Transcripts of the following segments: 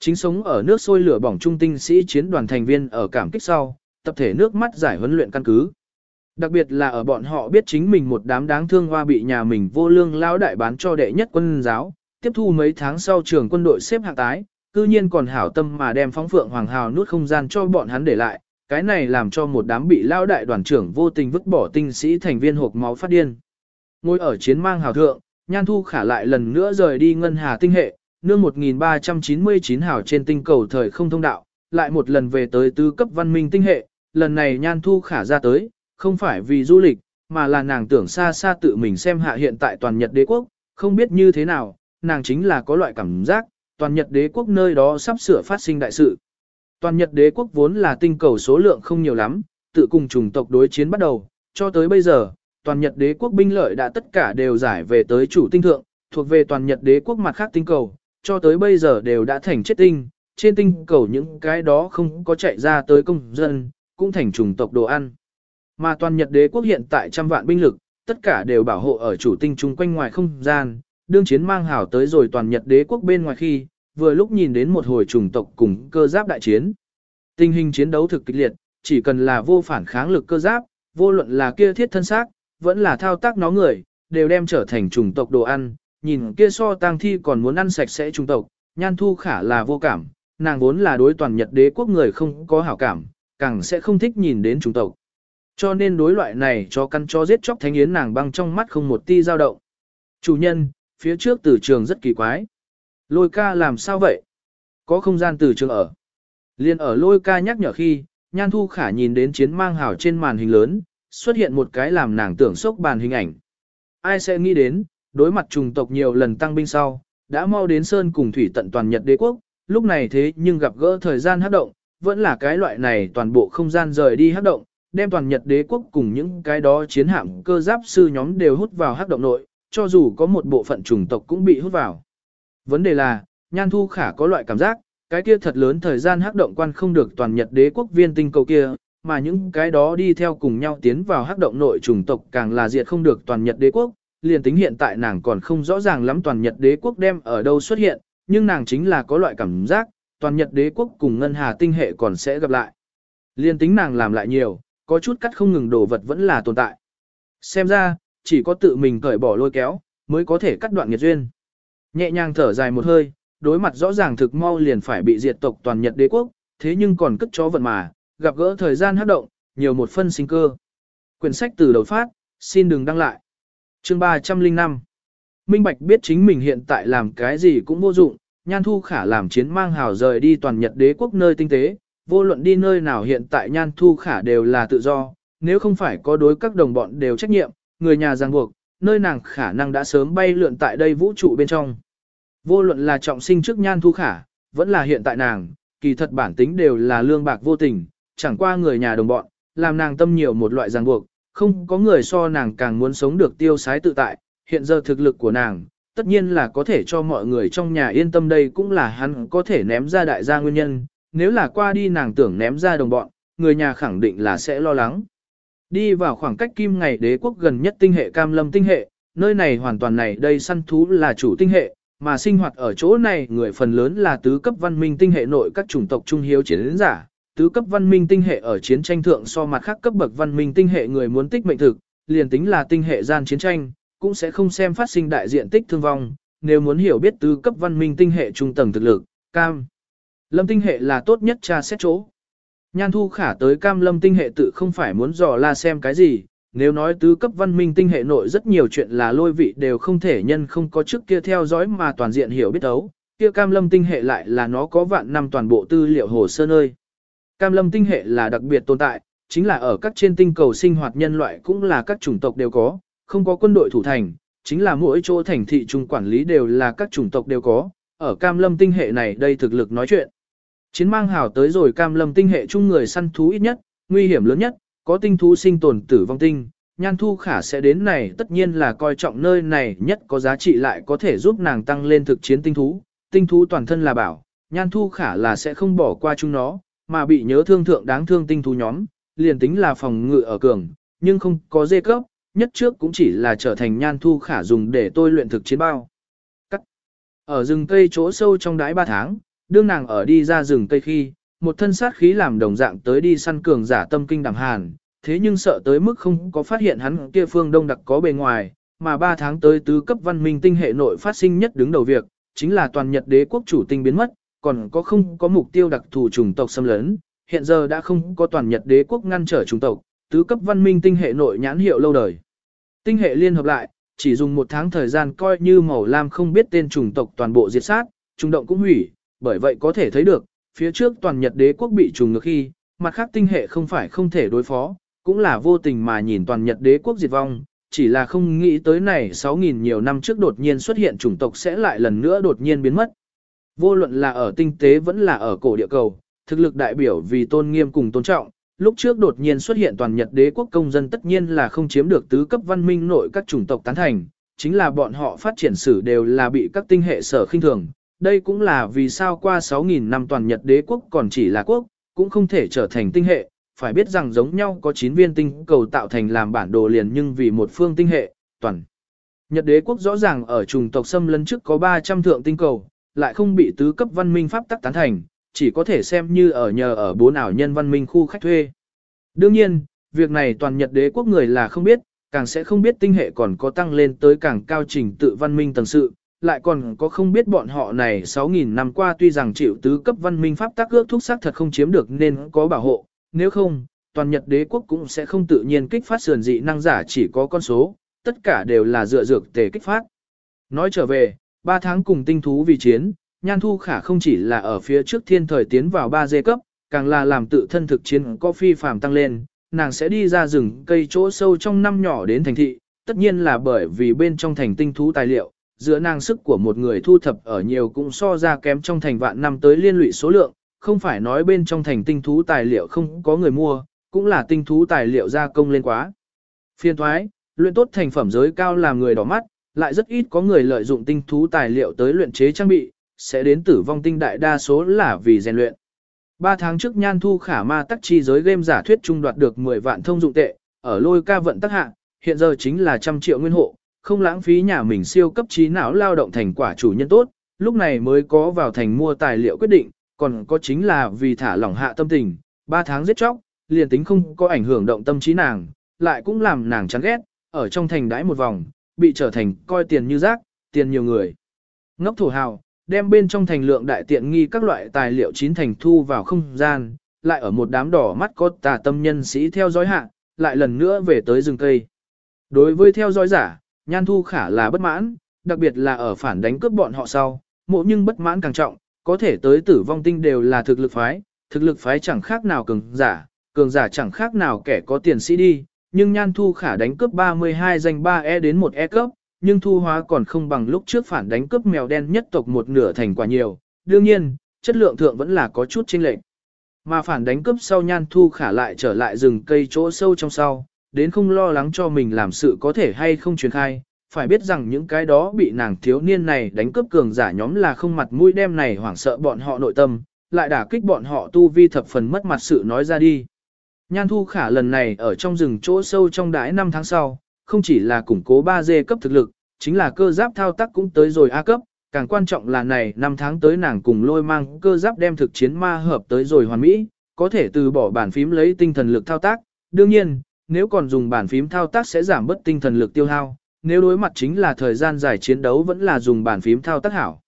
Chính sống ở nước sôi lửa bỏng trung tinh sĩ chiến đoàn thành viên ở cảm kích sau, tập thể nước mắt giải huấn luyện căn cứ. Đặc biệt là ở bọn họ biết chính mình một đám đáng thương hoa bị nhà mình vô lương lao đại bán cho đệ nhất quân giáo, tiếp thu mấy tháng sau trường quân đội xếp hạng tái, cư nhiên còn hảo tâm mà đem phóng phượng hoàng hào nút không gian cho bọn hắn để lại, cái này làm cho một đám bị lao đại đoàn trưởng vô tình vứt bỏ tinh sĩ thành viên hộp máu phát điên. Ngồi ở chiến mang hào thượng, Nhan Thu Khả lại lần nữa rời đi ngân hà tinh hệ, nương 1399 hào trên tinh cầu thời không thông đạo, lại một lần về tới tứ cấp văn minh tinh hệ, lần này Nhan Thu Khả ra tới, không phải vì du lịch, mà là nàng tưởng xa xa tự mình xem hạ hiện tại toàn Nhật đế quốc, không biết như thế nào, nàng chính là có loại cảm giác, toàn Nhật đế quốc nơi đó sắp sửa phát sinh đại sự. Toàn Nhật đế quốc vốn là tinh cầu số lượng không nhiều lắm, tự cùng chủng tộc đối chiến bắt đầu, cho tới bây giờ, toàn Nhật đế quốc binh lợi đã tất cả đều giải về tới chủ tinh thượng, thuộc về toàn Nhật đế quốc mặt khác tinh cầu, cho tới bây giờ đều đã thành chết tinh, trên tinh cầu những cái đó không có chạy ra tới công dân, cũng thành chủng tộc đồ ăn. Mà toàn Nhật đế quốc hiện tại trăm vạn binh lực, tất cả đều bảo hộ ở chủ tinh chung quanh ngoài không gian, đương chiến mang hảo tới rồi toàn Nhật đế quốc bên ngoài khi, vừa lúc nhìn đến một hồi chủng tộc cùng cơ giáp đại chiến. Tình hình chiến đấu thực kịch liệt, chỉ cần là vô phản kháng lực cơ giáp, vô luận là kia thiết thân xác, vẫn là thao tác nó người, đều đem trở thành chủng tộc đồ ăn, nhìn kia so tang thi còn muốn ăn sạch sẽ trung tộc, nhan thu khả là vô cảm, nàng vốn là đối toàn Nhật đế quốc người không có hảo cảm, càng sẽ không thích nhìn đến trung tộc. Cho nên đối loại này cho căn cho giết chóc thánh yến nàng băng trong mắt không một ti dao động. Chủ nhân, phía trước tử trường rất kỳ quái. Lôi ca làm sao vậy? Có không gian tử trường ở. Liên ở lôi ca nhắc nhở khi, nhan thu khả nhìn đến chiến mang hào trên màn hình lớn, xuất hiện một cái làm nàng tưởng sốc bàn hình ảnh. Ai sẽ nghĩ đến, đối mặt trùng tộc nhiều lần tăng binh sau, đã mau đến sơn cùng thủy tận toàn Nhật đế quốc, lúc này thế nhưng gặp gỡ thời gian hấp động, vẫn là cái loại này toàn bộ không gian rời đi hấp động, đem toàn Nhật đế quốc cùng những cái đó chiến hạm cơ giáp sư nhóm đều hút vào hấp động nội, cho dù có một bộ phận chủng tộc cũng bị hút vào. Vấn đề là, Nhan Thu Khả có loại cảm giác, cái kia thật lớn thời gian hắc động quan không được toàn Nhật đế quốc viên tinh cầu kia, mà những cái đó đi theo cùng nhau tiến vào hắc động nội chủng tộc càng là diệt không được toàn Nhật đế quốc, liền tính hiện tại nàng còn không rõ ràng lắm toàn Nhật đế quốc đem ở đâu xuất hiện, nhưng nàng chính là có loại cảm giác, toàn Nhật đế quốc cùng ngân hà tinh hệ còn sẽ gặp lại. Liên tính nàng làm lại nhiều, có chút cắt không ngừng đổ vật vẫn là tồn tại. Xem ra, chỉ có tự mình cởi bỏ lôi kéo, mới có thể cắt đoạn nghiệt duyên. Nhẹ nhàng thở dài một hơi, đối mặt rõ ràng thực mau liền phải bị diệt tộc toàn Nhật đế quốc, thế nhưng còn cất chó vận mà, gặp gỡ thời gian hấp động, nhiều một phân sinh cơ. Quyển sách từ đầu phát, xin đừng đăng lại. Chương 305 Minh Bạch biết chính mình hiện tại làm cái gì cũng vô dụng, Nhan Thu Khả làm chiến mang hào rời đi toàn Nhật đế quốc nơi tinh tế, vô luận đi nơi nào hiện tại Nhan Thu Khả đều là tự do, nếu không phải có đối các đồng bọn đều trách nhiệm, người nhà giang buộc, nơi nàng khả năng đã sớm bay lượn tại đây vũ trụ bên trong. Vô luận là trọng sinh trước Nhan Thu Khả, vẫn là hiện tại nàng, kỳ thật bản tính đều là lương bạc vô tình, chẳng qua người nhà đồng bọn, làm nàng tâm nhiều một loại ràng buộc, không có người so nàng càng muốn sống được tiêu sái tự tại, hiện giờ thực lực của nàng, tất nhiên là có thể cho mọi người trong nhà yên tâm đây cũng là hắn có thể ném ra đại gia nguyên nhân, nếu là qua đi nàng tưởng ném ra đồng bọn, người nhà khẳng định là sẽ lo lắng. Đi vào khoảng cách kim ngày đế quốc gần nhất tinh hệ cam lâm tinh hệ, nơi này hoàn toàn này đây săn thú là chủ tinh hệ, mà sinh hoạt ở chỗ này người phần lớn là tứ cấp văn minh tinh hệ nội các chủng tộc trung hiếu chiến giả, tứ cấp văn minh tinh hệ ở chiến tranh thượng so mặt khác cấp bậc văn minh tinh hệ người muốn tích mệnh thực, liền tính là tinh hệ gian chiến tranh, cũng sẽ không xem phát sinh đại diện tích thương vong, nếu muốn hiểu biết tứ cấp văn minh tinh hệ trung tầng thực lực, cam. Lâm tinh hệ là tốt nhất tra xét chỗ. Nhan thu khả tới cam lâm tinh hệ tự không phải muốn dò la xem cái gì, nếu nói tứ cấp văn minh tinh hệ nội rất nhiều chuyện là lôi vị đều không thể nhân không có trước kia theo dõi mà toàn diện hiểu biết ấu, kia cam lâm tinh hệ lại là nó có vạn năm toàn bộ tư liệu hồ sơ nơi. Cam lâm tinh hệ là đặc biệt tồn tại, chính là ở các trên tinh cầu sinh hoạt nhân loại cũng là các chủng tộc đều có, không có quân đội thủ thành, chính là mỗi chỗ thành thị trung quản lý đều là các chủng tộc đều có, ở cam lâm tinh hệ này đây thực lực nói chuyện. Chiến mang hào tới rồi cam lâm tinh hệ chung người săn thú ít nhất, nguy hiểm lớn nhất, có tinh thú sinh tồn tử vong tinh, nhan thu khả sẽ đến này tất nhiên là coi trọng nơi này nhất có giá trị lại có thể giúp nàng tăng lên thực chiến tinh thú, tinh thú toàn thân là bảo, nhan thu khả là sẽ không bỏ qua chúng nó, mà bị nhớ thương thượng đáng thương tinh thú nhóm, liền tính là phòng ngự ở cường, nhưng không có dê cấp, nhất trước cũng chỉ là trở thành nhan thu khả dùng để tôi luyện thực chiến bao. Cắt. Ở rừng cây chỗ sâu trong đái ba tháng, đương nàng ở đi ra rừng cây khi, một thân sát khí làm đồng dạng tới đi săn cường giả tâm kinh đẳng hàn, thế nhưng sợ tới mức không có phát hiện hắn kia phương đông đặc có bề ngoài, mà 3 tháng tới tứ cấp văn minh tinh hệ nội phát sinh nhất đứng đầu việc, chính là toàn Nhật đế quốc chủ tinh biến mất, còn có không có mục tiêu đặc thù chủng tộc xâm lấn, hiện giờ đã không có toàn Nhật đế quốc ngăn trở chủng tộc, tứ cấp văn minh tinh hệ nội nhãn hiệu lâu đời. Tinh hệ liên hợp lại, chỉ dùng một tháng thời gian coi như màu lam không biết tên chủng tộc toàn bộ diệt sát, trung động cũng hủy, bởi vậy có thể thấy được, phía trước toàn Nhật đế quốc bị trùng ngược khi, mặt khác tinh hệ không phải không thể đối phó, cũng là vô tình mà nhìn toàn Nhật đế quốc diệt vong, chỉ là không nghĩ tới này 6.000 nhiều năm trước đột nhiên xuất hiện chủng tộc sẽ lại lần nữa đột nhiên biến mất. Vô luận là ở tinh tế vẫn là ở cổ địa cầu, thực lực đại biểu vì tôn nghiêm cùng tôn trọng, lúc trước đột nhiên xuất hiện toàn Nhật đế quốc công dân tất nhiên là không chiếm được tứ cấp văn minh nội các chủng tộc tán thành, chính là bọn họ phát triển sử đều là bị các tinh hệ sở khinh thường. Đây cũng là vì sao qua 6.000 năm toàn Nhật đế quốc còn chỉ là quốc, cũng không thể trở thành tinh hệ, phải biết rằng giống nhau có 9 viên tinh cầu tạo thành làm bản đồ liền nhưng vì một phương tinh hệ, toàn. Nhật đế quốc rõ ràng ở trùng tộc xâm lấn trước có 300 thượng tinh cầu, lại không bị tứ cấp văn minh pháp tắc tán thành, chỉ có thể xem như ở nhờ ở bốn ảo nhân văn minh khu khách thuê. Đương nhiên, việc này toàn Nhật đế quốc người là không biết, càng sẽ không biết tinh hệ còn có tăng lên tới càng cao trình tự văn minh tầng sự, lại còn có không biết bọn họ này 6.000 năm qua tuy rằng chịu tứ cấp văn minh pháp tác ước thuốc xác thật không chiếm được nên có bảo hộ, nếu không, toàn Nhật đế quốc cũng sẽ không tự nhiên kích phát sườn dị năng giả chỉ có con số, tất cả đều là dựa dược tề kích phát. Nói trở về, Ba tháng cùng tinh thú vì chiến, Nhan Thu Khả không chỉ là ở phía trước thiên thời tiến vào 3 dê cấp, càng là làm tự thân thực chiến có phi phàm tăng lên, nàng sẽ đi ra rừng cây chỗ sâu trong năm nhỏ đến thành thị, tất nhiên là bởi vì bên trong thành tinh thú tài liệu, giữa nàng sức của một người thu thập ở nhiều cũng so ra kém trong thành vạn năm tới liên lụy số lượng, không phải nói bên trong thành tinh thú tài liệu không có người mua, cũng là tinh thú tài liệu gia công lên quá. Phiên thoái, luyện tốt thành phẩm giới cao làm người đỏ mắt, lại rất ít có người lợi dụng tinh thú tài liệu tới luyện chế trang bị, sẽ đến tử vong tinh đại đa số là vì rèn luyện. Ba tháng trước Nhan Thu Khả Ma tắc chi giới game giả thuyết trung đoạt được 10 vạn thông dụng tệ, ở lôi ca vận tắc hạ, hiện giờ chính là trăm triệu nguyên hộ, không lãng phí nhà mình siêu cấp trí não lao động thành quả chủ nhân tốt, lúc này mới có vào thành mua tài liệu quyết định, còn có chính là vì thả lỏng hạ tâm tình, 3 tháng giết chóc, liền tính không có ảnh hưởng động tâm trí nàng, lại cũng làm nàng chán ghét, ở trong thành đãi một vòng, bị trở thành coi tiền như rác, tiền nhiều người. Ngốc thổ hào, đem bên trong thành lượng đại tiện nghi các loại tài liệu chín thành thu vào không gian, lại ở một đám đỏ mắt có tà tâm nhân sĩ theo dõi hạ, lại lần nữa về tới rừng cây. Đối với theo dõi giả, nhan thu khả là bất mãn, đặc biệt là ở phản đánh cướp bọn họ sau, mộ nhưng bất mãn càng trọng, có thể tới tử vong tinh đều là thực lực phái, thực lực phái chẳng khác nào cường giả, cường giả chẳng khác nào kẻ có tiền sĩ đi, nhưng nhan thu khả đánh cướp 32 danh 3E đến 1E cấp, nhưng thu hóa còn không bằng lúc trước phản đánh cướp mèo đen nhất tộc một nửa thành quả nhiều, đương nhiên, chất lượng thượng vẫn là có chút chênh lệch. Mà phản đánh cướp sau nhan thu khả lại trở lại rừng cây chỗ sâu trong sau, đến không lo lắng cho mình làm sự có thể hay không truyền khai, phải biết rằng những cái đó bị nàng thiếu niên này đánh cướp cường giả nhóm là không mặt mũi đem này hoảng sợ bọn họ nội tâm, lại đả kích bọn họ tu vi thập phần mất mặt sự nói ra đi. Nhan thu khả lần này ở trong rừng chỗ sâu trong đãi năm tháng sau, không chỉ là củng cố 3D cấp thực lực, chính là cơ giáp thao tác cũng tới rồi A cấp, càng quan trọng là này năm tháng tới nàng cùng lôi mang cơ giáp đem thực chiến ma hợp tới rồi hoàn mỹ, có thể từ bỏ bàn phím lấy tinh thần lực thao tác, đương nhiên, nếu còn dùng bàn phím thao tác sẽ giảm bớt tinh thần lực tiêu hao, nếu đối mặt chính là thời gian dài chiến đấu vẫn là dùng bàn phím thao tác hảo.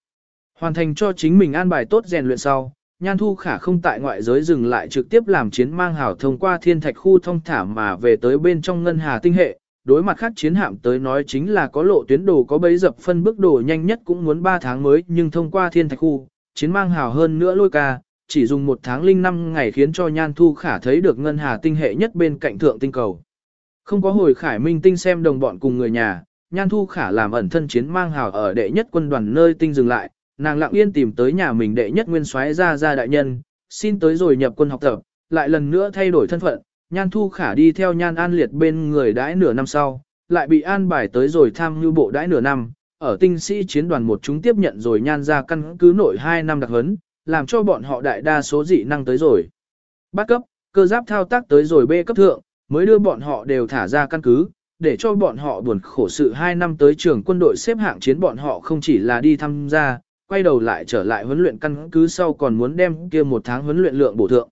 Hoàn thành cho chính mình an bài tốt rèn luyện sau, Nhan Thu Khả không tại ngoại giới dừng lại trực tiếp làm chiến mang hảo thông qua thiên thạch khu thông thả mà về tới bên trong ngân hà tinh hệ, đối mặt khác chiến hạm tới nói chính là có lộ tuyến đồ có bấy dập phân bước đồ nhanh nhất cũng muốn 3 tháng mới nhưng thông qua thiên thạch khu, chiến mang hào hơn nữa lôi ca, chỉ dùng một tháng linh năm ngày khiến cho Nhan Thu Khả thấy được ngân hà tinh hệ nhất bên cạnh thượng tinh cầu. Không có hồi khải minh tinh xem đồng bọn cùng người nhà, Nhan Thu Khả làm ẩn thân chiến mang hào ở đệ nhất quân đoàn nơi tinh dừng lại, nàng lặng yên tìm tới nhà mình đệ nhất nguyên soái ra ra đại nhân, xin tới rồi nhập quân học tập, lại lần nữa thay đổi thân phận, Nhan Thu Khả đi theo Nhan An Liệt bên người đãi nửa năm sau, lại bị an bài tới rồi tham như bộ đãi nửa năm, ở tinh sĩ chiến đoàn một chúng tiếp nhận rồi Nhan ra căn cứ nội 2 năm đặc huấn, làm cho bọn họ đại đa số dị năng tới rồi. Bắt cấp, cơ giáp thao tác tới rồi B cấp thượng, mới đưa bọn họ đều thả ra căn cứ, để cho bọn họ buồn khổ sự 2 năm tới trường quân đội xếp hạng chiến bọn họ không chỉ là đi tham gia, quay đầu lại trở lại huấn luyện căn cứ sau còn muốn đem kia một tháng huấn luyện lượng bổ thượng.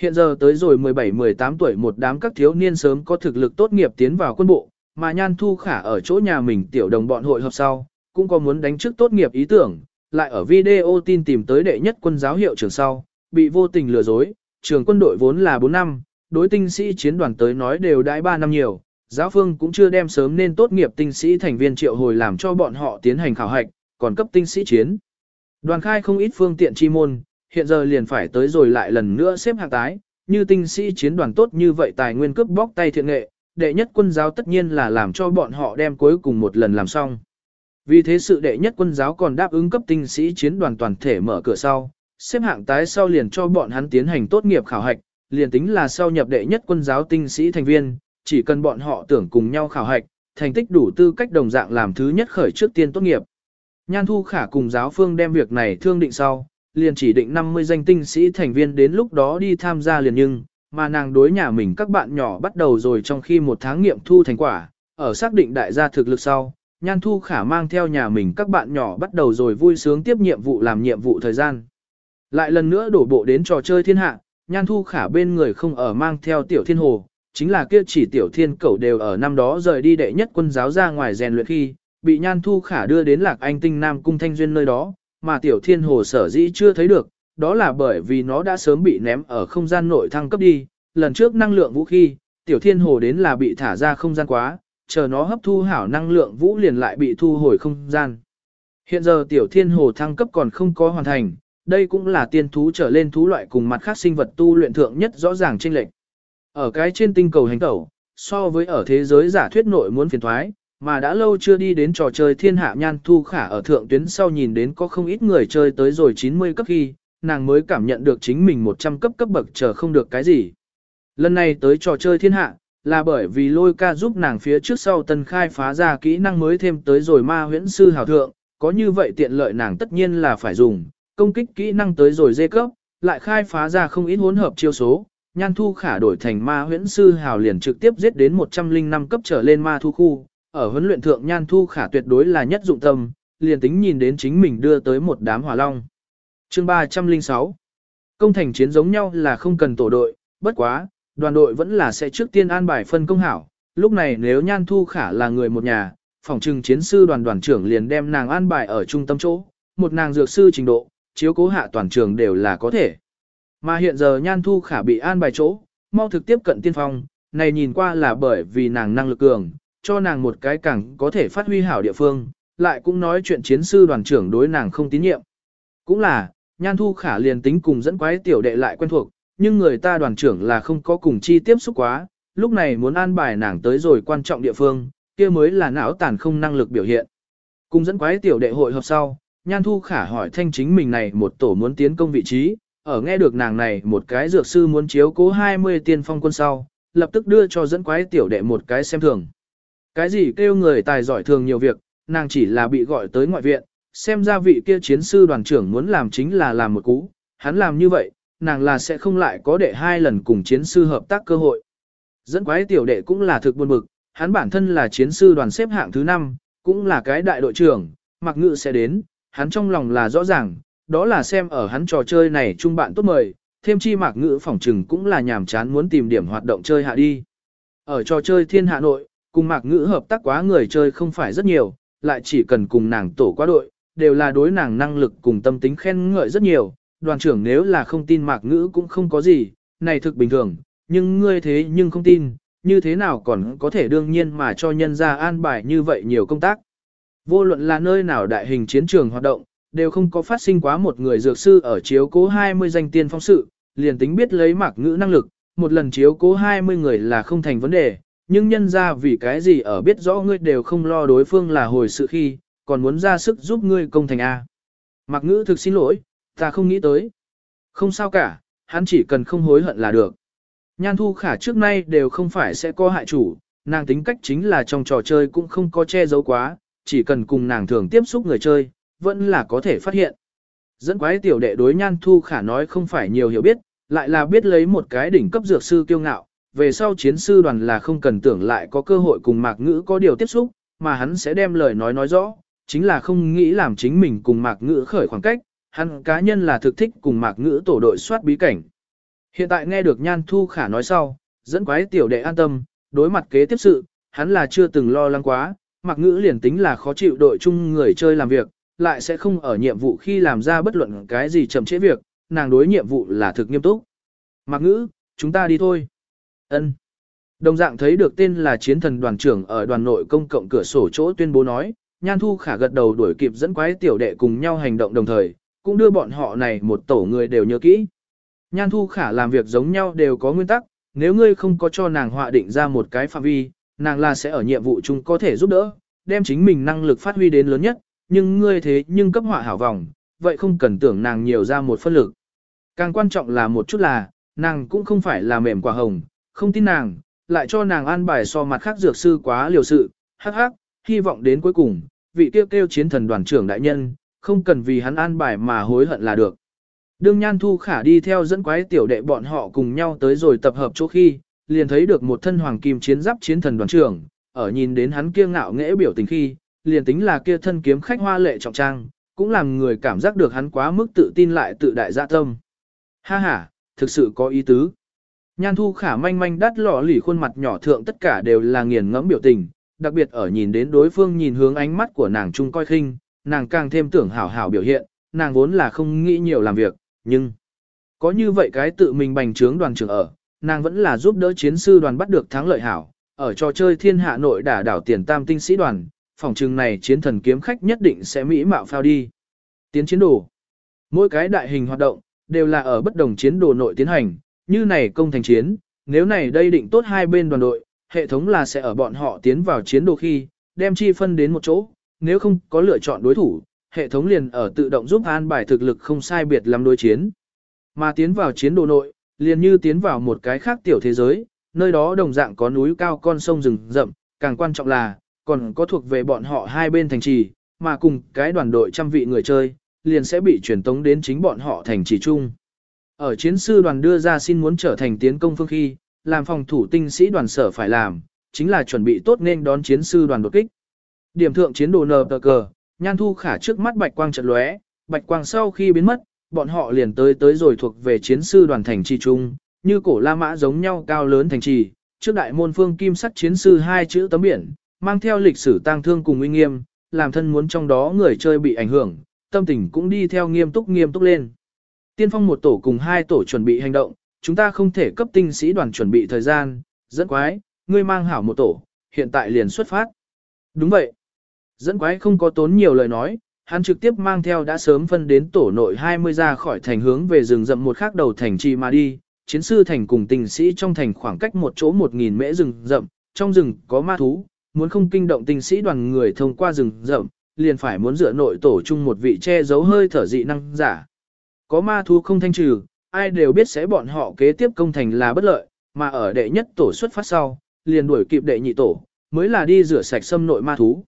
Hiện giờ tới rồi 17-18 tuổi một đám các thiếu niên sớm có thực lực tốt nghiệp tiến vào quân bộ, mà Nhan Thu Khả ở chỗ nhà mình tiểu đồng bọn hội họp sau, cũng có muốn đánh trước tốt nghiệp ý tưởng, lại ở video tin tìm tới đệ nhất quân giáo hiệu trường sau, bị vô tình lừa dối, trường quân đội vốn là 4 năm, đối tinh sĩ chiến đoàn tới nói đều đãi 3 năm nhiều, giáo phương cũng chưa đem sớm nên tốt nghiệp tinh sĩ thành viên triệu hồi làm cho bọn họ tiến hành khảo hạch, còn cấp tinh sĩ chiến. Đoàn khai không ít phương tiện chi môn, hiện giờ liền phải tới rồi lại lần nữa xếp hạng tái, như tinh sĩ chiến đoàn tốt như vậy tài nguyên cướp bóc tay thiện nghệ, đệ nhất quân giáo tất nhiên là làm cho bọn họ đem cuối cùng một lần làm xong. Vì thế sự đệ nhất quân giáo còn đáp ứng cấp tinh sĩ chiến đoàn toàn thể mở cửa sau, xếp hạng tái sau liền cho bọn hắn tiến hành tốt nghiệp khảo hạch, liền tính là sau nhập đệ nhất quân giáo tinh sĩ thành viên, chỉ cần bọn họ tưởng cùng nhau khảo hạch, thành tích đủ tư cách đồng dạng làm thứ nhất khởi trước tiên tốt nghiệp. Nhan Thu Khả cùng giáo phương đem việc này thương định sau, liền chỉ định 50 danh tinh sĩ thành viên đến lúc đó đi tham gia liền nhưng, mà nàng đối nhà mình các bạn nhỏ bắt đầu rồi trong khi một tháng nghiệm thu thành quả, ở xác định đại gia thực lực sau, Nhan Thu Khả mang theo nhà mình các bạn nhỏ bắt đầu rồi vui sướng tiếp nhiệm vụ làm nhiệm vụ thời gian. Lại lần nữa đổ bộ đến trò chơi thiên hạ, Nhan Thu Khả bên người không ở mang theo tiểu thiên hồ, chính là kia chỉ tiểu thiên cẩu đều ở năm đó rời đi đệ nhất quân giáo ra ngoài rèn luyện khi, bị Nhan Thu Khả đưa đến Lạc Anh Tinh Nam Cung Thanh Duyên nơi đó, mà tiểu thiên hồ sở dĩ chưa thấy được, đó là bởi vì nó đã sớm bị ném ở không gian nội thăng cấp đi, lần trước năng lượng vũ khí, tiểu thiên hồ đến là bị thả ra không gian quá, chờ nó hấp thu hảo năng lượng vũ liền lại bị thu hồi không gian. Hiện giờ tiểu thiên hồ thăng cấp còn không có hoàn thành, đây cũng là tiên thú trở lên thú loại cùng mặt khác sinh vật tu luyện thượng nhất rõ ràng chênh lệch. Ở cái trên tinh cầu hành tẩu, so với ở thế giới giả thuyết nội muốn phiền thoái, mà đã lâu chưa đi đến trò chơi thiên hạ nhan thu khả ở thượng tuyến sau nhìn đến có không ít người chơi tới rồi 90 cấp khi, nàng mới cảm nhận được chính mình 100 cấp cấp bậc chờ không được cái gì. Lần này tới trò chơi thiên hạ, là bởi vì lôi ca giúp nàng phía trước sau tân khai phá ra kỹ năng mới thêm tới rồi ma huyễn sư hào thượng, có như vậy tiện lợi nàng tất nhiên là phải dùng, công kích kỹ năng tới rồi dê cấp, lại khai phá ra không ít hỗn hợp chiêu số, nhan thu khả đổi thành ma huyễn sư hào liền trực tiếp giết đến 105 cấp trở lên ma thu khu, ở huấn luyện thượng nhan thu khả tuyệt đối là nhất dụng tâm, liền tính nhìn đến chính mình đưa tới một đám hỏa long. Chương 306 Công thành chiến giống nhau là không cần tổ đội, bất quá, đoàn đội vẫn là sẽ trước tiên an bài phân công hảo, lúc này nếu nhan thu khả là người một nhà, phòng trừng chiến sư đoàn đoàn trưởng liền đem nàng an bài ở trung tâm chỗ, một nàng dược sư trình độ, chiếu cố hạ toàn trường đều là có thể. Mà hiện giờ nhan thu khả bị an bài chỗ, mau thực tiếp cận tiên phong, này nhìn qua là bởi vì nàng năng lực cường, cho nàng một cái càng có thể phát huy hảo địa phương, lại cũng nói chuyện chiến sư đoàn trưởng đối nàng không tín nhiệm. Cũng là, nhan thu khả liền tính cùng dẫn quái tiểu đệ lại quen thuộc, nhưng người ta đoàn trưởng là không có cùng chi tiếp xúc quá, lúc này muốn an bài nàng tới rồi quan trọng địa phương, kia mới là não tàn không năng lực biểu hiện. Cùng dẫn quái tiểu đệ hội họp sau, Nhan Thu Khả hỏi thanh chính mình này một tổ muốn tiến công vị trí, ở nghe được nàng này một cái dược sư muốn chiếu cố 20 tiên phong quân sau, lập tức đưa cho dẫn quái tiểu đệ một cái xem thường. Cái gì kêu người tài giỏi thường nhiều việc, nàng chỉ là bị gọi tới ngoại viện, xem ra vị kia chiến sư đoàn trưởng muốn làm chính là làm một cú, hắn làm như vậy, nàng là sẽ không lại có đệ hai lần cùng chiến sư hợp tác cơ hội. Dẫn quái tiểu đệ cũng là thực buồn bực, hắn bản thân là chiến sư đoàn xếp hạng thứ 5, cũng là cái đại đội trưởng, mặc ngự sẽ đến, hắn trong lòng là rõ ràng, đó là xem ở hắn trò chơi này chung bạn tốt mời, thêm chi mạc ngữ phỏng trừng cũng là nhàm chán muốn tìm điểm hoạt động chơi hạ đi. Ở trò chơi thiên hạ nội, cùng mạc ngữ hợp tác quá người chơi không phải rất nhiều, lại chỉ cần cùng nàng tổ quá đội, đều là đối nàng năng lực cùng tâm tính khen ngợi rất nhiều, đoàn trưởng nếu là không tin mạc ngữ cũng không có gì, này thực bình thường, nhưng ngươi thế nhưng không tin, như thế nào còn có thể đương nhiên mà cho nhân ra an bài như vậy nhiều công tác. Vô luận là nơi nào đại hình chiến trường hoạt động, đều không có phát sinh quá một người dược sư ở chiếu cố 20 danh tiên phong sự, liền tính biết lấy mạc ngữ năng lực, một lần chiếu cố 20 người là không thành vấn đề, nhưng nhân ra vì cái gì ở biết rõ ngươi đều không lo đối phương là hồi sự khi, còn muốn ra sức giúp ngươi công thành A. Mạc ngữ thực xin lỗi, ta không nghĩ tới. Không sao cả, hắn chỉ cần không hối hận là được. Nhan thu khả trước nay đều không phải sẽ có hại chủ, nàng tính cách chính là trong trò chơi cũng không có che giấu quá, chỉ cần cùng nàng thường tiếp xúc người chơi, vẫn là có thể phát hiện. Dẫn quái tiểu đệ đối nhan thu khả nói không phải nhiều hiểu biết, lại là biết lấy một cái đỉnh cấp dược sư kiêu ngạo, về sau chiến sư đoàn là không cần tưởng lại có cơ hội cùng mạc ngữ có điều tiếp xúc, mà hắn sẽ đem lời nói nói rõ, chính là không nghĩ làm chính mình cùng mạc ngữ khởi khoảng cách, hắn cá nhân là thực thích cùng mạc ngữ tổ đội soát bí cảnh. Hiện tại nghe được Nhan Thu Khả nói sau, dẫn quái tiểu đệ an tâm, đối mặt kế tiếp sự, hắn là chưa từng lo lắng quá, mạc ngữ liền tính là khó chịu đội chung người chơi làm việc, lại sẽ không ở nhiệm vụ khi làm ra bất luận cái gì chậm trễ việc, nàng đối nhiệm vụ là thực nghiêm túc. Mạc ngữ, chúng ta đi thôi ân Đồng dạng thấy được tên là chiến thần đoàn trưởng ở đoàn nội công cộng cửa sổ chỗ tuyên bố nói, Nhan Thu Khả gật đầu đuổi kịp dẫn quái tiểu đệ cùng nhau hành động đồng thời, cũng đưa bọn họ này một tổ người đều nhớ kỹ. Nhan Thu Khả làm việc giống nhau đều có nguyên tắc, nếu ngươi không có cho nàng họa định ra một cái phạm vi, nàng là sẽ ở nhiệm vụ chung có thể giúp đỡ, đem chính mình năng lực phát huy đến lớn nhất, nhưng ngươi thế nhưng cấp họa hảo vòng, vậy không cần tưởng nàng nhiều ra một phân lực. Càng quan trọng là một chút là, nàng cũng không phải là mềm quả hồng, không tin nàng, lại cho nàng an bài so mặt khác dược sư quá liều sự, hắc hắc, hy vọng đến cuối cùng, vị tiêu kêu chiến thần đoàn trưởng đại nhân, không cần vì hắn an bài mà hối hận là được. Đương Nhan Thu Khả đi theo dẫn quái tiểu đệ bọn họ cùng nhau tới rồi tập hợp chỗ khi, liền thấy được một thân hoàng kim chiến giáp chiến thần đoàn trưởng, ở nhìn đến hắn kia ngạo nghễ biểu tình khi, liền tính là kia thân kiếm khách hoa lệ trọng trang, cũng làm người cảm giác được hắn quá mức tự tin lại tự đại dạ tâm. Ha ha, thực sự có ý tứ. Nhan thu khả manh manh đắt lọ lỉ khuôn mặt nhỏ thượng tất cả đều là nghiền ngẫm biểu tình, đặc biệt ở nhìn đến đối phương nhìn hướng ánh mắt của nàng chung coi khinh, nàng càng thêm tưởng hảo hảo biểu hiện, nàng vốn là không nghĩ nhiều làm việc, nhưng có như vậy cái tự mình bành trướng đoàn trưởng ở, nàng vẫn là giúp đỡ chiến sư đoàn bắt được thắng lợi hảo, ở trò chơi thiên hạ nội đả đảo tiền tam tinh sĩ đoàn, phòng trừng này chiến thần kiếm khách nhất định sẽ mỹ mạo phao đi. Tiến chiến đồ Mỗi cái đại hình hoạt động, đều là ở bất đồng chiến đồ nội tiến hành, như này công thành chiến, nếu này đây định tốt hai bên đoàn đội, hệ thống là sẽ ở bọn họ tiến vào chiến đồ khi, đem chi phân đến một chỗ, nếu không có lựa chọn đối thủ, hệ thống liền ở tự động giúp an bài thực lực không sai biệt lắm đối chiến. Mà tiến vào chiến đồ nội, liền như tiến vào một cái khác tiểu thế giới, nơi đó đồng dạng có núi cao con sông rừng rậm, càng quan trọng là, còn có thuộc về bọn họ hai bên thành trì, mà cùng cái đoàn đội trăm vị người chơi, liền sẽ bị truyền tống đến chính bọn họ thành trì chung. Ở chiến sư đoàn đưa ra xin muốn trở thành tiến công phương khi, làm phòng thủ tinh sĩ đoàn sở phải làm, chính là chuẩn bị tốt nên đón chiến sư đoàn đột kích. Điểm thượng chiến đồ nờ tờ cờ, nhan thu khả trước mắt bạch quang trận lóe, bạch quang sau khi biến mất, bọn họ liền tới tới rồi thuộc về chiến sư đoàn thành trì trung, như cổ La Mã giống nhau cao lớn thành trì, trước đại môn phương kim sắc chiến sư hai chữ tấm biển, mang theo lịch sử tang thương cùng uy nghiêm, làm thân muốn trong đó người chơi bị ảnh hưởng, tâm tình cũng đi theo nghiêm túc nghiêm túc lên. Tiên phong một tổ cùng hai tổ chuẩn bị hành động, chúng ta không thể cấp tinh sĩ đoàn chuẩn bị thời gian, dẫn quái, ngươi mang hảo một tổ, hiện tại liền xuất phát. Đúng vậy. Dẫn quái không có tốn nhiều lời nói, hắn trực tiếp mang theo đã sớm phân đến tổ nội 20 ra khỏi thành hướng về rừng rậm một khác đầu thành trì mà đi, chiến sư thành cùng tình sĩ trong thành khoảng cách một chỗ 1.000 mễ rừng rậm, trong rừng có ma thú, muốn không kinh động tình sĩ đoàn người thông qua rừng rậm, liền phải muốn dựa nội tổ chung một vị che giấu hơi thở dị năng giả. Có ma thú không thanh trừ, ai đều biết sẽ bọn họ kế tiếp công thành là bất lợi, mà ở đệ nhất tổ xuất phát sau, liền đuổi kịp đệ nhị tổ, mới là đi rửa sạch xâm nội ma thú.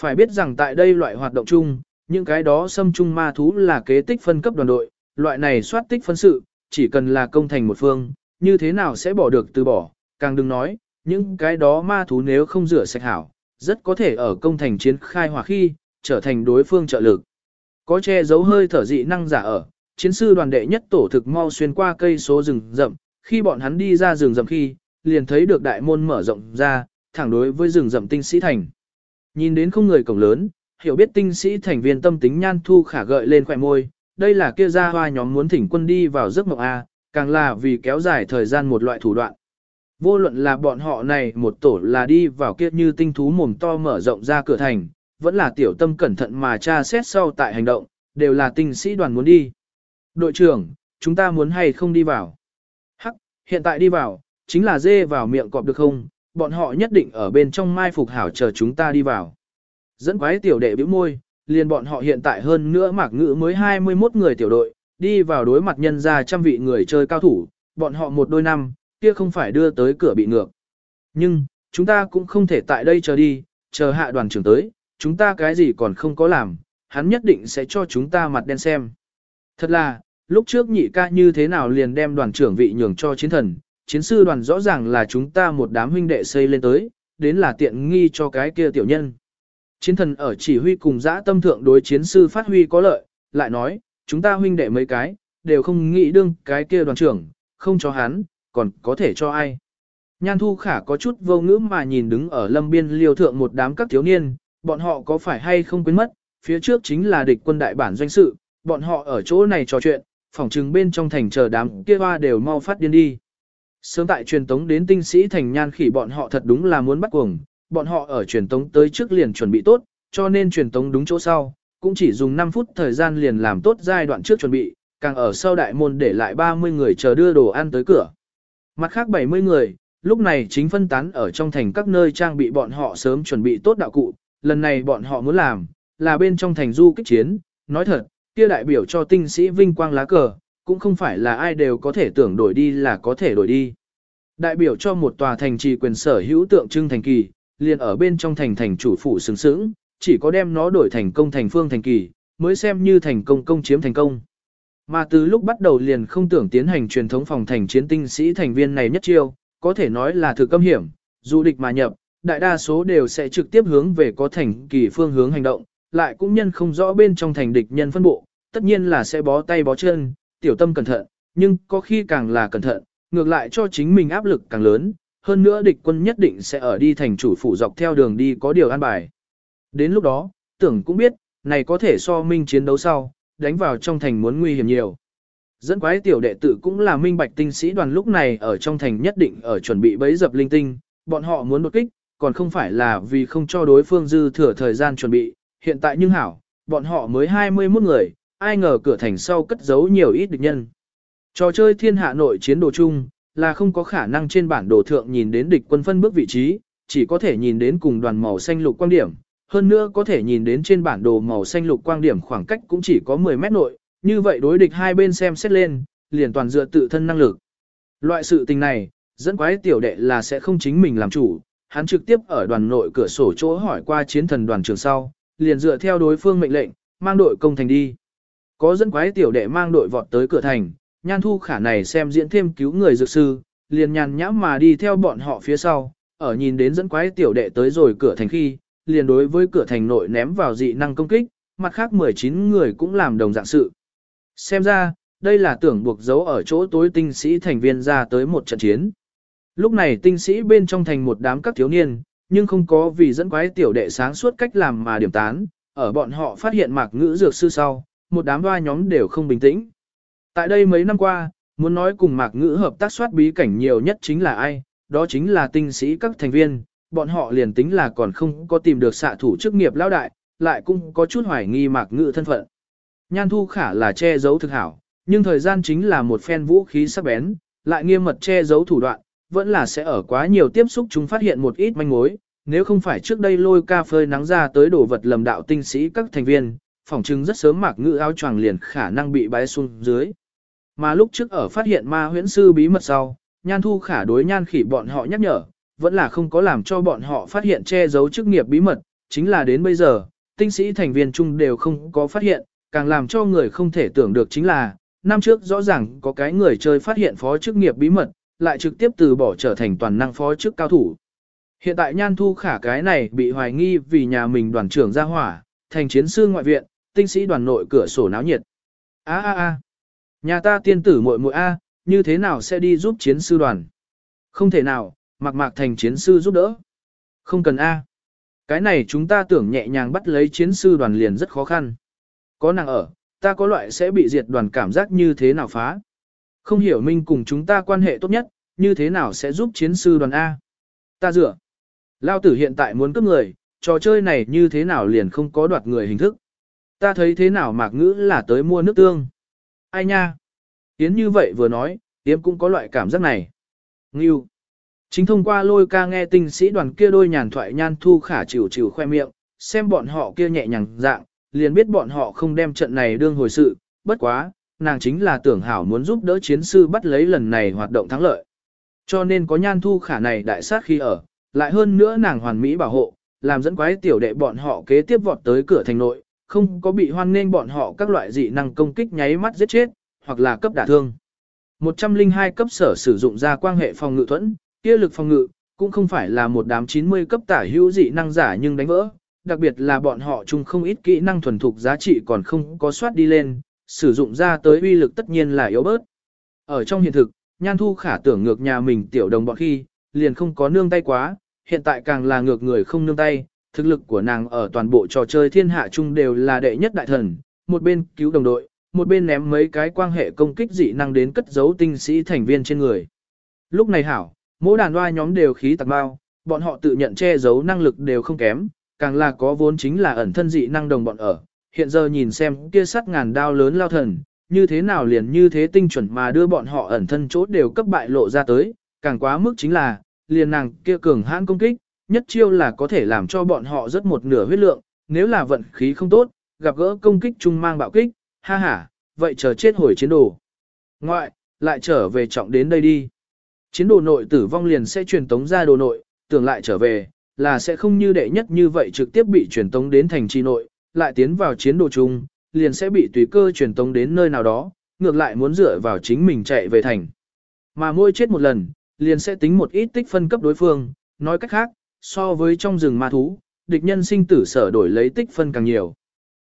Phải biết rằng tại đây loại hoạt động chung, những cái đó xâm chung ma thú là kế tích phân cấp đoàn đội, loại này soát tích phân sự, chỉ cần là công thành một phương, như thế nào sẽ bỏ được từ bỏ, càng đừng nói, những cái đó ma thú nếu không rửa sạch hảo, rất có thể ở công thành chiến khai hỏa khi, trở thành đối phương trợ lực. Có che giấu hơi thở dị năng giả ở, chiến sư đoàn đệ nhất tổ thực mau xuyên qua cây số rừng rậm, khi bọn hắn đi ra rừng rậm khi, liền thấy được đại môn mở rộng ra, thẳng đối với rừng rậm tinh sĩ thành. Nhìn đến không người cổng lớn, hiểu biết tinh sĩ thành viên tâm tính nhan thu khả gợi lên khỏe môi, đây là kia ra hoa nhóm muốn thỉnh quân đi vào giấc mộng A, càng là vì kéo dài thời gian một loại thủ đoạn. Vô luận là bọn họ này một tổ là đi vào kia như tinh thú mồm to mở rộng ra cửa thành, vẫn là tiểu tâm cẩn thận mà tra xét sau tại hành động, đều là tinh sĩ đoàn muốn đi. Đội trưởng, chúng ta muốn hay không đi vào? Hắc, hiện tại đi vào, chính là dê vào miệng cọp được không? Bọn họ nhất định ở bên trong mai phục hảo chờ chúng ta đi vào. Dẫn quái tiểu đệ bĩu môi, liền bọn họ hiện tại hơn nữa mạc ngữ mới 21 người tiểu đội, đi vào đối mặt nhân ra trăm vị người chơi cao thủ, bọn họ một đôi năm, kia không phải đưa tới cửa bị ngược. Nhưng, chúng ta cũng không thể tại đây chờ đi, chờ hạ đoàn trưởng tới, chúng ta cái gì còn không có làm, hắn nhất định sẽ cho chúng ta mặt đen xem. Thật là, lúc trước nhị ca như thế nào liền đem đoàn trưởng vị nhường cho chiến thần, chiến sư đoàn rõ ràng là chúng ta một đám huynh đệ xây lên tới, đến là tiện nghi cho cái kia tiểu nhân. Chiến thần ở chỉ huy cùng dã tâm thượng đối chiến sư phát huy có lợi, lại nói, chúng ta huynh đệ mấy cái, đều không nghĩ đương cái kia đoàn trưởng, không cho hắn, còn có thể cho ai. Nhan thu khả có chút vô ngữ mà nhìn đứng ở lâm biên liêu thượng một đám các thiếu niên, bọn họ có phải hay không quên mất, phía trước chính là địch quân đại bản doanh sự, bọn họ ở chỗ này trò chuyện, phỏng trừng bên trong thành chờ đám kia hoa đều mau phát điên đi. Sớm tại truyền tống đến tinh sĩ thành nhan khỉ bọn họ thật đúng là muốn bắt cuồng, bọn họ ở truyền tống tới trước liền chuẩn bị tốt, cho nên truyền tống đúng chỗ sau, cũng chỉ dùng 5 phút thời gian liền làm tốt giai đoạn trước chuẩn bị, càng ở sau đại môn để lại 30 người chờ đưa đồ ăn tới cửa. Mặt khác 70 người, lúc này chính phân tán ở trong thành các nơi trang bị bọn họ sớm chuẩn bị tốt đạo cụ, lần này bọn họ muốn làm, là bên trong thành du kích chiến, nói thật, kia đại biểu cho tinh sĩ vinh quang lá cờ, cũng không phải là ai đều có thể tưởng đổi đi là có thể đổi đi. Đại biểu cho một tòa thành trì quyền sở hữu tượng trưng thành kỳ, liền ở bên trong thành thành chủ phủ sướng sướng, chỉ có đem nó đổi thành công thành phương thành kỳ, mới xem như thành công công chiếm thành công. Mà từ lúc bắt đầu liền không tưởng tiến hành truyền thống phòng thành chiến tinh sĩ thành viên này nhất chiêu, có thể nói là thực câm hiểm, dù địch mà nhập, đại đa số đều sẽ trực tiếp hướng về có thành kỳ phương hướng hành động, lại cũng nhân không rõ bên trong thành địch nhân phân bộ, tất nhiên là sẽ bó tay bó chân, tiểu tâm cẩn thận, nhưng có khi càng là cẩn thận, ngược lại cho chính mình áp lực càng lớn, hơn nữa địch quân nhất định sẽ ở đi thành chủ phủ dọc theo đường đi có điều an bài. Đến lúc đó, tưởng cũng biết, này có thể so minh chiến đấu sau, đánh vào trong thành muốn nguy hiểm nhiều. Dẫn quái tiểu đệ tử cũng là minh bạch tinh sĩ đoàn lúc này ở trong thành nhất định ở chuẩn bị bấy dập linh tinh, bọn họ muốn đột kích, còn không phải là vì không cho đối phương dư thừa thời gian chuẩn bị, hiện tại nhưng hảo, bọn họ mới 21 người, ai ngờ cửa thành sau cất giấu nhiều ít địch nhân. Trò chơi thiên hạ nội chiến đồ chung, là không có khả năng trên bản đồ thượng nhìn đến địch quân phân bước vị trí, chỉ có thể nhìn đến cùng đoàn màu xanh lục quang điểm, hơn nữa có thể nhìn đến trên bản đồ màu xanh lục quang điểm khoảng cách cũng chỉ có 10 mét nội, như vậy đối địch hai bên xem xét lên, liền toàn dựa tự thân năng lực. Loại sự tình này, dẫn quái tiểu đệ là sẽ không chính mình làm chủ, hắn trực tiếp ở đoàn nội cửa sổ chỗ hỏi qua chiến thần đoàn trường sau, liền dựa theo đối phương mệnh lệnh, mang đội công thành đi. Có dẫn quái tiểu đệ mang đội vọt tới cửa thành, nhan thu khả này xem diễn thêm cứu người dược sư, liền nhàn nhãm mà đi theo bọn họ phía sau, ở nhìn đến dẫn quái tiểu đệ tới rồi cửa thành khi, liền đối với cửa thành nội ném vào dị năng công kích, mặt khác 19 người cũng làm đồng dạng sự. Xem ra, đây là tưởng buộc dấu ở chỗ tối tinh sĩ thành viên ra tới một trận chiến. Lúc này tinh sĩ bên trong thành một đám các thiếu niên, nhưng không có vì dẫn quái tiểu đệ sáng suốt cách làm mà điểm tán, ở bọn họ phát hiện mạc ngữ dược sư sau, một đám hoa nhóm đều không bình tĩnh. Tại đây mấy năm qua, muốn nói cùng mạc ngữ hợp tác soát bí cảnh nhiều nhất chính là ai, đó chính là tinh sĩ các thành viên, bọn họ liền tính là còn không có tìm được xạ thủ chức nghiệp lão đại, lại cũng có chút hoài nghi mạc ngữ thân phận. Nhan thu khả là che giấu thực hảo, nhưng thời gian chính là một phen vũ khí sắc bén, lại nghiêm mật che giấu thủ đoạn, vẫn là sẽ ở quá nhiều tiếp xúc chúng phát hiện một ít manh mối, nếu không phải trước đây lôi ca phơi nắng ra tới đổ vật lầm đạo tinh sĩ các thành viên, phỏng chứng rất sớm mạc ngữ áo choàng liền khả năng bị bái xuống dưới. Mà lúc trước ở phát hiện ma huyễn sư bí mật sau, nhan thu khả đối nhan khỉ bọn họ nhắc nhở, vẫn là không có làm cho bọn họ phát hiện che giấu chức nghiệp bí mật, chính là đến bây giờ, tinh sĩ thành viên chung đều không có phát hiện, càng làm cho người không thể tưởng được chính là, năm trước rõ ràng có cái người chơi phát hiện phó chức nghiệp bí mật, lại trực tiếp từ bỏ trở thành toàn năng phó chức cao thủ. Hiện tại nhan thu khả cái này bị hoài nghi vì nhà mình đoàn trưởng ra hỏa, thành chiến sư ngoại viện, tinh sĩ đoàn nội cửa sổ náo nhiệt. a a a nhà ta tiên tử muội muội a như thế nào sẽ đi giúp chiến sư đoàn? Không thể nào, Mạc Mạc thành chiến sư giúp đỡ. Không cần A. Cái này chúng ta tưởng nhẹ nhàng bắt lấy chiến sư đoàn liền rất khó khăn. Có nàng ở, ta có loại sẽ bị diệt đoàn cảm giác như thế nào phá. Không hiểu minh cùng chúng ta quan hệ tốt nhất, như thế nào sẽ giúp chiến sư đoàn A. Ta dựa. Lao tử hiện tại muốn cướp người, trò chơi này như thế nào liền không có đoạt người hình thức. Ta thấy thế nào mạc ngữ là tới mua nước tương. Ai nha? Yến như vậy vừa nói, Yến cũng có loại cảm giác này. Ngưu. Chính thông qua lôi ca nghe tinh sĩ đoàn kia đôi nhàn thoại nhan thu khả chịu chịu khoe miệng, xem bọn họ kia nhẹ nhàng dạng, liền biết bọn họ không đem trận này đương hồi sự, bất quá, nàng chính là tưởng hảo muốn giúp đỡ chiến sư bắt lấy lần này hoạt động thắng lợi. Cho nên có nhan thu khả này đại sát khi ở, lại hơn nữa nàng hoàn mỹ bảo hộ, làm dẫn quái tiểu đệ bọn họ kế tiếp vọt tới cửa thành nội, không có bị hoan nên bọn họ các loại dị năng công kích nháy mắt giết chết, hoặc là cấp đả thương. 102 cấp sở sử dụng ra quang hệ phòng ngự thuẫn, kia lực phòng ngự, cũng không phải là một đám 90 cấp tả hữu dị năng giả nhưng đánh vỡ, đặc biệt là bọn họ chung không ít kỹ năng thuần thục giá trị còn không có soát đi lên, sử dụng ra tới uy lực tất nhiên là yếu bớt. Ở trong hiện thực, Nhan Thu khả tưởng ngược nhà mình tiểu đồng bọn khi, liền không có nương tay quá, hiện tại càng là ngược người không nương tay, thực lực của nàng ở toàn bộ trò chơi thiên hạ chung đều là đệ nhất đại thần, một bên cứu đồng đội, một bên ném mấy cái quan hệ công kích dị năng đến cất giấu tinh sĩ thành viên trên người. Lúc này hảo, mỗi đàn hoa nhóm đều khí tạc bao, bọn họ tự nhận che giấu năng lực đều không kém, càng là có vốn chính là ẩn thân dị năng đồng bọn ở. Hiện giờ nhìn xem kia sắt ngàn đao lớn lao thần, như thế nào liền như thế tinh chuẩn mà đưa bọn họ ẩn thân chốt đều cấp bại lộ ra tới, càng quá mức chính là, liền nàng kia cường hãn công kích, nhất chiêu là có thể làm cho bọn họ rất một nửa huyết lượng, nếu là vận khí không tốt, gặp gỡ công kích trung mang bạo kích, ha ha, vậy chờ chết hồi chiến đồ. Ngoại, lại trở về trọng đến đây đi. Chiến đồ nội tử vong liền sẽ truyền tống ra đồ nội, tưởng lại trở về, là sẽ không như đệ nhất như vậy trực tiếp bị truyền tống đến thành trì nội, lại tiến vào chiến đồ chung, liền sẽ bị tùy cơ truyền tống đến nơi nào đó, ngược lại muốn dựa vào chính mình chạy về thành. Mà mỗi chết một lần, liền sẽ tính một ít tích phân cấp đối phương, nói cách khác, so với trong rừng ma thú, địch nhân sinh tử sở đổi lấy tích phân càng nhiều.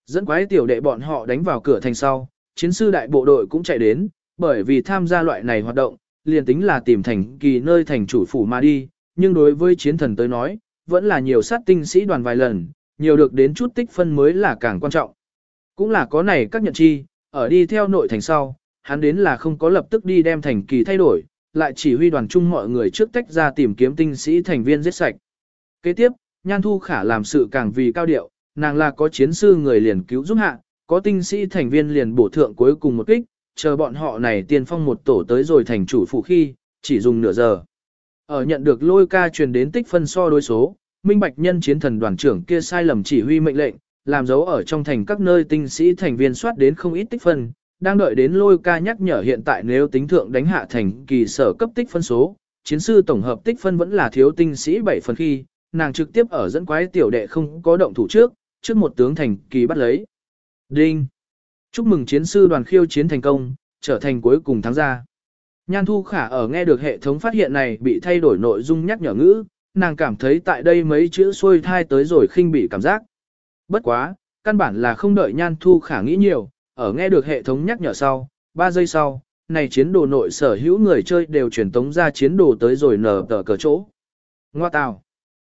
Dẫn quái tiểu đệ bọn họ đánh vào cửa thành sau, chiến sư đại bộ đội cũng chạy đến, bởi vì tham gia loại này hoạt động, liền tính là tìm thành kỳ nơi thành chủ phủ mà đi, nhưng đối với chiến thần tới nói, vẫn là nhiều sát tinh sĩ đoàn vài lần, nhiều được đến chút tích phân mới là càng quan trọng. Cũng là có này các nhận chi, ở đi theo nội thành sau, hắn đến là không có lập tức đi đem thành kỳ thay đổi, lại chỉ huy đoàn chung mọi người trước tách ra tìm kiếm tinh sĩ thành viên giết sạch. Kế tiếp, Nhan Thu Khả làm sự càng vì cao điệu, nàng là có chiến sư người liền cứu giúp hạ, có tinh sĩ thành viên liền bổ thượng cuối cùng một kích, chờ bọn họ này tiên phong một tổ tới rồi thành chủ phụ khi, chỉ dùng nửa giờ. Ở nhận được lôi ca truyền đến tích phân so đối số, minh bạch nhân chiến thần đoàn trưởng kia sai lầm chỉ huy mệnh lệnh, làm dấu ở trong thành các nơi tinh sĩ thành viên soát đến không ít tích phân, đang đợi đến lôi ca nhắc nhở hiện tại nếu tính thượng đánh hạ thành kỳ sở cấp tích phân số, chiến sư tổng hợp tích phân vẫn là thiếu tinh sĩ 7 phần khi, nàng trực tiếp ở dẫn quái tiểu đệ không có động thủ trước, trước một tướng thành kỳ bắt lấy. Đinh! Chúc mừng chiến sư đoàn khiêu chiến thành công, trở thành cuối cùng thắng gia. Nhan Thu Khả ở nghe được hệ thống phát hiện này bị thay đổi nội dung nhắc nhở ngữ, nàng cảm thấy tại đây mấy chữ xuôi thai tới rồi khinh bị cảm giác. Bất quá, căn bản là không đợi Nhan Thu Khả nghĩ nhiều, ở nghe được hệ thống nhắc nhở sau, 3 giây sau, này chiến đồ nội sở hữu người chơi đều chuyển tống ra chiến đồ tới rồi nở tờ cờ chỗ. Ngoa tào!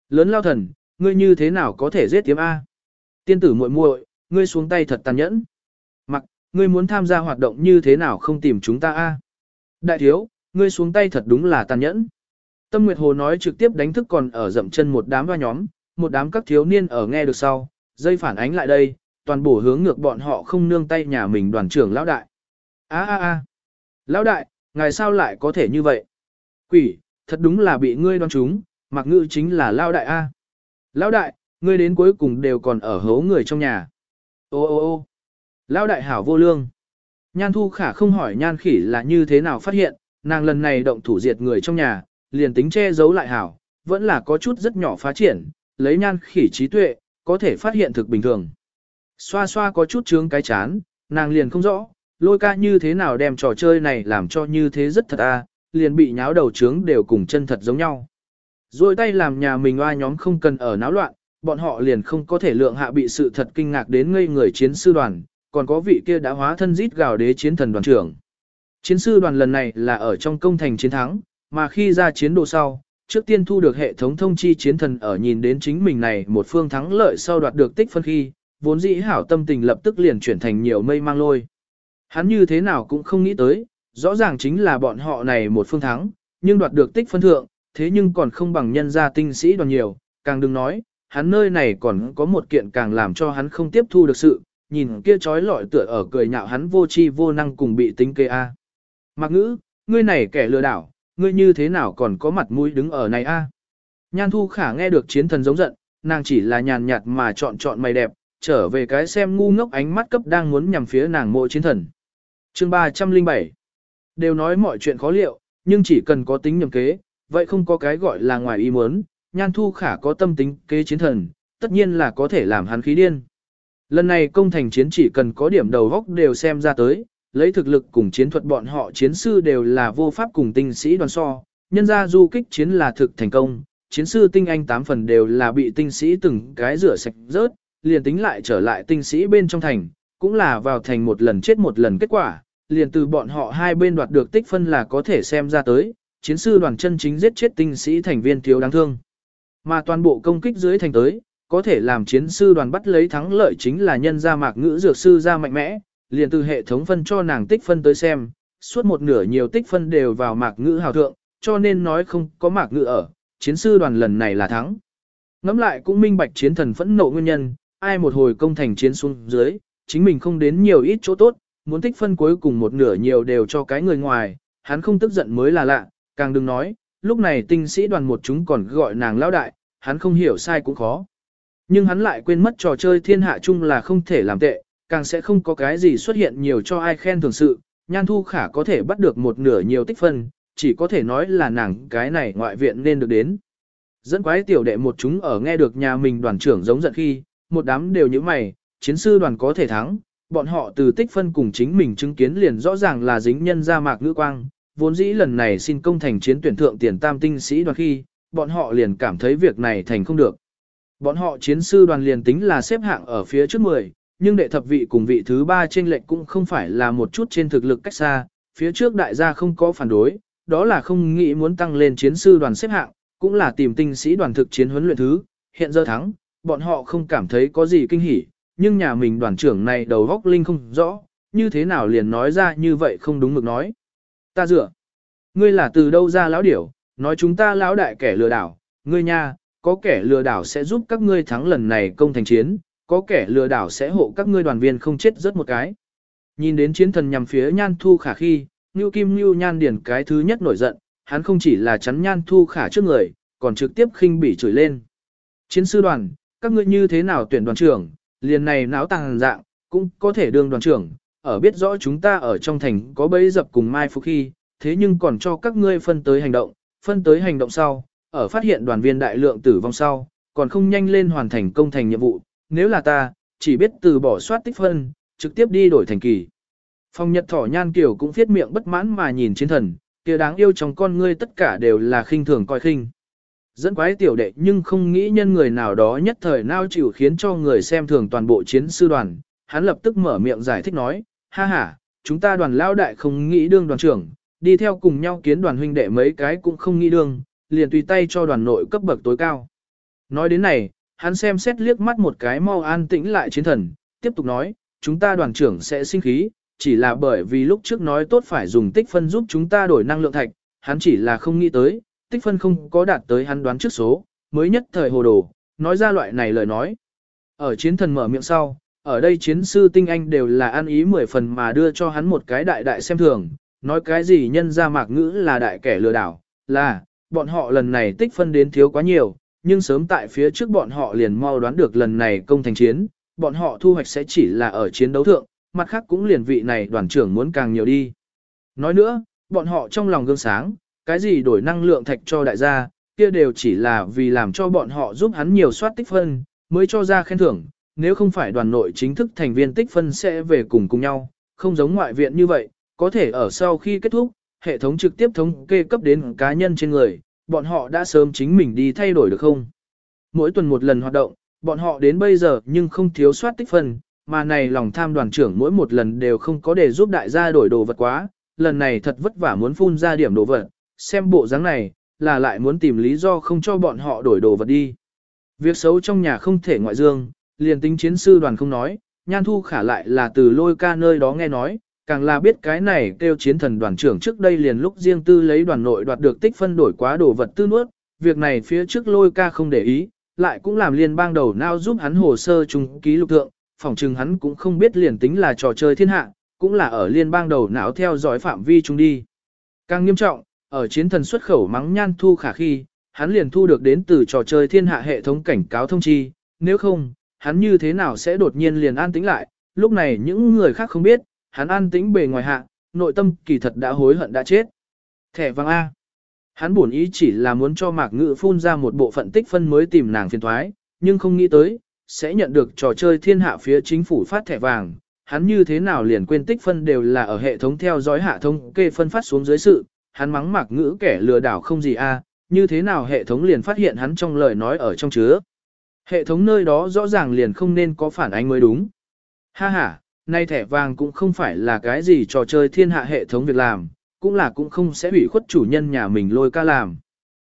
Lớn lao thần, ngươi như thế nào có thể giết tiếm A? Tiên tử muội muội, ngươi xuống tay thật tàn nhẫn. Mặc, ngươi muốn tham gia hoạt động như thế nào không tìm chúng ta A? Đại thiếu, ngươi xuống tay thật đúng là tàn nhẫn. Tâm Nguyệt Hồ nói trực tiếp đánh thức còn ở dậm chân một đám hoa nhóm, một đám các thiếu niên ở nghe được sau, dây phản ánh lại đây, toàn bổ hướng ngược bọn họ không nương tay nhà mình đoàn trưởng lão đại. A a a, lão đại, ngài sao lại có thể như vậy? Quỷ, thật đúng là bị ngươi đoán trúng, mặc ngữ chính là lão đại a. Lão đại, ngươi đến cuối cùng đều còn ở hố người trong nhà. Ô ô ô, lão đại hảo vô lương. Nhan thu khả không hỏi nhan khỉ là như thế nào phát hiện, nàng lần này động thủ diệt người trong nhà, liền tính che giấu lại hảo, vẫn là có chút rất nhỏ phá triển, lấy nhan khỉ trí tuệ, có thể phát hiện thực bình thường. Xoa xoa có chút trướng cái chán, nàng liền không rõ, lôi ca như thế nào đem trò chơi này làm cho như thế rất thật à, liền bị nháo đầu trướng đều cùng chân thật giống nhau. Rồi tay làm nhà mình oa nhóm không cần ở náo loạn, bọn họ liền không có thể lượng hạ bị sự thật kinh ngạc đến ngây người chiến sư đoàn, còn có vị kia đã hóa thân rít gào đế chiến thần đoàn trưởng. Chiến sư đoàn lần này là ở trong công thành chiến thắng, mà khi ra chiến đồ sau, trước tiên thu được hệ thống thông chi chiến thần ở nhìn đến chính mình này một phương thắng lợi sau đoạt được tích phân khi, vốn dĩ hảo tâm tình lập tức liền chuyển thành nhiều mây mang lôi. Hắn như thế nào cũng không nghĩ tới, rõ ràng chính là bọn họ này một phương thắng, nhưng đoạt được tích phân thượng, thế nhưng còn không bằng nhân gia tinh sĩ đoàn nhiều, càng đừng nói, hắn nơi này còn có một kiện càng làm cho hắn không tiếp thu được sự, nhìn kia trói lọi tựa ở cười nhạo hắn vô chi vô năng cùng bị tính kê a. Mặc ngữ, ngươi này kẻ lừa đảo, ngươi như thế nào còn có mặt mũi đứng ở này a? Nhan thu khả nghe được chiến thần giống giận, nàng chỉ là nhàn nhạt mà chọn chọn mày đẹp, trở về cái xem ngu ngốc ánh mắt cấp đang muốn nhằm phía nàng mộ chiến thần. chương 307 Đều nói mọi chuyện khó liệu, nhưng chỉ cần có tính nhầm kế, vậy không có cái gọi là ngoài ý muốn, nhan thu khả có tâm tính kế chiến thần, tất nhiên là có thể làm hắn khí điên. Lần này công thành chiến chỉ cần có điểm đầu góc đều xem ra tới, lấy thực lực cùng chiến thuật bọn họ chiến sư đều là vô pháp cùng tinh sĩ đoàn so, nhân ra du kích chiến là thực thành công, chiến sư tinh anh tám phần đều là bị tinh sĩ từng cái rửa sạch rớt, liền tính lại trở lại tinh sĩ bên trong thành, cũng là vào thành một lần chết một lần kết quả, liền từ bọn họ hai bên đoạt được tích phân là có thể xem ra tới, chiến sư đoàn chân chính giết chết tinh sĩ thành viên thiếu đáng thương. Mà toàn bộ công kích dưới thành tới, có thể làm chiến sư đoàn bắt lấy thắng lợi chính là nhân gia mạc ngữ dược sư ra mạnh mẽ, liền từ hệ thống phân cho nàng tích phân tới xem, suốt một nửa nhiều tích phân đều vào mạc ngữ hào thượng, cho nên nói không có mạc ngữ ở, chiến sư đoàn lần này là thắng. Ngắm lại cũng minh bạch chiến thần phẫn nộ nguyên nhân, ai một hồi công thành chiến xuống dưới, chính mình không đến nhiều ít chỗ tốt, muốn tích phân cuối cùng một nửa nhiều đều cho cái người ngoài, hắn không tức giận mới là lạ, càng đừng nói, lúc này tinh sĩ đoàn một chúng còn gọi nàng lão đại, hắn không hiểu sai cũng khó. Nhưng hắn lại quên mất trò chơi thiên hạ chung là không thể làm tệ, càng sẽ không có cái gì xuất hiện nhiều cho ai khen thường sự, nhan thu khả có thể bắt được một nửa nhiều tích phân, chỉ có thể nói là nàng cái này ngoại viện nên được đến. Dẫn quái tiểu đệ một chúng ở nghe được nhà mình đoàn trưởng giống giận khi, một đám đều như mày, chiến sư đoàn có thể thắng, bọn họ từ tích phân cùng chính mình chứng kiến liền rõ ràng là dính nhân ra mạc ngữ quang, vốn dĩ lần này xin công thành chiến tuyển thượng tiền tam tinh sĩ đoàn khi, bọn họ liền cảm thấy việc này thành không được. Bọn họ chiến sư đoàn liền tính là xếp hạng ở phía trước 10, nhưng đệ thập vị cùng vị thứ ba trên lệnh cũng không phải là một chút trên thực lực cách xa, phía trước đại gia không có phản đối, đó là không nghĩ muốn tăng lên chiến sư đoàn xếp hạng, cũng là tìm tinh sĩ đoàn thực chiến huấn luyện thứ, hiện giờ thắng, bọn họ không cảm thấy có gì kinh hỉ, nhưng nhà mình đoàn trưởng này đầu góc linh không rõ, như thế nào liền nói ra như vậy không đúng mực nói. Ta dựa, ngươi là từ đâu ra lão điểu, nói chúng ta lão đại kẻ lừa đảo, ngươi nha, có kẻ lừa đảo sẽ giúp các ngươi thắng lần này công thành chiến, có kẻ lừa đảo sẽ hộ các ngươi đoàn viên không chết rất một cái. Nhìn đến chiến thần nhằm phía nhan thu khả khi, Ngưu Kim Ngưu Nhan Điển cái thứ nhất nổi giận, hắn không chỉ là chắn Nhan Thu Khả trước người, còn trực tiếp khinh bỉ chửi lên. Chiến sư đoàn, các ngươi như thế nào tuyển đoàn trưởng, liền này náo tàng dạng, cũng có thể đương đoàn trưởng, ở biết rõ chúng ta ở trong thành có bấy dập cùng Mai Phục khi, thế nhưng còn cho các ngươi phân tới hành động, phân tới hành động sau, ở phát hiện đoàn viên đại lượng tử vong sau, còn không nhanh lên hoàn thành công thành nhiệm vụ, nếu là ta, chỉ biết từ bỏ soát tích phân, trực tiếp đi đổi thành kỳ. Phong Nhật Thỏ Nhan Kiều cũng viết miệng bất mãn mà nhìn chiến thần, kia đáng yêu trong con ngươi tất cả đều là khinh thường coi khinh. Dẫn quái tiểu đệ nhưng không nghĩ nhân người nào đó nhất thời nao chịu khiến cho người xem thường toàn bộ chiến sư đoàn, hắn lập tức mở miệng giải thích nói, ha ha, chúng ta đoàn lao đại không nghĩ đương đoàn trưởng, đi theo cùng nhau kiến đoàn huynh đệ mấy cái cũng không nghĩ đương, liền tùy tay cho đoàn nội cấp bậc tối cao. Nói đến này, hắn xem xét liếc mắt một cái mau an tĩnh lại chiến thần, tiếp tục nói, chúng ta đoàn trưởng sẽ sinh khí, chỉ là bởi vì lúc trước nói tốt phải dùng tích phân giúp chúng ta đổi năng lượng thạch, hắn chỉ là không nghĩ tới, tích phân không có đạt tới hắn đoán trước số, mới nhất thời hồ đồ, nói ra loại này lời nói. Ở chiến thần mở miệng sau, ở đây chiến sư tinh anh đều là ăn ý mười phần mà đưa cho hắn một cái đại đại xem thường, nói cái gì nhân ra mạc ngữ là đại kẻ lừa đảo, là, bọn họ lần này tích phân đến thiếu quá nhiều, nhưng sớm tại phía trước bọn họ liền mau đoán được lần này công thành chiến, bọn họ thu hoạch sẽ chỉ là ở chiến đấu thượng, mặt khác cũng liền vị này đoàn trưởng muốn càng nhiều đi. Nói nữa, bọn họ trong lòng gương sáng, cái gì đổi năng lượng thạch cho đại gia, kia đều chỉ là vì làm cho bọn họ giúp hắn nhiều soát tích phân, mới cho ra khen thưởng, nếu không phải đoàn nội chính thức thành viên tích phân sẽ về cùng cùng nhau, không giống ngoại viện như vậy, có thể ở sau khi kết thúc, hệ thống trực tiếp thống kê cấp đến cá nhân trên người, bọn họ đã sớm chính mình đi thay đổi được không? Mỗi tuần một lần hoạt động, bọn họ đến bây giờ nhưng không thiếu soát tích phân, mà này lòng tham đoàn trưởng mỗi một lần đều không có để giúp đại gia đổi đồ vật quá, lần này thật vất vả muốn phun ra điểm đồ vật, xem bộ dáng này, là lại muốn tìm lý do không cho bọn họ đổi đồ vật đi. Việc xấu trong nhà không thể ngoại dương, liền tính chiến sư đoàn không nói, nhan thu khả lại là từ lôi ca nơi đó nghe nói, càng là biết cái này kêu chiến thần đoàn trưởng trước đây liền lúc riêng tư lấy đoàn nội đoạt được tích phân đổi quá đồ vật tư nuốt, việc này phía trước lôi ca không để ý, lại cũng làm liên bang đầu nao giúp hắn hồ sơ trung ký lục thượng, phỏng chừng hắn cũng không biết liền tính là trò chơi thiên hạ, cũng là ở liên bang đầu não theo dõi phạm vi chung đi. Càng nghiêm trọng, ở chiến thần xuất khẩu mắng nhan thu khả khi, hắn liền thu được đến từ trò chơi thiên hạ hệ thống cảnh cáo thông chi, nếu không, hắn như thế nào sẽ đột nhiên liền an tĩnh lại, lúc này những người khác không biết, hắn an tĩnh bề ngoài hạ, nội tâm kỳ thật đã hối hận đã chết. Thẻ vàng A. Hắn buồn ý chỉ là muốn cho mạc ngự phun ra một bộ phận tích phân mới tìm nàng phiền thoái, nhưng không nghĩ tới, sẽ nhận được trò chơi thiên hạ phía chính phủ phát thẻ vàng, hắn như thế nào liền quên tích phân đều là ở hệ thống theo dõi hạ thống kê phân phát xuống dưới sự, hắn mắng mạc ngữ kẻ lừa đảo không gì a, như thế nào hệ thống liền phát hiện hắn trong lời nói ở trong chứa. Hệ thống nơi đó rõ ràng liền không nên có phản ánh mới đúng. Ha ha, nay thẻ vàng cũng không phải là cái gì trò chơi thiên hạ hệ thống việc làm, cũng là cũng không sẽ bị khuất chủ nhân nhà mình lôi ca làm.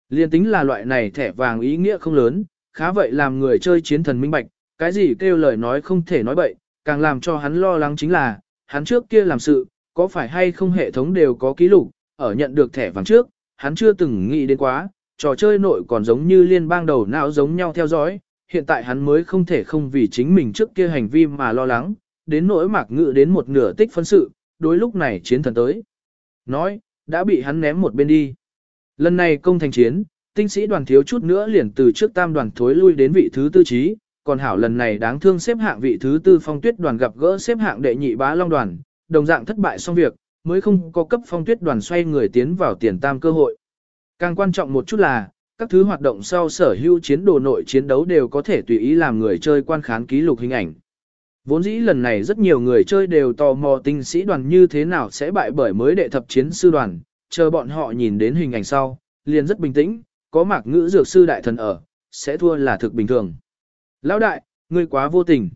Liên tính là loại này thẻ vàng ý nghĩa không lớn, khá vậy làm người chơi chiến thần minh bạch, cái gì kêu lời nói không thể nói bậy, càng làm cho hắn lo lắng chính là, hắn trước kia làm sự, có phải hay không hệ thống đều có ký lục, ở nhận được thẻ vàng trước, hắn chưa từng nghĩ đến quá, trò chơi nội còn giống như liên bang đầu não giống nhau theo dõi, hiện tại hắn mới không thể không vì chính mình trước kia hành vi mà lo lắng, đến nỗi mạc ngự đến một nửa tích phân sự, đối lúc này chiến thần tới. Nói, đã bị hắn ném một bên đi. Lần này công thành chiến, tinh sĩ đoàn thiếu chút nữa liền từ trước tam đoàn thối lui đến vị thứ tư trí, còn hảo lần này đáng thương xếp hạng vị thứ tư phong tuyết đoàn gặp gỡ xếp hạng đệ nhị bá long đoàn, đồng dạng thất bại xong việc, mới không có cấp phong tuyết đoàn xoay người tiến vào tiền tam cơ hội. Càng quan trọng một chút là, các thứ hoạt động sau sở hữu chiến đồ nội chiến đấu đều có thể tùy ý làm người chơi quan khán ký lục hình ảnh. Vốn dĩ lần này rất nhiều người chơi đều tò mò tinh sĩ đoàn như thế nào sẽ bại bởi mới đệ thập chiến sư đoàn, chờ bọn họ nhìn đến hình ảnh sau, liền rất bình tĩnh, có mạc ngữ dược sư đại thần ở, sẽ thua là thực bình thường. Lão đại, ngươi quá vô tình.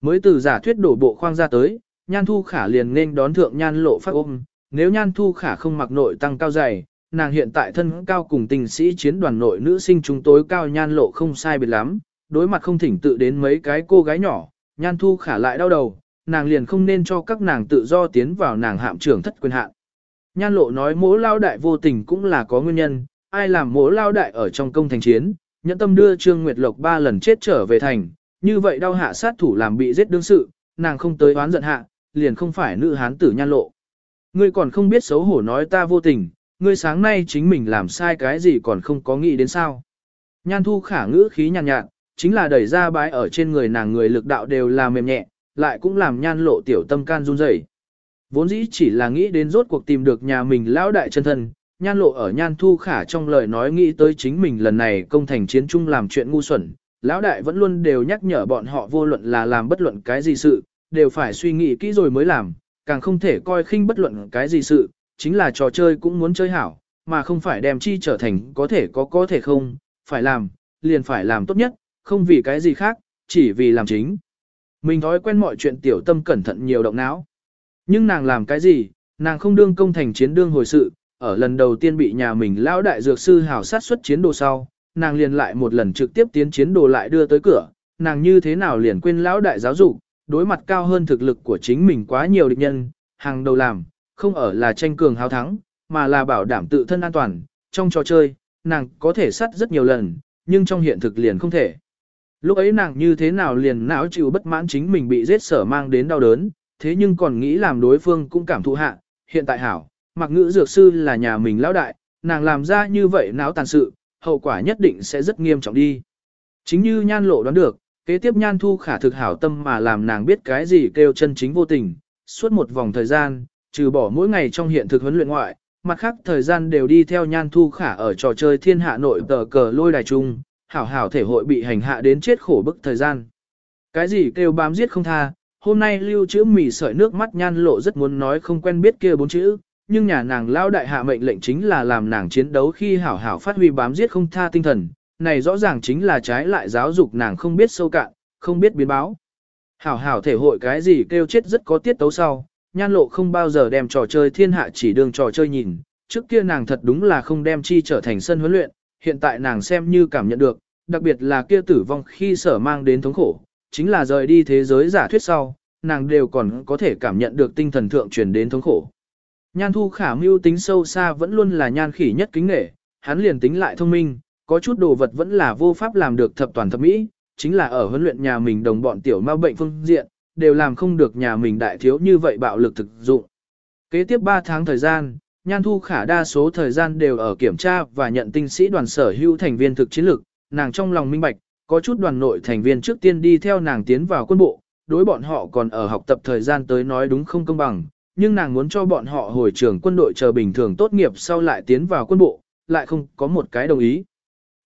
Mới từ giả thuyết đổ bộ khoang ra tới, nhan thu khả liền nên đón thượng nhan lộ phát ôm, nếu nhan thu khả không mặc nội tăng cao dày, nàng hiện tại thân cao cùng tình sĩ chiến đoàn nội nữ sinh chúng tối cao nhan lộ không sai biệt lắm, đối mặt không thỉnh tự đến mấy cái cô gái nhỏ, nhan thu khả lại đau đầu, nàng liền không nên cho các nàng tự do tiến vào nàng hạm trưởng thất quyền hạn. Nhan lộ nói mỗ lao đại vô tình cũng là có nguyên nhân, ai làm mỗ lao đại ở trong công thành chiến, nhẫn tâm đưa Trương Nguyệt Lộc ba lần chết trở về thành, như vậy đau hạ sát thủ làm bị giết đương sự, nàng không tới oán giận hạ, liền không phải nữ hán tử nhan lộ. Ngươi còn không biết xấu hổ nói ta vô tình, ngươi sáng nay chính mình làm sai cái gì còn không có nghĩ đến sao. Nhan thu khả ngữ khí nhàn nhạt, nhạt, chính là đẩy ra bái ở trên người nàng người lực đạo đều là mềm nhẹ, lại cũng làm nhan lộ tiểu tâm can run rẩy. Vốn dĩ chỉ là nghĩ đến rốt cuộc tìm được nhà mình lão đại chân thân, nhan lộ ở nhan thu khả trong lời nói nghĩ tới chính mình lần này công thành chiến chung làm chuyện ngu xuẩn, lão đại vẫn luôn đều nhắc nhở bọn họ vô luận là làm bất luận cái gì sự, đều phải suy nghĩ kỹ rồi mới làm, càng không thể coi khinh bất luận cái gì sự, chính là trò chơi cũng muốn chơi hảo, mà không phải đem chi trở thành có thể có có thể không, phải làm, liền phải làm tốt nhất, không vì cái gì khác, chỉ vì làm chính. Mình thói quen mọi chuyện tiểu tâm cẩn thận nhiều động não. Nhưng nàng làm cái gì, nàng không đương công thành chiến đương hồi sự, ở lần đầu tiên bị nhà mình lão đại dược sư hào sát xuất chiến đồ sau, nàng liền lại một lần trực tiếp tiến chiến đồ lại đưa tới cửa, nàng như thế nào liền quên lão đại giáo dục, đối mặt cao hơn thực lực của chính mình quá nhiều địch nhân, hàng đầu làm, không ở là tranh cường hào thắng, mà là bảo đảm tự thân an toàn, trong trò chơi, nàng có thể sát rất nhiều lần, nhưng trong hiện thực liền không thể. Lúc ấy nàng như thế nào liền não chịu bất mãn chính mình bị giết sở mang đến đau đớn, thế nhưng còn nghĩ làm đối phương cũng cảm thụ hạ, hiện tại hảo, mặc ngữ dược sư là nhà mình lão đại, nàng làm ra như vậy não tàn sự, hậu quả nhất định sẽ rất nghiêm trọng đi. Chính như nhan lộ đoán được, kế tiếp nhan thu khả thực hảo tâm mà làm nàng biết cái gì kêu chân chính vô tình, suốt một vòng thời gian, trừ bỏ mỗi ngày trong hiện thực huấn luyện ngoại, mặt khác thời gian đều đi theo nhan thu khả ở trò chơi thiên hạ nội tờ cờ lôi đài chung, hảo hảo thể hội bị hành hạ đến chết khổ bức thời gian. Cái gì kêu bám giết không tha, hôm nay lưu chữ mỉ sợi nước mắt nhan lộ rất muốn nói không quen biết kia bốn chữ, nhưng nhà nàng lao đại hạ mệnh lệnh chính là làm nàng chiến đấu khi hảo hảo phát huy bám giết không tha tinh thần, này rõ ràng chính là trái lại giáo dục nàng không biết sâu cạn, không biết biến báo. Hảo hảo thể hội cái gì kêu chết rất có tiết tấu sau, nhan lộ không bao giờ đem trò chơi thiên hạ chỉ đường trò chơi nhìn, trước kia nàng thật đúng là không đem chi trở thành sân huấn luyện, hiện tại nàng xem như cảm nhận được, đặc biệt là kia tử vong khi sở mang đến thống khổ, chính là rời đi thế giới giả thuyết sau, nàng đều còn có thể cảm nhận được tinh thần thượng truyền đến thống khổ. Nhan thu khả mưu tính sâu xa vẫn luôn là nhan khỉ nhất kính nghệ, hắn liền tính lại thông minh, có chút đồ vật vẫn là vô pháp làm được thập toàn thập mỹ, chính là ở huấn luyện nhà mình đồng bọn tiểu ma bệnh phương diện, đều làm không được nhà mình đại thiếu như vậy bạo lực thực dụng. Kế tiếp 3 tháng thời gian, Nhan Thu Khả đa số thời gian đều ở kiểm tra và nhận tinh sĩ đoàn sở hữu thành viên thực chiến lực, nàng trong lòng minh bạch, có chút đoàn nội thành viên trước tiên đi theo nàng tiến vào quân bộ, đối bọn họ còn ở học tập thời gian tới nói đúng không công bằng, nhưng nàng muốn cho bọn họ hồi trường quân đội chờ bình thường tốt nghiệp sau lại tiến vào quân bộ, lại không có một cái đồng ý.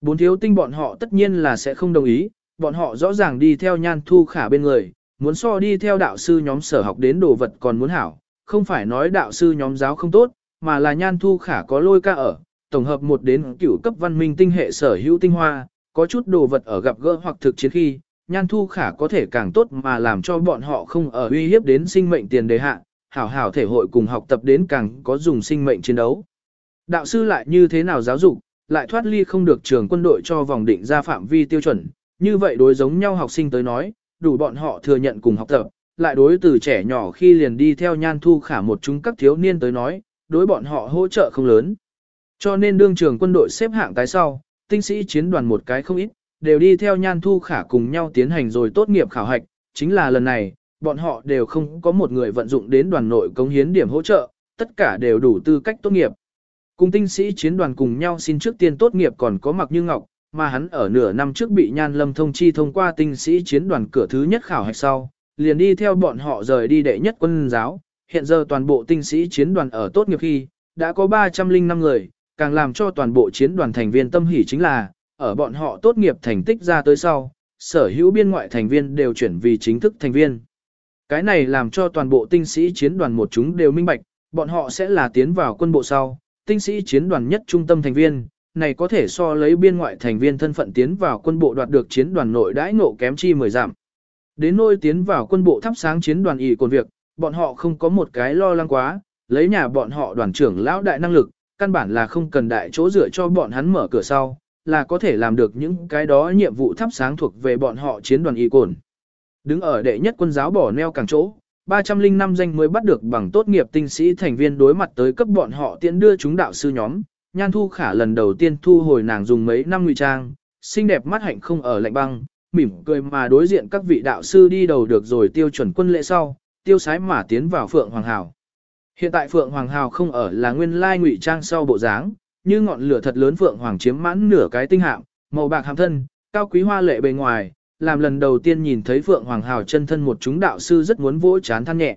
Bốn thiếu tinh bọn họ tất nhiên là sẽ không đồng ý, bọn họ rõ ràng đi theo nhan thu khả bên người, muốn so đi theo đạo sư nhóm sở học đến đồ vật còn muốn hảo, không phải nói đạo sư nhóm giáo không tốt, mà là nhan thu khả có lôi ca ở, tổng hợp một đến cửu cấp văn minh tinh hệ sở hữu tinh hoa, có chút đồ vật ở gặp gỡ hoặc thực chiến khi, nhan thu khả có thể càng tốt mà làm cho bọn họ không ở uy hiếp đến sinh mệnh tiền đề hạ, hảo hảo thể hội cùng học tập đến càng có dùng sinh mệnh chiến đấu. Đạo sư lại như thế nào giáo dục, lại thoát ly không được trường quân đội cho vòng định ra phạm vi tiêu chuẩn, như vậy đối giống nhau học sinh tới nói, đủ bọn họ thừa nhận cùng học tập, lại đối từ trẻ nhỏ khi liền đi theo nhan thu khả một chúng các thiếu niên tới nói, đối bọn họ hỗ trợ không lớn. Cho nên đương trường quân đội xếp hạng tái sau, tinh sĩ chiến đoàn một cái không ít, đều đi theo nhan thu khả cùng nhau tiến hành rồi tốt nghiệp khảo hạch, chính là lần này, bọn họ đều không có một người vận dụng đến đoàn nội cống hiến điểm hỗ trợ, tất cả đều đủ tư cách tốt nghiệp. Cùng tinh sĩ chiến đoàn cùng nhau xin trước tiên tốt nghiệp còn có mặc như ngọc, mà hắn ở nửa năm trước bị nhan lâm thông chi thông qua tinh sĩ chiến đoàn cửa thứ nhất khảo hạch sau, liền đi theo bọn họ rời đi đệ nhất quân giáo. Hiện giờ toàn bộ tinh sĩ chiến đoàn ở tốt nghiệp khi, đã có 305 người, càng làm cho toàn bộ chiến đoàn thành viên tâm hỉ chính là, ở bọn họ tốt nghiệp thành tích ra tới sau, sở hữu biên ngoại thành viên đều chuyển vì chính thức thành viên. Cái này làm cho toàn bộ tinh sĩ chiến đoàn một chúng đều minh bạch, bọn họ sẽ là tiến vào quân bộ sau, tinh sĩ chiến đoàn nhất trung tâm thành viên, này có thể so lấy biên ngoại thành viên thân phận tiến vào quân bộ đoạt được chiến đoàn nội đãi ngộ kém chi 10 giảm. Đến nôi tiến vào quân bộ thắp sáng chiến đoàn ỉ còn việc, bọn họ không có một cái lo lắng quá, lấy nhà bọn họ đoàn trưởng lão đại năng lực, căn bản là không cần đại chỗ dựa cho bọn hắn mở cửa sau, là có thể làm được những cái đó nhiệm vụ thắp sáng thuộc về bọn họ chiến đoàn y cồn. Đứng ở đệ nhất quân giáo bỏ neo càng chỗ, 305 danh mới bắt được bằng tốt nghiệp tinh sĩ thành viên đối mặt tới cấp bọn họ tiện đưa chúng đạo sư nhóm. Nhan Thu Khả lần đầu tiên thu hồi nàng dùng mấy năm ngụy trang, xinh đẹp mắt hạnh không ở lạnh băng, mỉm cười mà đối diện các vị đạo sư đi đầu được rồi tiêu chuẩn quân lễ sau, tiêu sái mà tiến vào Phượng Hoàng Hào. Hiện tại Phượng Hoàng Hào không ở là nguyên lai ngụy trang sau bộ dáng, như ngọn lửa thật lớn Phượng Hoàng chiếm mãn nửa cái tinh hạm, màu bạc hàm thân, cao quý hoa lệ bề ngoài, làm lần đầu tiên nhìn thấy Phượng Hoàng Hào chân thân một chúng đạo sư rất muốn vỗ chán than nhẹ.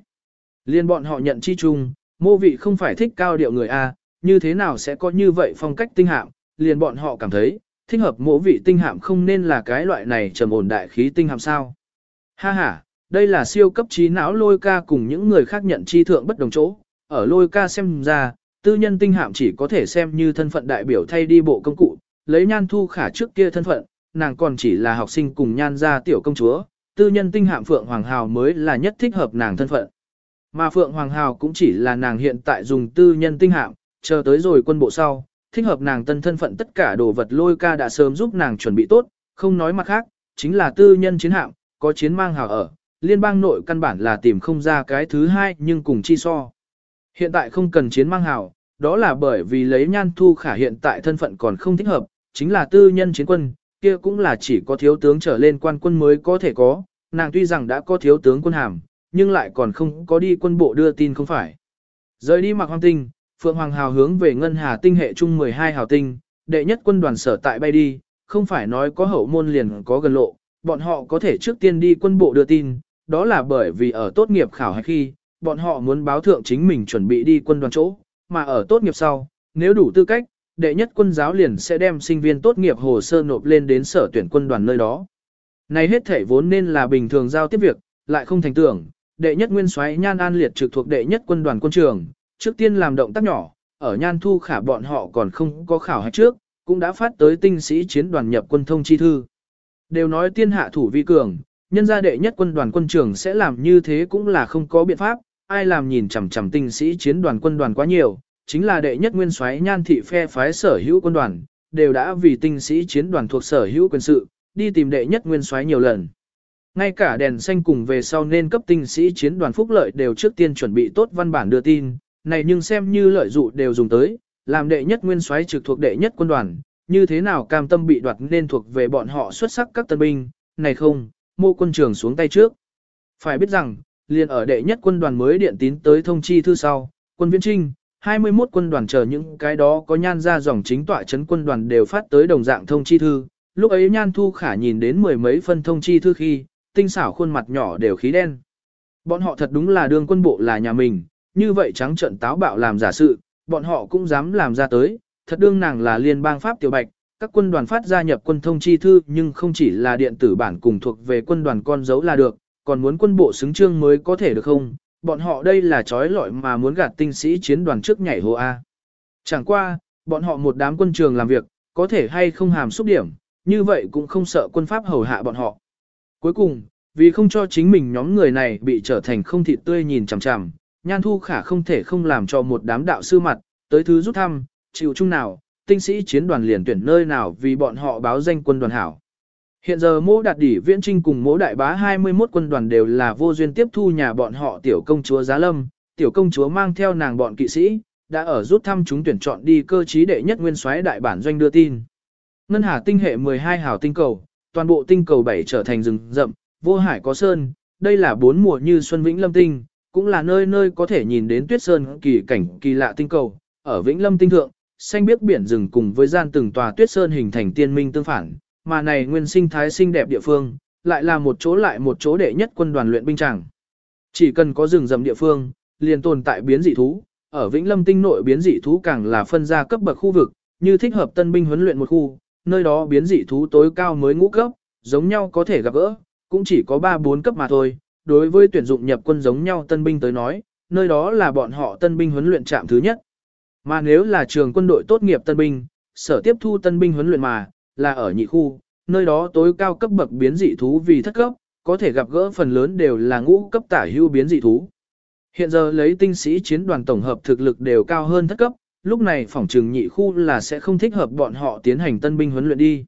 Liên bọn họ nhận chi chung, mô vị không phải thích cao điệu người A, như thế nào sẽ có như vậy phong cách tinh hạm, liền bọn họ cảm thấy, thích hợp mô vị tinh hạm không nên là cái loại này trầm ổn đại khí tinh hạm sao. Ha ha, đây là siêu cấp trí não lôi ca cùng những người khác nhận chi thượng bất đồng chỗ, ở lôi ca xem ra, tư nhân tinh hạm chỉ có thể xem như thân phận đại biểu thay đi bộ công cụ, lấy nhan thu khả trước kia thân phận, nàng còn chỉ là học sinh cùng nhan gia tiểu công chúa, tư nhân tinh hạm Phượng Hoàng Hào mới là nhất thích hợp nàng thân phận. Mà Phượng Hoàng Hào cũng chỉ là nàng hiện tại dùng tư nhân tinh hạm, chờ tới rồi quân bộ sau, thích hợp nàng tân thân phận tất cả đồ vật lôi ca đã sớm giúp nàng chuẩn bị tốt, không nói mặt khác, chính là tư nhân chiến hạm, có chiến mang hào ở, liên bang nội căn bản là tìm không ra cái thứ hai nhưng cùng chi so. Hiện tại không cần chiến mang hào, đó là bởi vì lấy nhan thu khả hiện tại thân phận còn không thích hợp, chính là tư nhân chiến quân, kia cũng là chỉ có thiếu tướng trở lên quan quân mới có thể có, nàng tuy rằng đã có thiếu tướng quân hàm, nhưng lại còn không có đi quân bộ đưa tin không phải. Rời đi mặc hoang tinh, Phượng Hoàng Hào hướng về Ngân Hà tinh hệ chung 12 hào tinh, đệ nhất quân đoàn sở tại bay đi, không phải nói có hậu môn liền có gần lộ, bọn họ có thể trước tiên đi quân bộ đưa tin, đó là bởi vì ở tốt nghiệp khảo hay khi, bọn họ muốn báo thượng chính mình chuẩn bị đi quân đoàn chỗ, mà ở tốt nghiệp sau, nếu đủ tư cách, đệ nhất quân giáo liền sẽ đem sinh viên tốt nghiệp hồ sơ nộp lên đến sở tuyển quân đoàn nơi đó. Này hết thể vốn nên là bình thường giao tiếp việc, lại không thành tưởng, đệ nhất nguyên soái Nhan An Liệt trực thuộc đệ nhất quân đoàn quân trường, trước tiên làm động tác nhỏ, ở Nhan Thu Khả bọn họ còn không có khảo hạch trước, cũng đã phát tới tinh sĩ chiến đoàn nhập quân thông chi thư. Đều nói tiên hạ thủ vi cường, nhân gia đệ nhất quân đoàn quân trường sẽ làm như thế cũng là không có biện pháp, ai làm nhìn chằm chằm tinh sĩ chiến đoàn quân đoàn quá nhiều, chính là đệ nhất nguyên soái nhan thị phe phái sở hữu quân đoàn, đều đã vì tinh sĩ chiến đoàn thuộc sở hữu quân sự, đi tìm đệ nhất nguyên soái nhiều lần. Ngay cả đèn xanh cùng về sau nên cấp tinh sĩ chiến đoàn phúc lợi đều trước tiên chuẩn bị tốt văn bản đưa tin, này nhưng xem như lợi dụ đều dùng tới, làm đệ nhất nguyên soái trực thuộc đệ nhất quân đoàn, như thế nào cam tâm bị đoạt nên thuộc về bọn họ xuất sắc các tân binh, này không, mô quân trường xuống tay trước. Phải biết rằng, liền ở đệ nhất quân đoàn mới điện tín tới thông chi thư sau, quân viễn trinh, 21 quân đoàn chờ những cái đó có nhan ra dòng chính tọa chấn quân đoàn đều phát tới đồng dạng thông chi thư. Lúc ấy nhan thu khả nhìn đến mười mấy phân thông chi thư khi, tinh xảo khuôn mặt nhỏ đều khí đen. Bọn họ thật đúng là đương quân bộ là nhà mình, như vậy trắng trận táo bạo làm giả sự, bọn họ cũng dám làm ra tới, thật đương nàng là liên bang Pháp tiểu bạch, các quân đoàn phát gia nhập quân thông chi thư nhưng không chỉ là điện tử bản cùng thuộc về quân đoàn con dấu là được, còn muốn quân bộ xứng trương mới có thể được không, bọn họ đây là trói lọi mà muốn gạt tinh sĩ chiến đoàn trước nhảy hồ A. Chẳng qua, bọn họ một đám quân trường làm việc, có thể hay không hàm xúc điểm, như vậy cũng không sợ quân pháp hầu hạ bọn họ. Cuối cùng, vì không cho chính mình nhóm người này bị trở thành không thịt tươi nhìn chằm chằm, Nhan Thu Khả không thể không làm cho một đám đạo sư mặt, tới thứ rút thăm, chịu chung nào, tinh sĩ chiến đoàn liền tuyển nơi nào vì bọn họ báo danh quân đoàn hảo. Hiện giờ mô đạt đỉ viễn trinh cùng mô đại bá 21 quân đoàn đều là vô duyên tiếp thu nhà bọn họ tiểu công chúa Giá Lâm, tiểu công chúa mang theo nàng bọn kỵ sĩ, đã ở rút thăm chúng tuyển chọn đi cơ trí đệ nhất nguyên soái đại bản doanh đưa tin. Ngân hà tinh hệ 12 hào tinh cầu, toàn bộ tinh cầu 7 trở thành rừng rậm, vô hải có sơn, đây là bốn mùa như xuân vĩnh lâm tinh, cũng là nơi nơi có thể nhìn đến tuyết sơn kỳ cảnh kỳ lạ tinh cầu, ở vĩnh lâm tinh thượng, xanh biếc biển rừng cùng với gian từng tòa tuyết sơn hình thành tiên minh tương phản, mà này nguyên sinh thái xinh đẹp địa phương, lại là một chỗ lại một chỗ đệ nhất quân đoàn luyện binh chẳng. Chỉ cần có rừng rậm địa phương, liền tồn tại biến dị thú, ở Vĩnh Lâm tinh nội biến dị thú càng là phân ra cấp bậc khu vực, như thích hợp tân binh huấn luyện một khu, nơi đó biến dị thú tối cao mới ngũ cấp, giống nhau có thể gặp gỡ, cũng chỉ có 3-4 cấp mà thôi. Đối với tuyển dụng nhập quân giống nhau tân binh tới nói, nơi đó là bọn họ tân binh huấn luyện trạm thứ nhất. Mà nếu là trường quân đội tốt nghiệp tân binh, sở tiếp thu tân binh huấn luyện mà, là ở nhị khu, nơi đó tối cao cấp bậc biến dị thú vì thất cấp, có thể gặp gỡ phần lớn đều là ngũ cấp tả hưu biến dị thú. Hiện giờ lấy tinh sĩ chiến đoàn tổng hợp thực lực đều cao hơn thất cấp, lúc này phòng trường nhị khu là sẽ không thích hợp bọn họ tiến hành tân binh huấn luyện đi.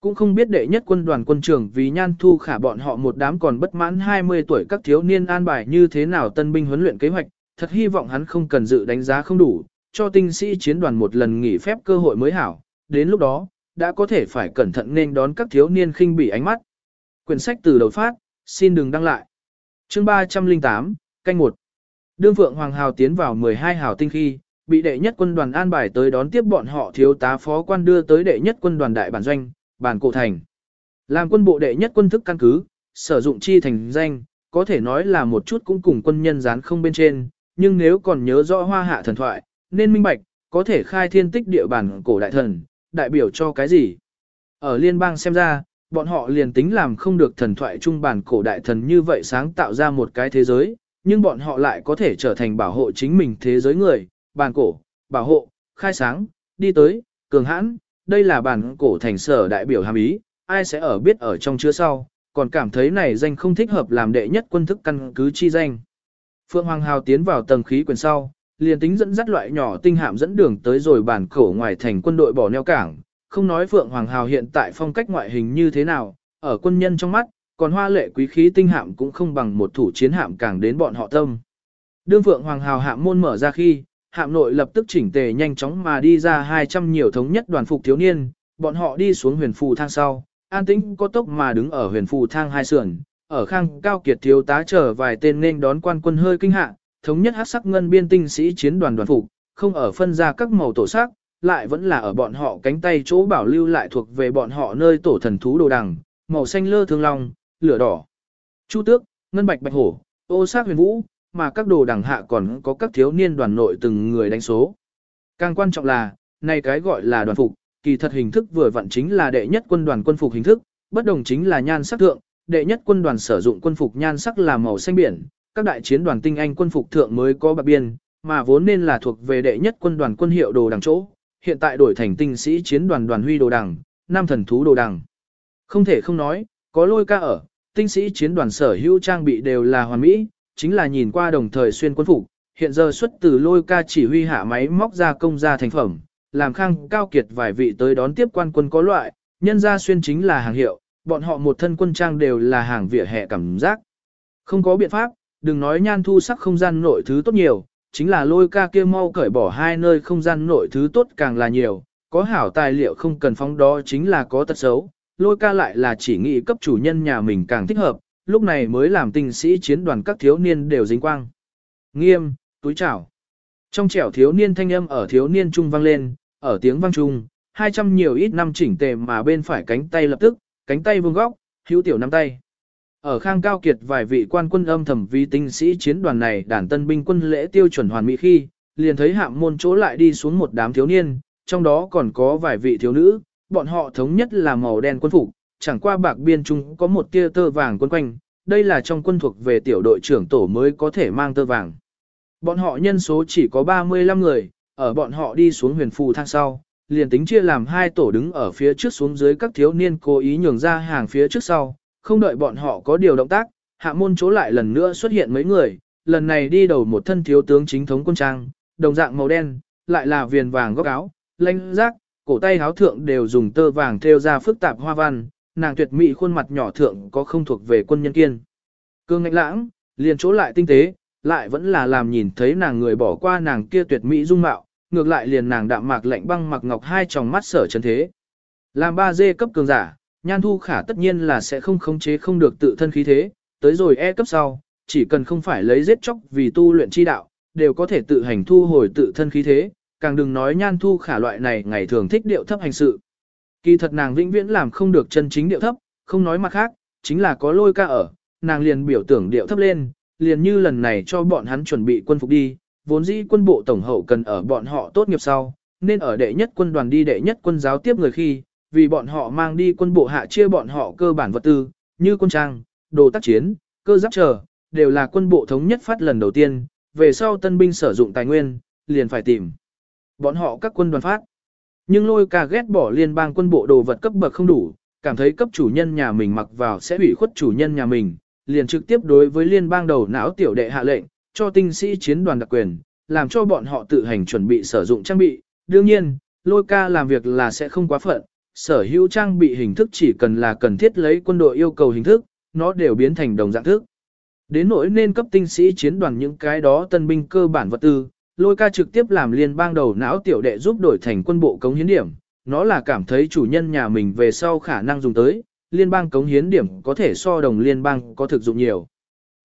Cũng không biết đệ nhất quân đoàn quân trưởng vì nhan thu khả bọn họ một đám còn bất mãn 20 tuổi các thiếu niên an bài như thế nào tân binh huấn luyện kế hoạch, thật hy vọng hắn không cần dự đánh giá không đủ, cho tinh sĩ chiến đoàn một lần nghỉ phép cơ hội mới hảo, đến lúc đó, đã có thể phải cẩn thận nên đón các thiếu niên khinh bỉ ánh mắt. Quyển sách từ đầu phát, xin đừng đăng lại. Chương 308, canh 1. Đương Phượng Hoàng Hào tiến vào 12 hào tinh khi, bị đệ nhất quân đoàn an bài tới đón tiếp bọn họ thiếu tá phó quan đưa tới đệ nhất quân đoàn đại bản doanh, bản cổ thành. Làm quân bộ đệ nhất quân thức căn cứ, sử dụng chi thành danh, có thể nói là một chút cũng cùng quân nhân dán không bên trên, nhưng nếu còn nhớ rõ hoa hạ thần thoại, nên minh bạch, có thể khai thiên tích địa bản cổ đại thần, đại biểu cho cái gì? Ở liên bang xem ra, bọn họ liền tính làm không được thần thoại trung bản cổ đại thần như vậy sáng tạo ra một cái thế giới, nhưng bọn họ lại có thể trở thành bảo hộ chính mình thế giới người, bản cổ, bảo hộ, khai sáng, đi tới, cường hãn, đây là bản cổ thành sở đại biểu hàm ý, ai sẽ ở biết ở trong chứa sau, còn cảm thấy này danh không thích hợp làm đệ nhất quân thức căn cứ chi danh. Phượng Hoàng Hào tiến vào tầng khí quyển sau, liền tính dẫn dắt loại nhỏ tinh hạm dẫn đường tới rồi bản cổ ngoài thành quân đội bỏ neo cảng, không nói Phượng Hoàng Hào hiện tại phong cách ngoại hình như thế nào, ở quân nhân trong mắt, còn hoa lệ quý khí tinh hạm cũng không bằng một thủ chiến hạm càng đến bọn họ tâm. Đương Phượng Hoàng Hào hạm môn mở ra khi, hạm nội lập tức chỉnh tề nhanh chóng mà đi ra 200 nhiều thống nhất đoàn phục thiếu niên, bọn họ đi xuống huyền phù thang sau, an tĩnh có tốc mà đứng ở huyền phù thang hai sườn, ở khang cao kiệt thiếu tá chờ vài tên nên đón quan quân hơi kinh hạ, thống nhất hát sắc ngân biên tinh sĩ chiến đoàn đoàn phục, không ở phân ra các màu tổ sắc, lại vẫn là ở bọn họ cánh tay chỗ bảo lưu lại thuộc về bọn họ nơi tổ thần thú đồ đằng, màu xanh lơ thương long, lửa đỏ, chu tước, ngân bạch bạch hổ, ô sắc huyền vũ, mà các đồ đằng hạ còn có các thiếu niên đoàn nội từng người đánh số. Càng quan trọng là, này cái gọi là đoàn phục, kỳ thật hình thức vừa vặn chính là đệ nhất quân đoàn quân phục hình thức, bất đồng chính là nhan sắc thượng, đệ nhất quân đoàn sử dụng quân phục nhan sắc là màu xanh biển, các đại chiến đoàn tinh anh quân phục thượng mới có bạc biên, mà vốn nên là thuộc về đệ nhất quân đoàn quân hiệu đồ đằng chỗ, hiện tại đổi thành tinh sĩ chiến đoàn đoàn huy đồ đằng, nam thần thú đồ đằng. Không thể không nói, có lôi ca ở, tinh sĩ chiến đoàn sở hữu trang bị đều là hoàn mỹ, chính là nhìn qua đồng thời xuyên quân phục, hiện giờ xuất từ lôi ca chỉ huy hạ máy móc ra công ra thành phẩm, làm khang cao kiệt vài vị tới đón tiếp quan quân có loại, nhân ra xuyên chính là hàng hiệu, bọn họ một thân quân trang đều là hàng vỉa hè cảm giác. Không có biện pháp, đừng nói nhan thu sắc không gian nội thứ tốt nhiều, chính là lôi ca kia mau cởi bỏ hai nơi không gian nội thứ tốt càng là nhiều, có hảo tài liệu không cần phóng đó chính là có tật xấu, lôi ca lại là chỉ nghĩ cấp chủ nhân nhà mình càng thích hợp, lúc này mới làm tinh sĩ chiến đoàn các thiếu niên đều dính quang. Nghiêm, túi chảo. Trong trẻo thiếu niên thanh âm ở thiếu niên trung vang lên, ở tiếng vang trung, 200 nhiều ít năm chỉnh tề mà bên phải cánh tay lập tức, cánh tay vương góc, hữu tiểu nắm tay. Ở khang cao kiệt vài vị quan quân âm thầm vì tinh sĩ chiến đoàn này đàn tân binh quân lễ tiêu chuẩn hoàn mỹ khi, liền thấy hạm môn chỗ lại đi xuống một đám thiếu niên, trong đó còn có vài vị thiếu nữ, bọn họ thống nhất là màu đen quân phục, chẳng qua bạc biên trung có một tia tơ vàng quân quanh, đây là trong quân thuộc về tiểu đội trưởng tổ mới có thể mang tơ vàng. Bọn họ nhân số chỉ có 35 người, ở bọn họ đi xuống huyền phù thang sau, liền tính chia làm hai tổ đứng ở phía trước xuống dưới các thiếu niên cố ý nhường ra hàng phía trước sau, không đợi bọn họ có điều động tác, hạ môn chỗ lại lần nữa xuất hiện mấy người, lần này đi đầu một thân thiếu tướng chính thống quân trang, đồng dạng màu đen, lại là viền vàng góc áo, lanh rác, cổ tay áo thượng đều dùng tơ vàng thêu ra phức tạp hoa văn, nàng tuyệt mỹ khuôn mặt nhỏ thượng có không thuộc về quân nhân kiên. Cương ngạnh lãng, liền chỗ lại tinh tế, lại vẫn là làm nhìn thấy nàng người bỏ qua nàng kia tuyệt mỹ dung mạo, ngược lại liền nàng đạm mạc lạnh băng mặc ngọc hai tròng mắt sở chân thế. Làm ba dê cấp cường giả, nhan thu khả tất nhiên là sẽ không khống chế không được tự thân khí thế, tới rồi e cấp sau, chỉ cần không phải lấy giết chóc vì tu luyện chi đạo, đều có thể tự hành thu hồi tự thân khí thế, càng đừng nói nhan thu khả loại này ngày thường thích điệu thấp hành sự. Kỳ thật nàng vĩnh viễn làm không được chân chính điệu thấp, không nói mặt khác, chính là có lôi ca ở, nàng liền biểu tưởng điệu thấp lên, liền như lần này cho bọn hắn chuẩn bị quân phục đi, vốn dĩ quân bộ tổng hậu cần ở bọn họ tốt nghiệp sau, nên ở đệ nhất quân đoàn đi đệ nhất quân giáo tiếp người khi, vì bọn họ mang đi quân bộ hạ chia bọn họ cơ bản vật tư, như quân trang, đồ tác chiến, cơ giáp chờ, đều là quân bộ thống nhất phát lần đầu tiên, về sau tân binh sử dụng tài nguyên, liền phải tìm. Bọn họ các quân đoàn phát. Nhưng lôi ca ghét bỏ liên bang quân bộ đồ vật cấp bậc không đủ, cảm thấy cấp chủ nhân nhà mình mặc vào sẽ hủy khuất chủ nhân nhà mình, liền trực tiếp đối với liên bang đầu não tiểu đệ hạ lệnh, cho tinh sĩ chiến đoàn đặc quyền, làm cho bọn họ tự hành chuẩn bị sử dụng trang bị. Đương nhiên, lôi ca làm việc là sẽ không quá phận, sở hữu trang bị hình thức chỉ cần là cần thiết lấy quân đội yêu cầu hình thức, nó đều biến thành đồng dạng thức. Đến nỗi nên cấp tinh sĩ chiến đoàn những cái đó tân binh cơ bản vật tư, lôi ca trực tiếp làm liên bang đầu não tiểu đệ giúp đổi thành quân bộ cống hiến điểm. Nó là cảm thấy chủ nhân nhà mình về sau khả năng dùng tới, liên bang cống hiến điểm có thể so đồng liên bang có thực dụng nhiều.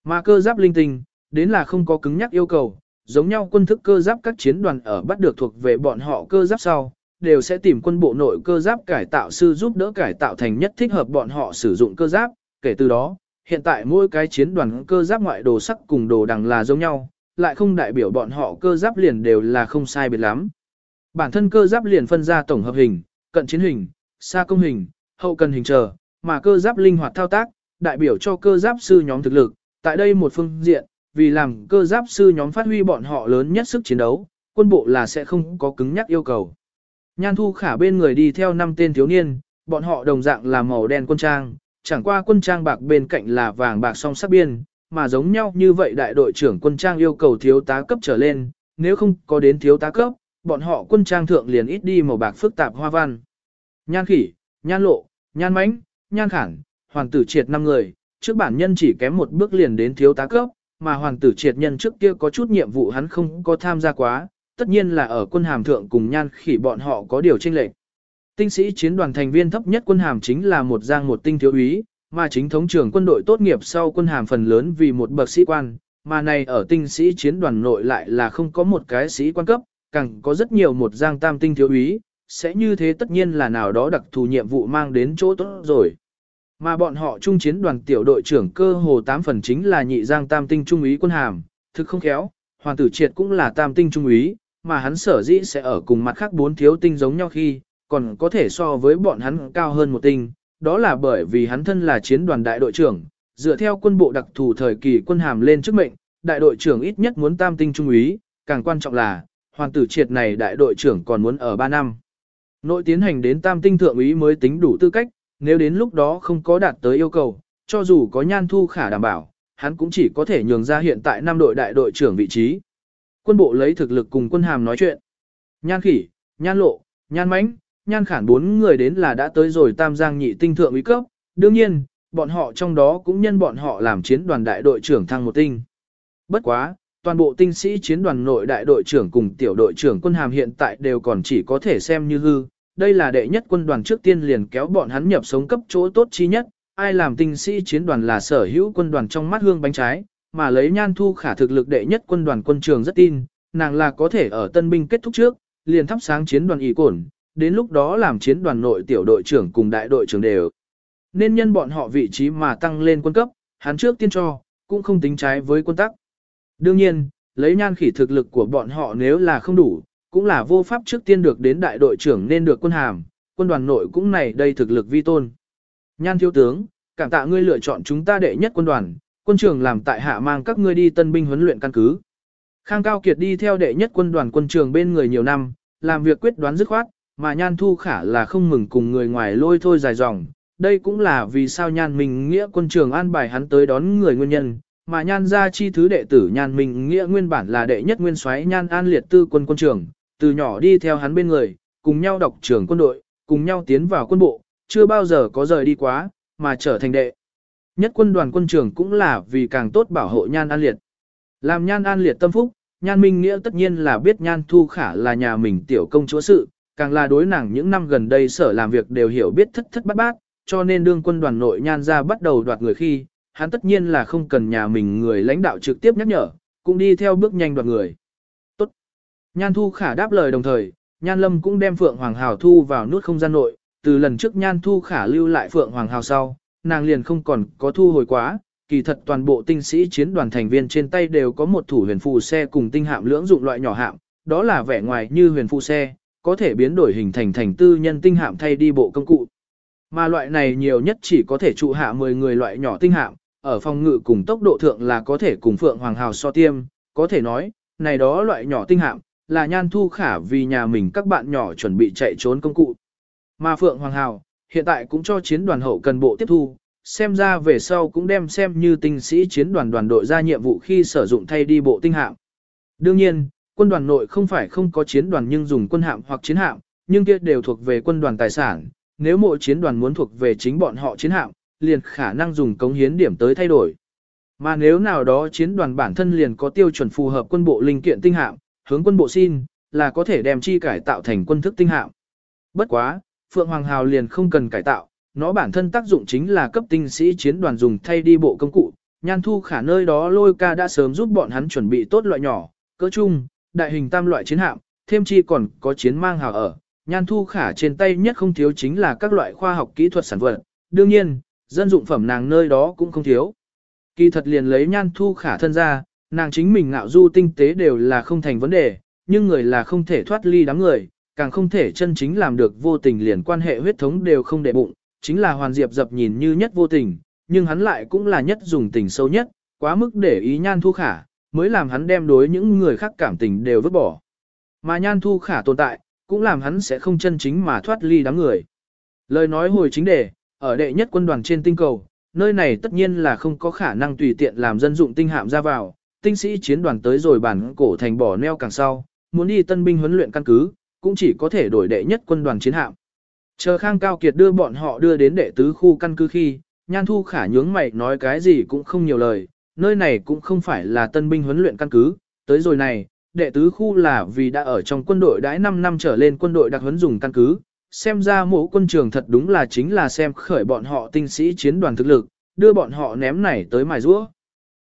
Mà cơ giáp linh tinh, đến là không có cứng nhắc yêu cầu, giống nhau quân thức cơ giáp các chiến đoàn ở bắt được thuộc về bọn họ cơ giáp sau, đều sẽ tìm quân bộ nội cơ giáp cải tạo sư giúp đỡ cải tạo thành nhất thích hợp bọn họ sử dụng cơ giáp, kể từ đó, hiện tại mỗi cái chiến đoàn cơ giáp ngoại đồ sắc cùng đồ đằng là giống nhau, lại không đại biểu bọn họ cơ giáp liền đều là không sai biệt lắm. Bản thân cơ giáp liền phân ra tổng hợp hình, cận chiến hình, xa công hình, hậu cần hình chờ, mà cơ giáp linh hoạt thao tác, đại biểu cho cơ giáp sư nhóm thực lực. Tại đây một phương diện, vì làm cơ giáp sư nhóm phát huy bọn họ lớn nhất sức chiến đấu, quân bộ là sẽ không có cứng nhắc yêu cầu. Nhan thu khả bên người đi theo năm tên thiếu niên, bọn họ đồng dạng là màu đen quân trang, chẳng qua quân trang bạc bên cạnh là vàng bạc song sắc biên, mà giống nhau như vậy đại đội trưởng quân trang yêu cầu thiếu tá cấp trở lên, nếu không có đến thiếu tá cấp, bọn họ quân trang thượng liền ít đi màu bạc phức tạp hoa văn. Nhan khỉ, nhan lộ, nhan mánh, nhan khản, hoàng tử triệt năm người, trước bản nhân chỉ kém một bước liền đến thiếu tá cấp, mà hoàng tử triệt nhân trước kia có chút nhiệm vụ hắn không có tham gia quá, tất nhiên là ở quân hàm thượng cùng nhan khỉ bọn họ có điều tranh lệch. Tinh sĩ chiến đoàn thành viên thấp nhất quân hàm chính là một giang một tinh thiếu úy, mà chính thống trưởng quân đội tốt nghiệp sau quân hàm phần lớn vì một bậc sĩ quan, mà này ở tinh sĩ chiến đoàn nội lại là không có một cái sĩ quan cấp, càng có rất nhiều một giang tam tinh thiếu úy, sẽ như thế tất nhiên là nào đó đặc thù nhiệm vụ mang đến chỗ tốt rồi. Mà bọn họ trung chiến đoàn tiểu đội trưởng cơ hồ 8 phần chính là nhị giang tam tinh trung úy quân hàm, thực không khéo, hoàng tử triệt cũng là tam tinh trung úy, mà hắn sở dĩ sẽ ở cùng mặt khác bốn thiếu tinh giống nhau khi, còn có thể so với bọn hắn cao hơn một tinh, đó là bởi vì hắn thân là chiến đoàn đại đội trưởng, dựa theo quân bộ đặc thù thời kỳ quân hàm lên chức mệnh, đại đội trưởng ít nhất muốn tam tinh trung úy, càng quan trọng là, hoàng tử triệt này đại đội trưởng còn muốn ở 3 năm. Nội tiến hành đến tam tinh thượng úy mới tính đủ tư cách, nếu đến lúc đó không có đạt tới yêu cầu, cho dù có nhan thu khả đảm bảo, hắn cũng chỉ có thể nhường ra hiện tại năm đội đại đội trưởng vị trí. Quân bộ lấy thực lực cùng quân hàm nói chuyện. Nhan khỉ, nhan lộ, nhan mãnh, nhan khản bốn người đến là đã tới rồi tam giang nhị tinh thượng uy cấp, đương nhiên, bọn họ trong đó cũng nhân bọn họ làm chiến đoàn đại đội trưởng thăng một tinh. Bất quá, toàn bộ tinh sĩ chiến đoàn nội đại đội trưởng cùng tiểu đội trưởng quân hàm hiện tại đều còn chỉ có thể xem như hư. Đây là đệ nhất quân đoàn trước tiên liền kéo bọn hắn nhập sống cấp chỗ tốt chi nhất, ai làm tinh sĩ chiến đoàn là sở hữu quân đoàn trong mắt hương bánh trái, mà lấy nhan thu khả thực lực đệ nhất quân đoàn quân trường rất tin, nàng là có thể ở tân binh kết thúc trước, liền thắp sáng chiến đoàn ý cổn, đến lúc đó làm chiến đoàn nội tiểu đội trưởng cùng đại đội trưởng đều. Nên nhân bọn họ vị trí mà tăng lên quân cấp, hắn trước tiên cho, cũng không tính trái với quân tắc. Đương nhiên, lấy nhan khỉ thực lực của bọn họ nếu là không đủ, cũng là vô pháp trước tiên được đến đại đội trưởng nên được quân hàm, quân đoàn nội cũng này đây thực lực vi tôn. Nhan thiếu tướng, cảm tạ ngươi lựa chọn chúng ta đệ nhất quân đoàn, quân trưởng làm tại hạ mang các ngươi đi tân binh huấn luyện căn cứ. Khang Cao Kiệt đi theo đệ nhất quân đoàn quân trường bên người nhiều năm, làm việc quyết đoán dứt khoát, mà Nhan Thu Khả là không mừng cùng người ngoài lôi thôi dài dòng. Đây cũng là vì sao Nhan Minh Nghĩa quân trường an bài hắn tới đón người nguyên nhân, mà Nhan gia chi thứ đệ tử Nhan Minh Nghĩa nguyên bản là đệ nhất nguyên soái Nhan An Liệt tư quân quân trường, từ nhỏ đi theo hắn bên người, cùng nhau đọc trường quân đội, cùng nhau tiến vào quân bộ, chưa bao giờ có rời đi quá, mà trở thành đệ. Nhất quân đoàn quân trưởng cũng là vì càng tốt bảo hộ Nhan An Liệt. Làm Nhan An Liệt tâm phúc, Nhan Minh Nghĩa tất nhiên là biết Nhan Thu Khả là nhà mình tiểu công chúa sự, càng là đối nàng những năm gần đây sở làm việc đều hiểu biết thất thất bát bát, cho nên đương quân đoàn nội Nhan ra bắt đầu đoạt người khi, hắn tất nhiên là không cần nhà mình người lãnh đạo trực tiếp nhắc nhở, cũng đi theo bước nhanh đoạt người. Tốt. Nhan Thu Khả đáp lời đồng thời, Nhan Lâm cũng đem Phượng Hoàng Hào thu vào nút không gian nội, từ lần trước Nhan Thu Khả lưu lại Phượng Hoàng Hào sau, nàng liền không còn có thu hồi quá, kỳ thật toàn bộ tinh sĩ chiến đoàn thành viên trên tay đều có một thủ huyền phù xe cùng tinh hạm lưỡng dụng loại nhỏ hạm, đó là vẻ ngoài như huyền phù xe, có thể biến đổi hình thành thành tư nhân tinh hạm thay đi bộ công cụ. Mà loại này nhiều nhất chỉ có thể trụ hạ 10 người loại nhỏ tinh hạm, ở phòng ngự cùng tốc độ thượng là có thể cùng Phượng Hoàng Hào so tiêm, có thể nói, này đó loại nhỏ tinh hạm, là nhan thu khả vì nhà mình các bạn nhỏ chuẩn bị chạy trốn công cụ. Mà Phượng Hoàng Hào, hiện tại cũng cho chiến đoàn hậu cần bộ tiếp thu, xem ra về sau cũng đem xem như tinh sĩ chiến đoàn đoàn đội ra nhiệm vụ khi sử dụng thay đi bộ tinh hạm. Đương nhiên, quân đoàn nội không phải không có chiến đoàn nhưng dùng quân hạm hoặc chiến hạm, nhưng kia đều thuộc về quân đoàn tài sản, nếu mỗi chiến đoàn muốn thuộc về chính bọn họ chiến hạm, liền khả năng dùng cống hiến điểm tới thay đổi. Mà nếu nào đó chiến đoàn bản thân liền có tiêu chuẩn phù hợp quân bộ linh kiện tinh hạm, hướng quân bộ xin, là có thể đem chi cải tạo thành quân thức tinh hạm. Bất quá, Phượng Hoàng Hào liền không cần cải tạo, nó bản thân tác dụng chính là cấp tinh sĩ chiến đoàn dùng thay đi bộ công cụ. Nhan thu khả nơi đó lôi ca đã sớm giúp bọn hắn chuẩn bị tốt loại nhỏ, cỡ chung, đại hình tam loại chiến hạm, thêm chi còn có chiến mang hào ở. Nhan thu khả trên tay nhất không thiếu chính là các loại khoa học kỹ thuật sản vật. Đương nhiên, dân dụng phẩm nàng nơi đó cũng không thiếu. Kỳ thật liền lấy nhan thu khả thân ra, nàng chính mình ngạo du tinh tế đều là không thành vấn đề, nhưng người là không thể thoát ly đám người, càng không thể chân chính làm được vô tình liền quan hệ huyết thống đều không để bụng, chính là Hoàn Diệp dập nhìn như nhất vô tình, nhưng hắn lại cũng là nhất dùng tình sâu nhất, quá mức để ý nhan thu khả, mới làm hắn đem đối những người khác cảm tình đều vứt bỏ. Mà nhan thu khả tồn tại, cũng làm hắn sẽ không chân chính mà thoát ly đám người. Lời nói hồi chính đề, ở đệ nhất quân đoàn trên tinh cầu, nơi này tất nhiên là không có khả năng tùy tiện làm dân dụng tinh hạm ra vào, tinh sĩ chiến đoàn tới rồi bản cổ thành bỏ neo càng sau, muốn đi tân binh huấn luyện căn cứ, cũng chỉ có thể đổi đệ nhất quân đoàn chiến hạm. Chờ Khang Cao Kiệt đưa bọn họ đưa đến đệ tứ khu căn cứ khi, Nhan Thu Khả nhướng mày nói cái gì cũng không nhiều lời, nơi này cũng không phải là tân binh huấn luyện căn cứ, tới rồi này, đệ tứ khu là vì đã ở trong quân đội đãi 5 năm trở lên quân đội đặc huấn dùng căn cứ, xem ra mỗi quân trường thật đúng là chính là xem khởi bọn họ tinh sĩ chiến đoàn thực lực, đưa bọn họ ném này tới mài rũa.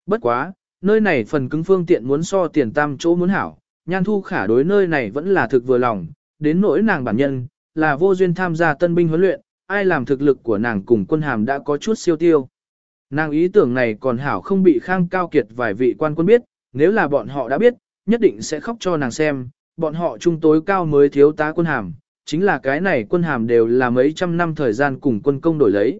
Bất quá, nơi này phần cứng phương tiện muốn so tiền tam chỗ muốn hảo, Nhan Thu Khả đối nơi này vẫn là thực vừa lòng, đến nỗi nàng bản nhân, là vô duyên tham gia tân binh huấn luyện, ai làm thực lực của nàng cùng quân hàm đã có chút siêu tiêu. Nàng ý tưởng này còn hảo không bị khang cao kiệt vài vị quan quân biết, nếu là bọn họ đã biết, nhất định sẽ khóc cho nàng xem, bọn họ trung tối cao mới thiếu tá quân hàm, chính là cái này quân hàm đều là mấy trăm năm thời gian cùng quân công đổi lấy.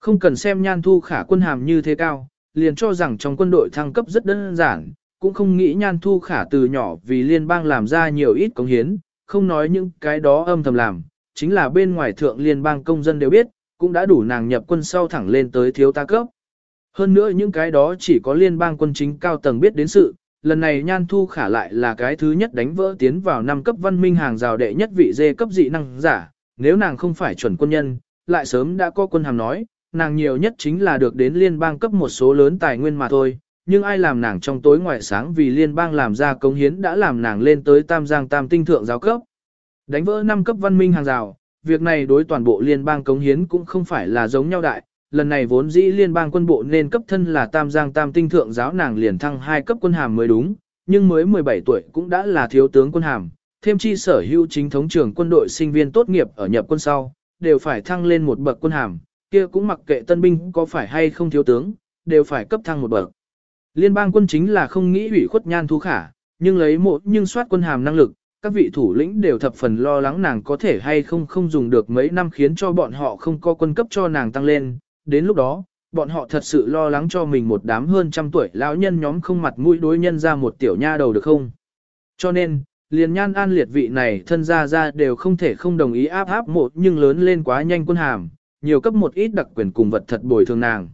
Không cần xem nhan thu khả quân hàm như thế cao, liền cho rằng trong quân đội thăng cấp rất đơn giản, cũng không nghĩ nhan thu khả từ nhỏ vì liên bang làm ra nhiều ít cống hiến, không nói những cái đó âm thầm làm, chính là bên ngoài thượng liên bang công dân đều biết, cũng đã đủ nàng nhập quân sau thẳng lên tới thiếu tá cấp. Hơn nữa những cái đó chỉ có liên bang quân chính cao tầng biết đến sự, lần này Nhan Thu Khả lại là cái thứ nhất đánh vỡ tiến vào năm cấp văn minh hàng rào đệ nhất vị dê cấp dị năng giả, nếu nàng không phải chuẩn quân nhân, lại sớm đã có quân hàm nói, nàng nhiều nhất chính là được đến liên bang cấp một số lớn tài nguyên mà thôi, nhưng ai làm nàng trong tối ngoại sáng vì liên bang làm ra công hiến đã làm nàng lên tới tam giang tam tinh thượng giáo cấp. Đánh vỡ năm cấp văn minh hàng rào, việc này đối toàn bộ liên bang công hiến cũng không phải là giống nhau đại. Lần này vốn dĩ liên bang quân bộ nên cấp thân là tam giang tam tinh thượng giáo nàng liền thăng hai cấp quân hàm mới đúng, nhưng mới 17 tuổi cũng đã là thiếu tướng quân hàm, thêm chi sở hữu chính thống trưởng quân đội sinh viên tốt nghiệp ở nhập quân sau, đều phải thăng lên một bậc quân hàm, kia cũng mặc kệ tân binh có phải hay không thiếu tướng, đều phải cấp thăng một bậc. Liên bang quân chính là không nghĩ ủy khuất nhan thu khả, nhưng lấy một nhưng soát quân hàm năng lực, các vị thủ lĩnh đều thập phần lo lắng nàng có thể hay không không dùng được mấy năm khiến cho bọn họ không có quân cấp cho nàng tăng lên. Đến lúc đó, bọn họ thật sự lo lắng cho mình một đám hơn trăm tuổi lão nhân nhóm không mặt mũi đối nhân ra một tiểu nha đầu được không. Cho nên, liền nhan an liệt vị này thân ra ra đều không thể không đồng ý áp áp một nhưng lớn lên quá nhanh quân hàm, nhiều cấp một ít đặc quyền cùng vật thật bồi thường nàng.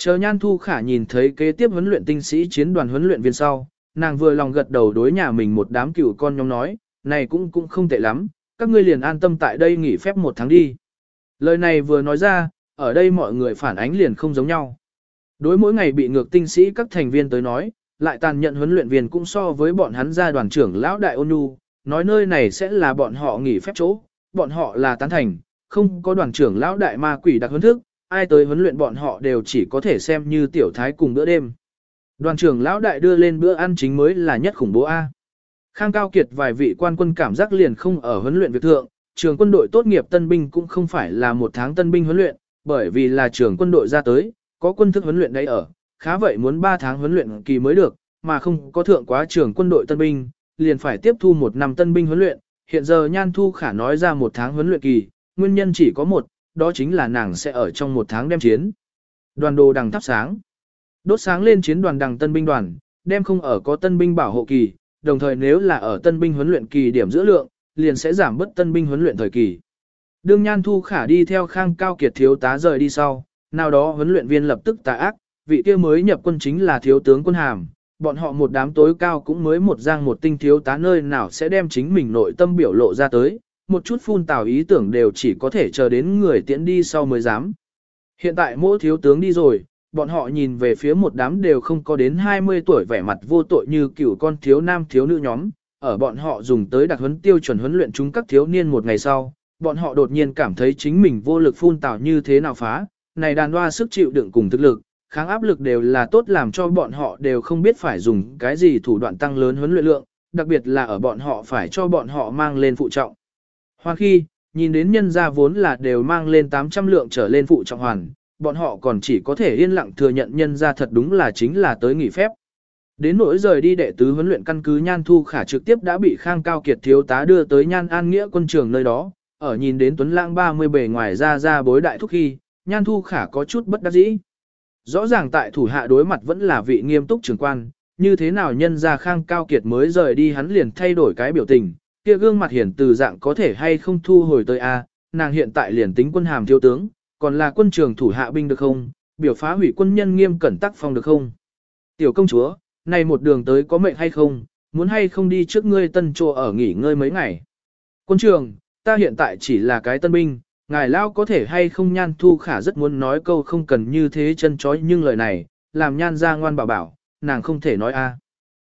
Chờ nhan thu khả nhìn thấy kế tiếp huấn luyện tinh sĩ chiến đoàn huấn luyện viên sau, nàng vừa lòng gật đầu đối nhà mình một đám cựu con nhóm nói, này cũng cũng không tệ lắm, các ngươi liền an tâm tại đây nghỉ phép một tháng đi. Lời này vừa nói ra, ở đây mọi người phản ánh liền không giống nhau. Đối mỗi ngày bị ngược tinh sĩ các thành viên tới nói, lại tàn nhận huấn luyện viên cũng so với bọn hắn gia đoàn trưởng lão đại ôn nhu, nói nơi này sẽ là bọn họ nghỉ phép chỗ, bọn họ là tán thành, không có đoàn trưởng lão đại ma quỷ đặc huấn thức, ai tới huấn luyện bọn họ đều chỉ có thể xem như tiểu thái cùng bữa đêm. Đoàn trưởng lão đại đưa lên bữa ăn chính mới là nhất khủng bố A. Khang Cao Kiệt vài vị quan quân cảm giác liền không ở huấn luyện việc thượng, trường quân đội tốt nghiệp tân binh cũng không phải là một tháng tân binh huấn luyện, bởi vì là trường quân đội ra tới, có quân thức huấn luyện đấy ở, khá vậy muốn 3 tháng huấn luyện kỳ mới được, mà không có thượng quá trường quân đội tân binh, liền phải tiếp thu một năm tân binh huấn luyện, hiện giờ Nhan Thu Khả nói ra một tháng huấn luyện kỳ, nguyên nhân chỉ có một, đó chính là nàng sẽ ở trong một tháng đem chiến. Đoàn đồ đằng thắp sáng. Đốt sáng lên chiến đoàn đằng tân binh đoàn, đem không ở có tân binh bảo hộ kỳ, đồng thời nếu là ở tân binh huấn luyện kỳ điểm giữa lượng, liền sẽ giảm bớt tân binh huấn luyện thời kỳ. Đương Nhan Thu Khả đi theo Khang Cao Kiệt thiếu tá rời đi sau, nào đó huấn luyện viên lập tức tà ác, vị kia mới nhập quân chính là thiếu tướng quân hàm, bọn họ một đám tối cao cũng mới một giang một tinh thiếu tá nơi nào sẽ đem chính mình nội tâm biểu lộ ra tới, một chút phun tào ý tưởng đều chỉ có thể chờ đến người tiễn đi sau mới dám. Hiện tại mỗi thiếu tướng đi rồi, bọn họ nhìn về phía một đám đều không có đến 20 tuổi vẻ mặt vô tội như cựu con thiếu nam thiếu nữ nhóm, ở bọn họ dùng tới đặc huấn tiêu chuẩn huấn luyện chúng các thiếu niên một ngày sau, bọn họ đột nhiên cảm thấy chính mình vô lực phun tào như thế nào phá, này đàn hoa sức chịu đựng cùng thực lực, kháng áp lực đều là tốt làm cho bọn họ đều không biết phải dùng cái gì thủ đoạn tăng lớn huấn luyện lượng, đặc biệt là ở bọn họ phải cho bọn họ mang lên phụ trọng. Hoàn khi, nhìn đến nhân gia vốn là đều mang lên 800 lượng trở lên phụ trọng hoàn, bọn họ còn chỉ có thể yên lặng thừa nhận nhân gia thật đúng là chính là tới nghỉ phép. Đến nỗi rời đi đệ tứ huấn luyện căn cứ Nhan Thu Khả trực tiếp đã bị Khang Cao Kiệt thiếu tá đưa tới Nhan An Nghĩa quân trường nơi đó, ở nhìn đến Tuấn Lãng 30 bề ngoài ra ra bối đại thúc khi, Nhan Thu Khả có chút bất đắc dĩ. Rõ ràng tại thủ hạ đối mặt vẫn là vị nghiêm túc trưởng quan, như thế nào nhân ra Khang Cao Kiệt mới rời đi hắn liền thay đổi cái biểu tình, kia gương mặt hiển từ dạng có thể hay không thu hồi tới a, nàng hiện tại liền tính quân hàm thiếu tướng, còn là quân trường thủ hạ binh được không, biểu phá hủy quân nhân nghiêm cẩn tắc phong được không. Tiểu công chúa, này một đường tới có mệnh hay không, muốn hay không đi trước ngươi tân trô ở nghỉ ngơi mấy ngày. Quân trường, ta hiện tại chỉ là cái tân binh, ngài lao có thể hay không nhan thu khả rất muốn nói câu không cần như thế chân chói nhưng lời này, làm nhan ra ngoan bảo bảo, nàng không thể nói a.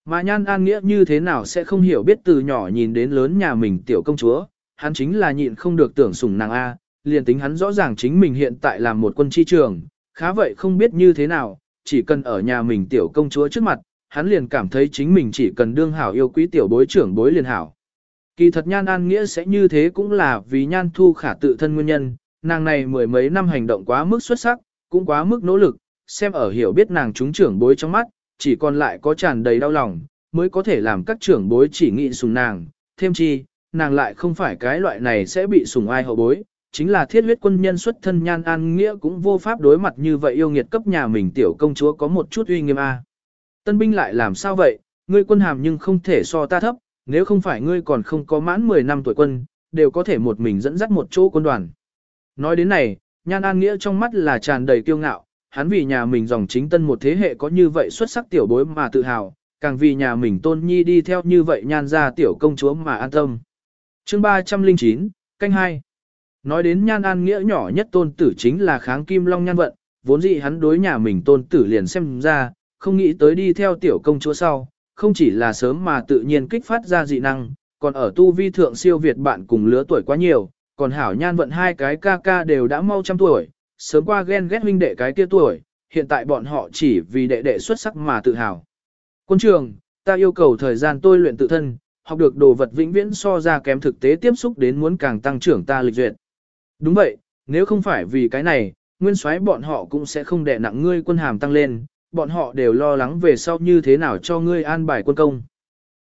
Mà nhan an nghĩa như thế nào sẽ không hiểu biết từ nhỏ nhìn đến lớn nhà mình tiểu công chúa, hắn chính là nhịn không được tưởng sủng nàng a, liền tính hắn rõ ràng chính mình hiện tại là một quân chi trường, khá vậy không biết như thế nào, chỉ cần ở nhà mình tiểu công chúa trước mặt, hắn liền cảm thấy chính mình chỉ cần đương hảo yêu quý tiểu bối trưởng bối liền hảo. Kỳ thật nhan an nghĩa sẽ như thế cũng là vì nhan thu khả tự thân nguyên nhân, nàng này mười mấy năm hành động quá mức xuất sắc, cũng quá mức nỗ lực, xem ở hiểu biết nàng chúng trưởng bối trong mắt, chỉ còn lại có tràn đầy đau lòng, mới có thể làm các trưởng bối chỉ nghị sùng nàng, thêm chi, nàng lại không phải cái loại này sẽ bị sùng ai hậu bối, chính là thiết huyết quân nhân xuất thân nhan an nghĩa cũng vô pháp đối mặt như vậy yêu nghiệt cấp nhà mình tiểu công chúa có một chút uy nghiêm a. Tân binh lại làm sao vậy, ngươi quân hàm nhưng không thể so ta thấp, nếu không phải ngươi còn không có mãn 10 năm tuổi quân, đều có thể một mình dẫn dắt một chỗ quân đoàn. Nói đến này, Nhan An Nghĩa trong mắt là tràn đầy kiêu ngạo, hắn vì nhà mình dòng chính tân một thế hệ có như vậy xuất sắc tiểu bối mà tự hào, càng vì nhà mình tôn nhi đi theo như vậy nhan ra tiểu công chúa mà an tâm. chương 309, canh 2 Nói đến Nhan An Nghĩa nhỏ nhất tôn tử chính là kháng kim long nhan vận, vốn dĩ hắn đối nhà mình tôn tử liền xem ra, không nghĩ tới đi theo tiểu công chúa sau, không chỉ là sớm mà tự nhiên kích phát ra dị năng, còn ở tu vi thượng siêu việt bạn cùng lứa tuổi quá nhiều, còn hảo nhan vận hai cái ca ca đều đã mau trăm tuổi, sớm qua ghen ghét huynh đệ cái kia tuổi, hiện tại bọn họ chỉ vì đệ đệ xuất sắc mà tự hào. Quân trường, ta yêu cầu thời gian tôi luyện tự thân, học được đồ vật vĩnh viễn so ra kém thực tế tiếp xúc đến muốn càng tăng trưởng ta lịch duyệt. Đúng vậy, nếu không phải vì cái này, nguyên soái bọn họ cũng sẽ không đè nặng ngươi quân hàm tăng lên, bọn họ đều lo lắng về sau như thế nào cho ngươi an bài quân công.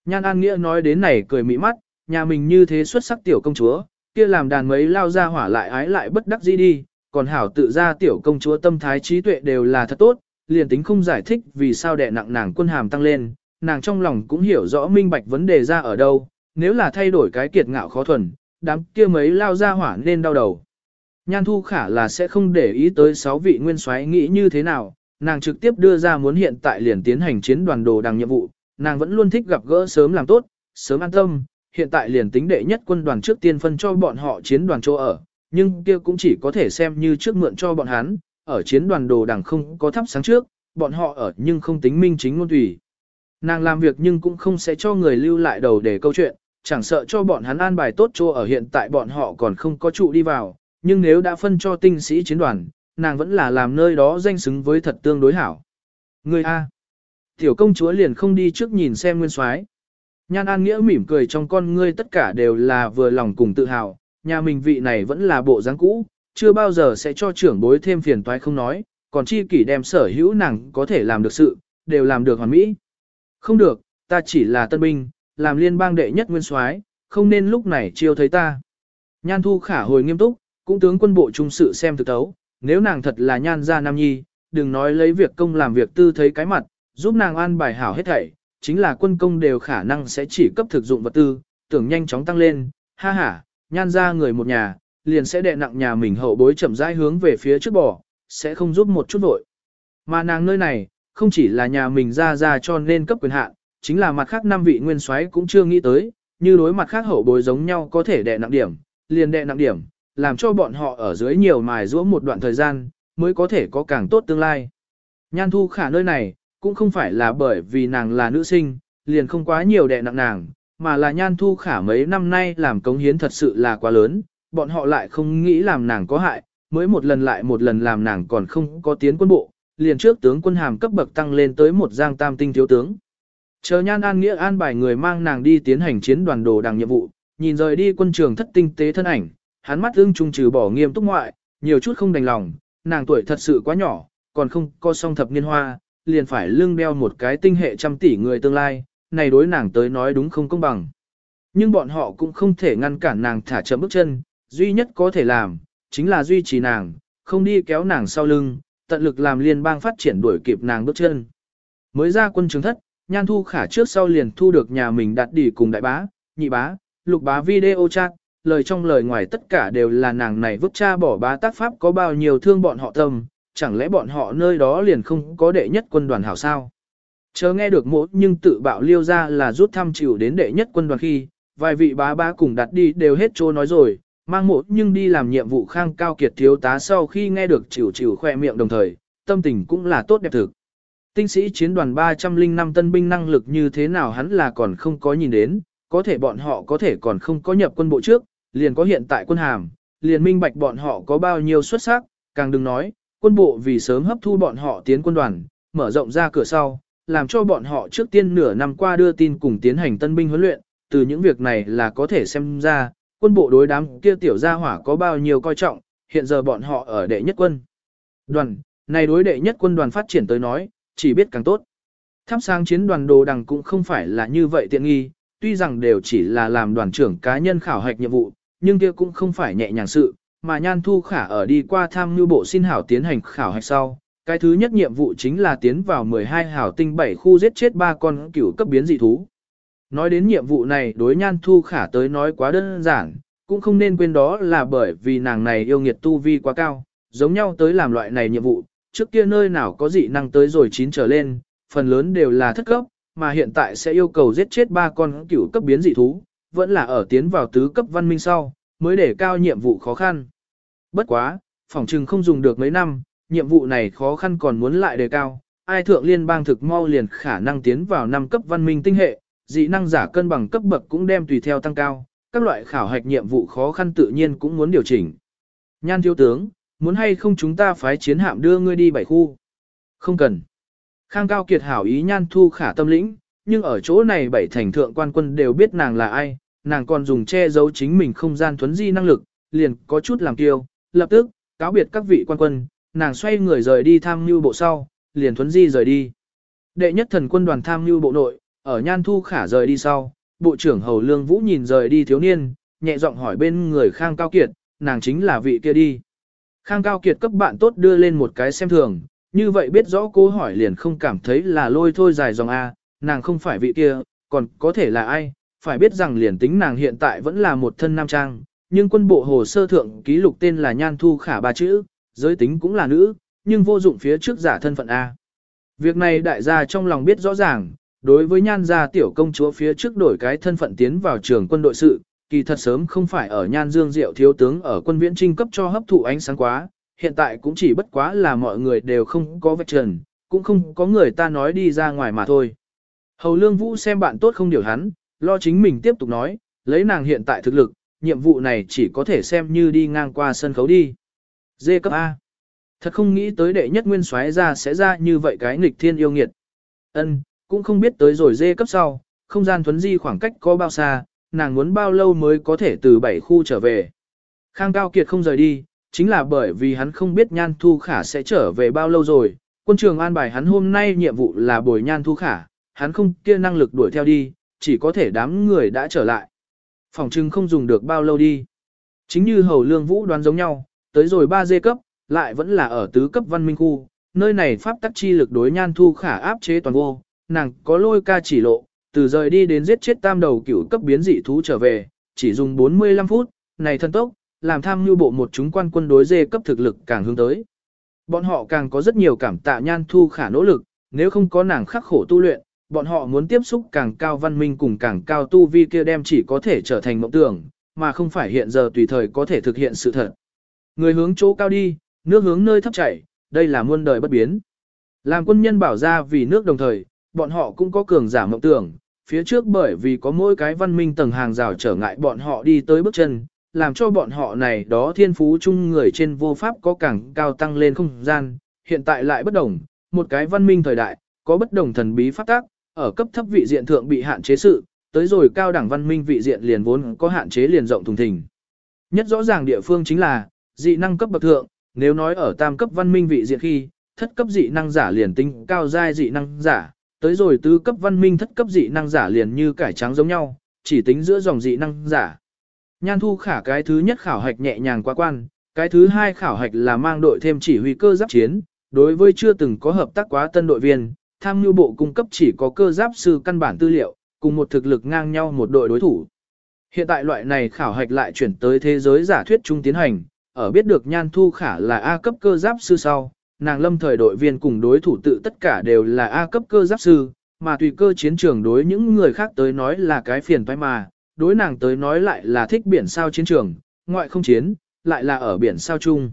Nhan An Nghĩa nói đến này cười mỹ mắt, nhà mình như thế xuất sắc tiểu công chúa, kia làm đàn mấy lao ra hỏa lại ái lại bất đắc dĩ đi, còn hảo tự ra tiểu công chúa tâm thái trí tuệ đều là thật tốt, liền tính không giải thích vì sao đẻ nặng nàng quân hàm tăng lên, nàng trong lòng cũng hiểu rõ minh bạch vấn đề ra ở đâu, nếu là thay đổi cái kiệt ngạo khó thuần, đám kia mấy lao ra hỏa nên đau đầu. Nhan Thu Khả là sẽ không để ý tới sáu vị nguyên soái nghĩ như thế nào, nàng trực tiếp đưa ra muốn hiện tại liền tiến hành chiến đoàn đồ đằng nhiệm vụ, nàng vẫn luôn thích gặp gỡ sớm làm tốt, sớm an tâm, hiện tại liền tính đệ nhất quân đoàn trước tiên phân cho bọn họ chiến đoàn chỗ ở, nhưng kia cũng chỉ có thể xem như trước mượn cho bọn hắn, ở chiến đoàn đồ đằng không có thắp sáng trước, bọn họ ở nhưng không tính minh chính ngôn tùy. Nàng làm việc nhưng cũng không sẽ cho người lưu lại đầu để câu chuyện, chẳng sợ cho bọn hắn an bài tốt chỗ ở hiện tại bọn họ còn không có trụ đi vào, nhưng nếu đã phân cho tinh sĩ chiến đoàn, nàng vẫn là làm nơi đó danh xứng với thật tương đối hảo. Người A. Tiểu công chúa liền không đi trước nhìn xem nguyên soái. Nhan An Nghĩa mỉm cười trong con ngươi tất cả đều là vừa lòng cùng tự hào, nhà mình vị này vẫn là bộ dáng cũ, chưa bao giờ sẽ cho trưởng bối thêm phiền toái không nói, còn chi kỷ đem sở hữu nàng có thể làm được sự, đều làm được hoàn mỹ. Không được, ta chỉ là tân binh, làm liên bang đệ nhất nguyên soái, không nên lúc này chiêu thấy ta. Nhan Thu Khả hồi nghiêm túc, cũng tướng quân bộ trung sự xem thực tấu, nếu nàng thật là nhan gia nam nhi, đừng nói lấy việc công làm việc tư thấy cái mặt, giúp nàng an bài hảo hết thảy, chính là quân công đều khả năng sẽ chỉ cấp thực dụng vật tư, tưởng nhanh chóng tăng lên, ha ha, nhan ra người một nhà, liền sẽ đè nặng nhà mình hậu bối chậm rãi hướng về phía trước bỏ, sẽ không giúp một chút vội. Mà nàng nơi này, không chỉ là nhà mình ra ra cho nên cấp quyền hạn, chính là mặt khác năm vị nguyên soái cũng chưa nghĩ tới, như đối mặt khác hậu bối giống nhau có thể đè nặng điểm, liền đè nặng điểm, làm cho bọn họ ở dưới nhiều mài giũa một đoạn thời gian, mới có thể có càng tốt tương lai. Nhan thu khả nơi này, cũng không phải là bởi vì nàng là nữ sinh, liền không quá nhiều đè nặng nàng, mà là nhan thu khả mấy năm nay làm cống hiến thật sự là quá lớn, bọn họ lại không nghĩ làm nàng có hại, mới một lần lại một lần làm nàng còn không có tiến quân bộ, liền trước tướng quân hàm cấp bậc tăng lên tới một giang tam tinh thiếu tướng. Chờ nhan an nghĩa an bài người mang nàng đi tiến hành chiến đoàn đồ đằng nhiệm vụ, nhìn rời đi quân trường thất tinh tế thân ảnh, hắn mắt ưng trung trừ bỏ nghiêm túc ngoại, nhiều chút không đành lòng, nàng tuổi thật sự quá nhỏ, còn không có song thập niên hoa, liền phải lưng đeo một cái tinh hệ trăm tỷ người tương lai, này đối nàng tới nói đúng không công bằng. Nhưng bọn họ cũng không thể ngăn cản nàng thả chậm bước chân, duy nhất có thể làm, chính là duy trì nàng, không đi kéo nàng sau lưng, tận lực làm liên bang phát triển đuổi kịp nàng bước chân. Mới ra quân trường thất, Nhan Thu Khả trước sau liền thu được nhà mình đặt đỉ cùng đại bá, nhị bá, lục bá video chat, lời trong lời ngoài tất cả đều là nàng này vứt cha bỏ bá tác pháp có bao nhiêu thương bọn họ tâm, chẳng lẽ bọn họ nơi đó liền không có đệ nhất quân đoàn hảo sao? Chờ nghe được mỗ nhưng tự bạo liêu ra là rút thăm chịu đến đệ nhất quân đoàn khi, vài vị bá bá cùng đặt đi đều hết trô nói rồi, mang mỗ nhưng đi làm nhiệm vụ khang cao kiệt thiếu tá sau khi nghe được chịu chịu khoe miệng đồng thời, tâm tình cũng là tốt đẹp thực. Tinh sĩ chiến đoàn 305 tân binh năng lực như thế nào hắn là còn không có nhìn đến, có thể bọn họ có thể còn không có nhập quân bộ trước, liền có hiện tại quân hàm, liền minh bạch bọn họ có bao nhiêu xuất sắc, càng đừng nói, quân bộ vì sớm hấp thu bọn họ tiến quân đoàn, mở rộng ra cửa sau, làm cho bọn họ trước tiên nửa năm qua đưa tin cùng tiến hành tân binh huấn luyện, từ những việc này là có thể xem ra, quân bộ đối đám kia tiểu gia hỏa có bao nhiêu coi trọng, hiện giờ bọn họ ở đệ nhất quân. Đoàn, này đối đệ nhất quân đoàn phát triển tới nói, chỉ biết càng tốt. Tháp sang chiến đoàn đồ đằng cũng không phải là như vậy tiện nghi, tuy rằng đều chỉ là làm đoàn trưởng cá nhân khảo hạch nhiệm vụ, nhưng kia cũng không phải nhẹ nhàng sự, mà Nhan Thu Khả ở đi qua tham mưu bộ xin hảo tiến hành khảo hạch sau. Cái thứ nhất nhiệm vụ chính là tiến vào 12 hảo tinh 7 khu giết chết ba con cửu cấp biến dị thú. Nói đến nhiệm vụ này đối Nhan Thu Khả tới nói quá đơn giản, cũng không nên quên đó là bởi vì nàng này yêu nghiệt tu vi quá cao, giống nhau tới làm loại này nhiệm vụ, trước kia nơi nào có dị năng tới rồi chín trở lên, phần lớn đều là thất cấp, mà hiện tại sẽ yêu cầu giết chết ba con cửu cấp biến dị thú, vẫn là ở tiến vào tứ cấp văn minh sau, mới để cao nhiệm vụ khó khăn. Bất quá, phỏng trừng không dùng được mấy năm, nhiệm vụ này khó khăn còn muốn lại đề cao, ai thượng liên bang thực mau liền khả năng tiến vào năm cấp văn minh tinh hệ, dị năng giả cân bằng cấp bậc cũng đem tùy theo tăng cao, các loại khảo hạch nhiệm vụ khó khăn tự nhiên cũng muốn điều chỉnh. Nhan thiếu tướng, muốn hay không chúng ta phái chiến hạm đưa ngươi đi bảy khu? Không cần. Khang Cao Kiệt hảo ý nhan thu khả tâm lĩnh, nhưng ở chỗ này bảy thành thượng quan quân đều biết nàng là ai, nàng còn dùng che giấu chính mình không gian thuấn di năng lực, liền có chút làm kiêu, lập tức, cáo biệt các vị quan quân, nàng xoay người rời đi tham mưu bộ sau, liền thuấn di rời đi. Đệ nhất thần quân đoàn tham mưu bộ nội, ở nhan thu khả rời đi sau, bộ trưởng Hầu Lương Vũ nhìn rời đi thiếu niên, nhẹ giọng hỏi bên người Khang Cao Kiệt, nàng chính là vị kia đi. Khang Cao Kiệt cấp bạn tốt đưa lên một cái xem thường, như vậy biết rõ cô hỏi liền không cảm thấy là lôi thôi dài dòng A, nàng không phải vị kia, còn có thể là ai, phải biết rằng liền tính nàng hiện tại vẫn là một thân nam trang, nhưng quân bộ hồ sơ thượng ký lục tên là Nhan Thu Khả ba chữ, giới tính cũng là nữ, nhưng vô dụng phía trước giả thân phận A. Việc này đại gia trong lòng biết rõ ràng, đối với nhan gia tiểu công chúa phía trước đổi cái thân phận tiến vào trường quân đội sự, kỳ thật sớm không phải ở nhan dương diệu thiếu tướng ở quân viễn trinh cấp cho hấp thụ ánh sáng quá, hiện tại cũng chỉ bất quá là mọi người đều không có vạch trần, cũng không có người ta nói đi ra ngoài mà thôi. Hầu lương vũ xem bạn tốt không điều hắn, lo chính mình tiếp tục nói, lấy nàng hiện tại thực lực, nhiệm vụ này chỉ có thể xem như đi ngang qua sân khấu đi. Dê cấp A. Thật không nghĩ tới đệ nhất nguyên soái ra sẽ ra như vậy cái nghịch thiên yêu nghiệt. Ân, cũng không biết tới rồi dê cấp sau, không gian thuấn di khoảng cách có bao xa, nàng muốn bao lâu mới có thể từ bảy khu trở về. Khang Cao Kiệt không rời đi, chính là bởi vì hắn không biết Nhan Thu Khả sẽ trở về bao lâu rồi. Quân trường an bài hắn hôm nay nhiệm vụ là bồi Nhan Thu Khả, hắn không kia năng lực đuổi theo đi, chỉ có thể đám người đã trở lại. Phòng trưng không dùng được bao lâu đi. Chính như Hầu Lương Vũ đoán giống nhau, tới rồi 3 dê cấp, lại vẫn là ở tứ cấp văn minh khu, nơi này pháp tắc chi lực đối Nhan Thu Khả áp chế toàn vô, nàng có lôi ca chỉ lộ, từ rời đi đến giết chết tam đầu cửu cấp biến dị thú trở về, chỉ dùng 45 phút, này thân tốc, làm tham nhu bộ một chúng quan quân đối dê cấp thực lực càng hướng tới. Bọn họ càng có rất nhiều cảm tạ nhan thu khả nỗ lực, nếu không có nàng khắc khổ tu luyện, bọn họ muốn tiếp xúc càng cao văn minh cùng càng cao tu vi kia đem chỉ có thể trở thành mộng tưởng, mà không phải hiện giờ tùy thời có thể thực hiện sự thật. Người hướng chỗ cao đi, nước hướng nơi thấp chảy, đây là muôn đời bất biến. Làm quân nhân bảo ra vì nước đồng thời, bọn họ cũng có cường giả mộng tưởng, phía trước bởi vì có mỗi cái văn minh tầng hàng rào trở ngại bọn họ đi tới bước chân, làm cho bọn họ này đó thiên phú chung người trên vô pháp có càng cao tăng lên không gian, hiện tại lại bất đồng, một cái văn minh thời đại, có bất đồng thần bí pháp tác, ở cấp thấp vị diện thượng bị hạn chế sự, tới rồi cao đẳng văn minh vị diện liền vốn có hạn chế liền rộng thùng thình. Nhất rõ ràng địa phương chính là, dị năng cấp bậc thượng, nếu nói ở tam cấp văn minh vị diện khi, thất cấp dị năng giả liền tinh cao giai dị năng giả, tới rồi tứ cấp văn minh thất cấp dị năng giả liền như cải trắng giống nhau, chỉ tính giữa dòng dị năng giả. Nhan thu khả cái thứ nhất khảo hạch nhẹ nhàng qua quan, cái thứ hai khảo hạch là mang đội thêm chỉ huy cơ giáp chiến, đối với chưa từng có hợp tác quá tân đội viên, tham nhu bộ cung cấp chỉ có cơ giáp sư căn bản tư liệu, cùng một thực lực ngang nhau một đội đối thủ. Hiện tại loại này khảo hạch lại chuyển tới thế giới giả thuyết trung tiến hành, ở biết được Nhan Thu Khả là A cấp cơ giáp sư sau, nàng lâm thời đội viên cùng đối thủ tự tất cả đều là A cấp cơ giáp sư, mà tùy cơ chiến trường đối những người khác tới nói là cái phiền toái mà, đối nàng tới nói lại là thích biển sao chiến trường, ngoại không chiến, lại là ở biển sao chung.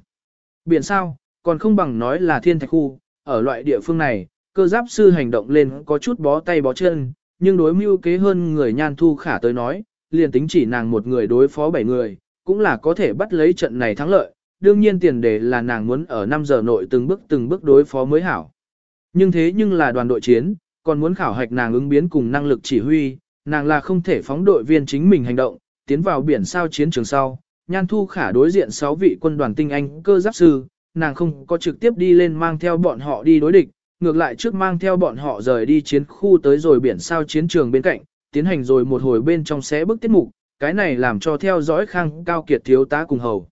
Biển sao, còn không bằng nói là thiên thạch khu, ở loại địa phương này, cơ giáp sư hành động lên có chút bó tay bó chân, nhưng đối mưu kế hơn người nhan thu khả tới nói, liền tính chỉ nàng một người đối phó bảy người, cũng là có thể bắt lấy trận này thắng lợi, đương nhiên tiền đề là nàng muốn ở 5 giờ nội từng bước từng bước đối phó mới hảo. Nhưng thế nhưng là đoàn đội chiến, còn muốn khảo hạch nàng ứng biến cùng năng lực chỉ huy, nàng là không thể phóng đội viên chính mình hành động, tiến vào biển sao chiến trường sau. Nhan Thu Khả đối diện 6 vị quân đoàn tinh anh cơ giáp sư, nàng không có trực tiếp đi lên mang theo bọn họ đi đối địch, ngược lại trước mang theo bọn họ rời đi chiến khu tới rồi biển sao chiến trường bên cạnh, tiến hành rồi một hồi bên trong xé bức tiết mục, cái này làm cho theo dõi khang cao kiệt thiếu tá cùng hầu.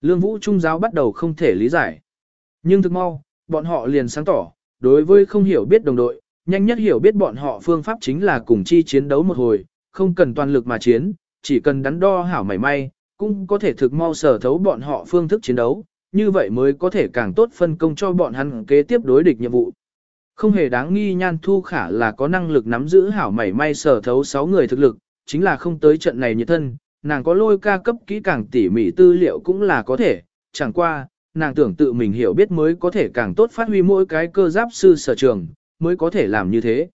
Lương Vũ Trung giáo bắt đầu không thể lý giải. Nhưng thực mau, bọn họ liền sáng tỏ, đối với không hiểu biết đồng đội, nhanh nhất hiểu biết bọn họ phương pháp chính là cùng chi chiến đấu một hồi, không cần toàn lực mà chiến, chỉ cần đắn đo hảo mảy may, cũng có thể thực mau sở thấu bọn họ phương thức chiến đấu, như vậy mới có thể càng tốt phân công cho bọn hắn kế tiếp đối địch nhiệm vụ. Không hề đáng nghi nhan thu khả là có năng lực nắm giữ hảo mảy may sở thấu 6 người thực lực, chính là không tới trận này như thân, nàng có lôi ca cấp kỹ càng tỉ mỉ tư liệu cũng là có thể, chẳng qua, nàng tưởng tự mình hiểu biết mới có thể càng tốt phát huy mỗi cái cơ giáp sư sở trường, mới có thể làm như thế.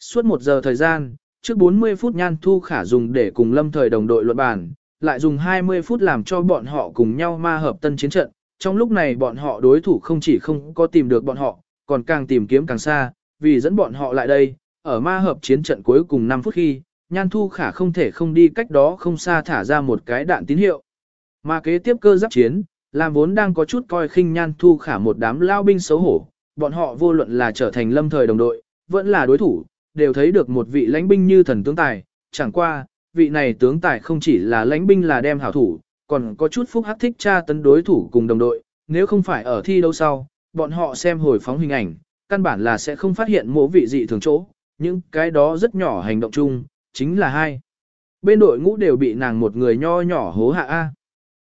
Suốt một giờ thời gian, trước 40 phút nhan thu khả dùng để cùng lâm thời đồng đội luận bàn, lại dùng 20 phút làm cho bọn họ cùng nhau ma hợp tân chiến trận. Trong lúc này bọn họ đối thủ không chỉ không có tìm được bọn họ, còn càng tìm kiếm càng xa, vì dẫn bọn họ lại đây, ở ma hợp chiến trận cuối cùng 5 phút khi, Nhan Thu Khả không thể không đi cách đó không xa thả ra một cái đạn tín hiệu. Mà kế tiếp cơ giáp chiến, làm vốn đang có chút coi khinh Nhan Thu Khả một đám lao binh xấu hổ, bọn họ vô luận là trở thành lâm thời đồng đội, vẫn là đối thủ, đều thấy được một vị lãnh binh như thần tướng tài, chẳng qua, vị này tướng tài không chỉ là lãnh binh là đem hảo thủ, còn có chút phúc hắc thích tra tấn đối thủ cùng đồng đội, nếu không phải ở thi đấu sau, bọn họ xem hồi phóng hình ảnh, căn bản là sẽ không phát hiện mỗi vị dị thường chỗ, những cái đó rất nhỏ hành động chung, chính là hai. Bên đội ngũ đều bị nàng một người nho nhỏ hố hạ A.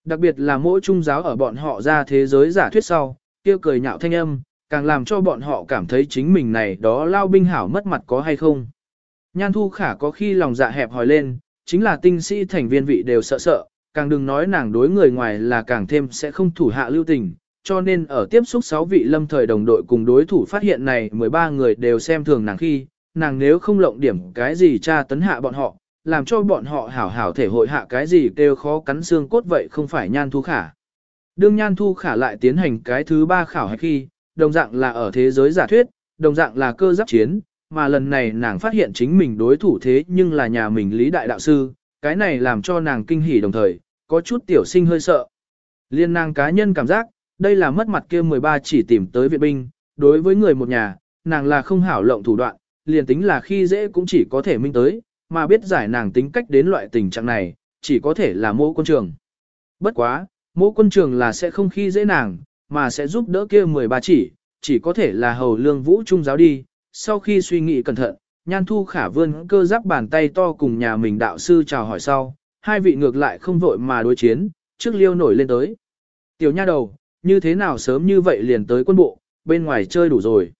Đặc biệt là mỗi trung giáo ở bọn họ ra thế giới giả thuyết sau, kia cười nhạo thanh âm, càng làm cho bọn họ cảm thấy chính mình này đó lao binh hảo mất mặt có hay không. Nhan thu khả có khi lòng dạ hẹp hỏi lên, chính là tinh sĩ thành viên vị đều sợ sợ, càng đừng nói nàng đối người ngoài là càng thêm sẽ không thủ hạ lưu tình, cho nên ở tiếp xúc 6 vị lâm thời đồng đội cùng đối thủ phát hiện này 13 người đều xem thường nàng khi, nàng nếu không lộng điểm cái gì tra tấn hạ bọn họ, làm cho bọn họ hảo hảo thể hội hạ cái gì kêu khó cắn xương cốt vậy không phải nhan thu khả. Đương nhan thu khả lại tiến hành cái thứ ba khảo hay khi, đồng dạng là ở thế giới giả thuyết, đồng dạng là cơ giáp chiến, mà lần này nàng phát hiện chính mình đối thủ thế nhưng là nhà mình lý đại đạo sư, cái này làm cho nàng kinh hỉ đồng thời, có chút tiểu sinh hơi sợ. Liên nàng cá nhân cảm giác, đây là mất mặt kia 13 chỉ tìm tới viện binh, đối với người một nhà, nàng là không hảo lộng thủ đoạn, liền tính là khi dễ cũng chỉ có thể minh tới, mà biết giải nàng tính cách đến loại tình trạng này, chỉ có thể là mô quân trường. Bất quá, mô quân trường là sẽ không khi dễ nàng, mà sẽ giúp đỡ kia 13 chỉ, chỉ có thể là hầu lương vũ trung giáo đi. Sau khi suy nghĩ cẩn thận, nhan thu khả vươn cơ giáp bàn tay to cùng nhà mình đạo sư chào hỏi sau, hai vị ngược lại không vội mà đối chiến, trước liêu nổi lên tới. Tiểu nha đầu, như thế nào sớm như vậy liền tới quân bộ, bên ngoài chơi đủ rồi.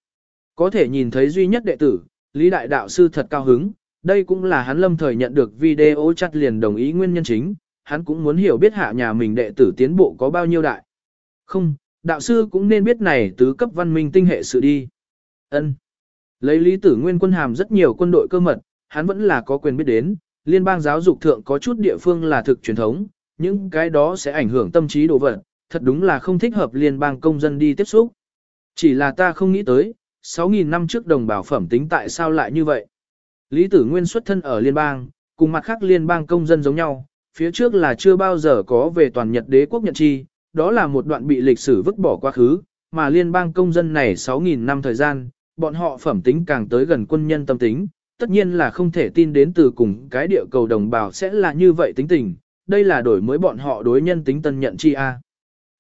Có thể nhìn thấy duy nhất đệ tử, Lý Đại Đạo Sư thật cao hứng, đây cũng là hắn lâm thời nhận được video chặt liền đồng ý nguyên nhân chính, hắn cũng muốn hiểu biết hạ nhà mình đệ tử tiến bộ có bao nhiêu đại. Không, đạo sư cũng nên biết này tứ cấp văn minh tinh hệ sự đi. Ân. Lấy lý tử nguyên quân hàm rất nhiều quân đội cơ mật, hắn vẫn là có quyền biết đến, liên bang giáo dục thượng có chút địa phương là thực truyền thống, những cái đó sẽ ảnh hưởng tâm trí đồ vật, thật đúng là không thích hợp liên bang công dân đi tiếp xúc. Chỉ là ta không nghĩ tới, 6.000 năm trước đồng bào phẩm tính tại sao lại như vậy. Lý tử nguyên xuất thân ở liên bang, cùng mặt khác liên bang công dân giống nhau, phía trước là chưa bao giờ có về toàn Nhật đế quốc nhận chi, đó là một đoạn bị lịch sử vứt bỏ quá khứ, mà liên bang công dân này 6.000 năm thời gian, bọn họ phẩm tính càng tới gần quân nhân tâm tính, tất nhiên là không thể tin đến từ cùng cái địa cầu đồng bào sẽ là như vậy tính tình, đây là đổi mới bọn họ đối nhân tính tân nhận chi a.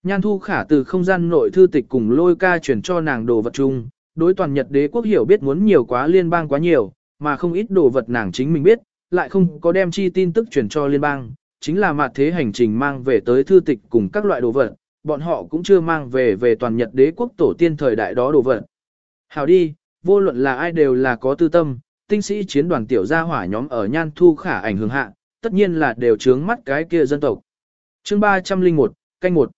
Nhan thu khả từ không gian nội thư tịch cùng lôi ca chuyển cho nàng đồ vật chung, đối toàn Nhật đế quốc hiểu biết muốn nhiều quá liên bang quá nhiều, mà không ít đồ vật nàng chính mình biết, lại không có đem chi tin tức chuyển cho liên bang, chính là mặt thế hành trình mang về tới thư tịch cùng các loại đồ vật, bọn họ cũng chưa mang về về toàn Nhật đế quốc tổ tiên thời đại đó đồ vật. Hào đi, vô luận là ai đều là có tư tâm, tinh sĩ chiến đoàn tiểu gia hỏa nhóm ở nhan thu khả ảnh hưởng hạ, tất nhiên là đều trướng mắt cái kia dân tộc. Chương 301, canh 1.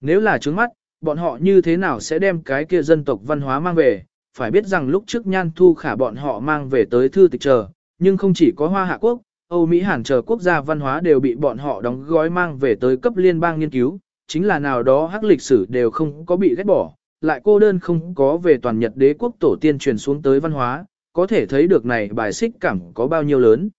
Nếu là trướng mắt, bọn họ như thế nào sẽ đem cái kia dân tộc văn hóa mang về, phải biết rằng lúc trước nhan thu khả bọn họ mang về tới thư tịch chờ, nhưng không chỉ có hoa hạ quốc, Âu Mỹ Hàn chờ quốc gia văn hóa đều bị bọn họ đóng gói mang về tới cấp liên bang nghiên cứu, chính là nào đó hắc lịch sử đều không có bị ghét bỏ, lại cô đơn không có về toàn Nhật đế quốc tổ tiên truyền xuống tới văn hóa, có thể thấy được này bài xích cảm có bao nhiêu lớn.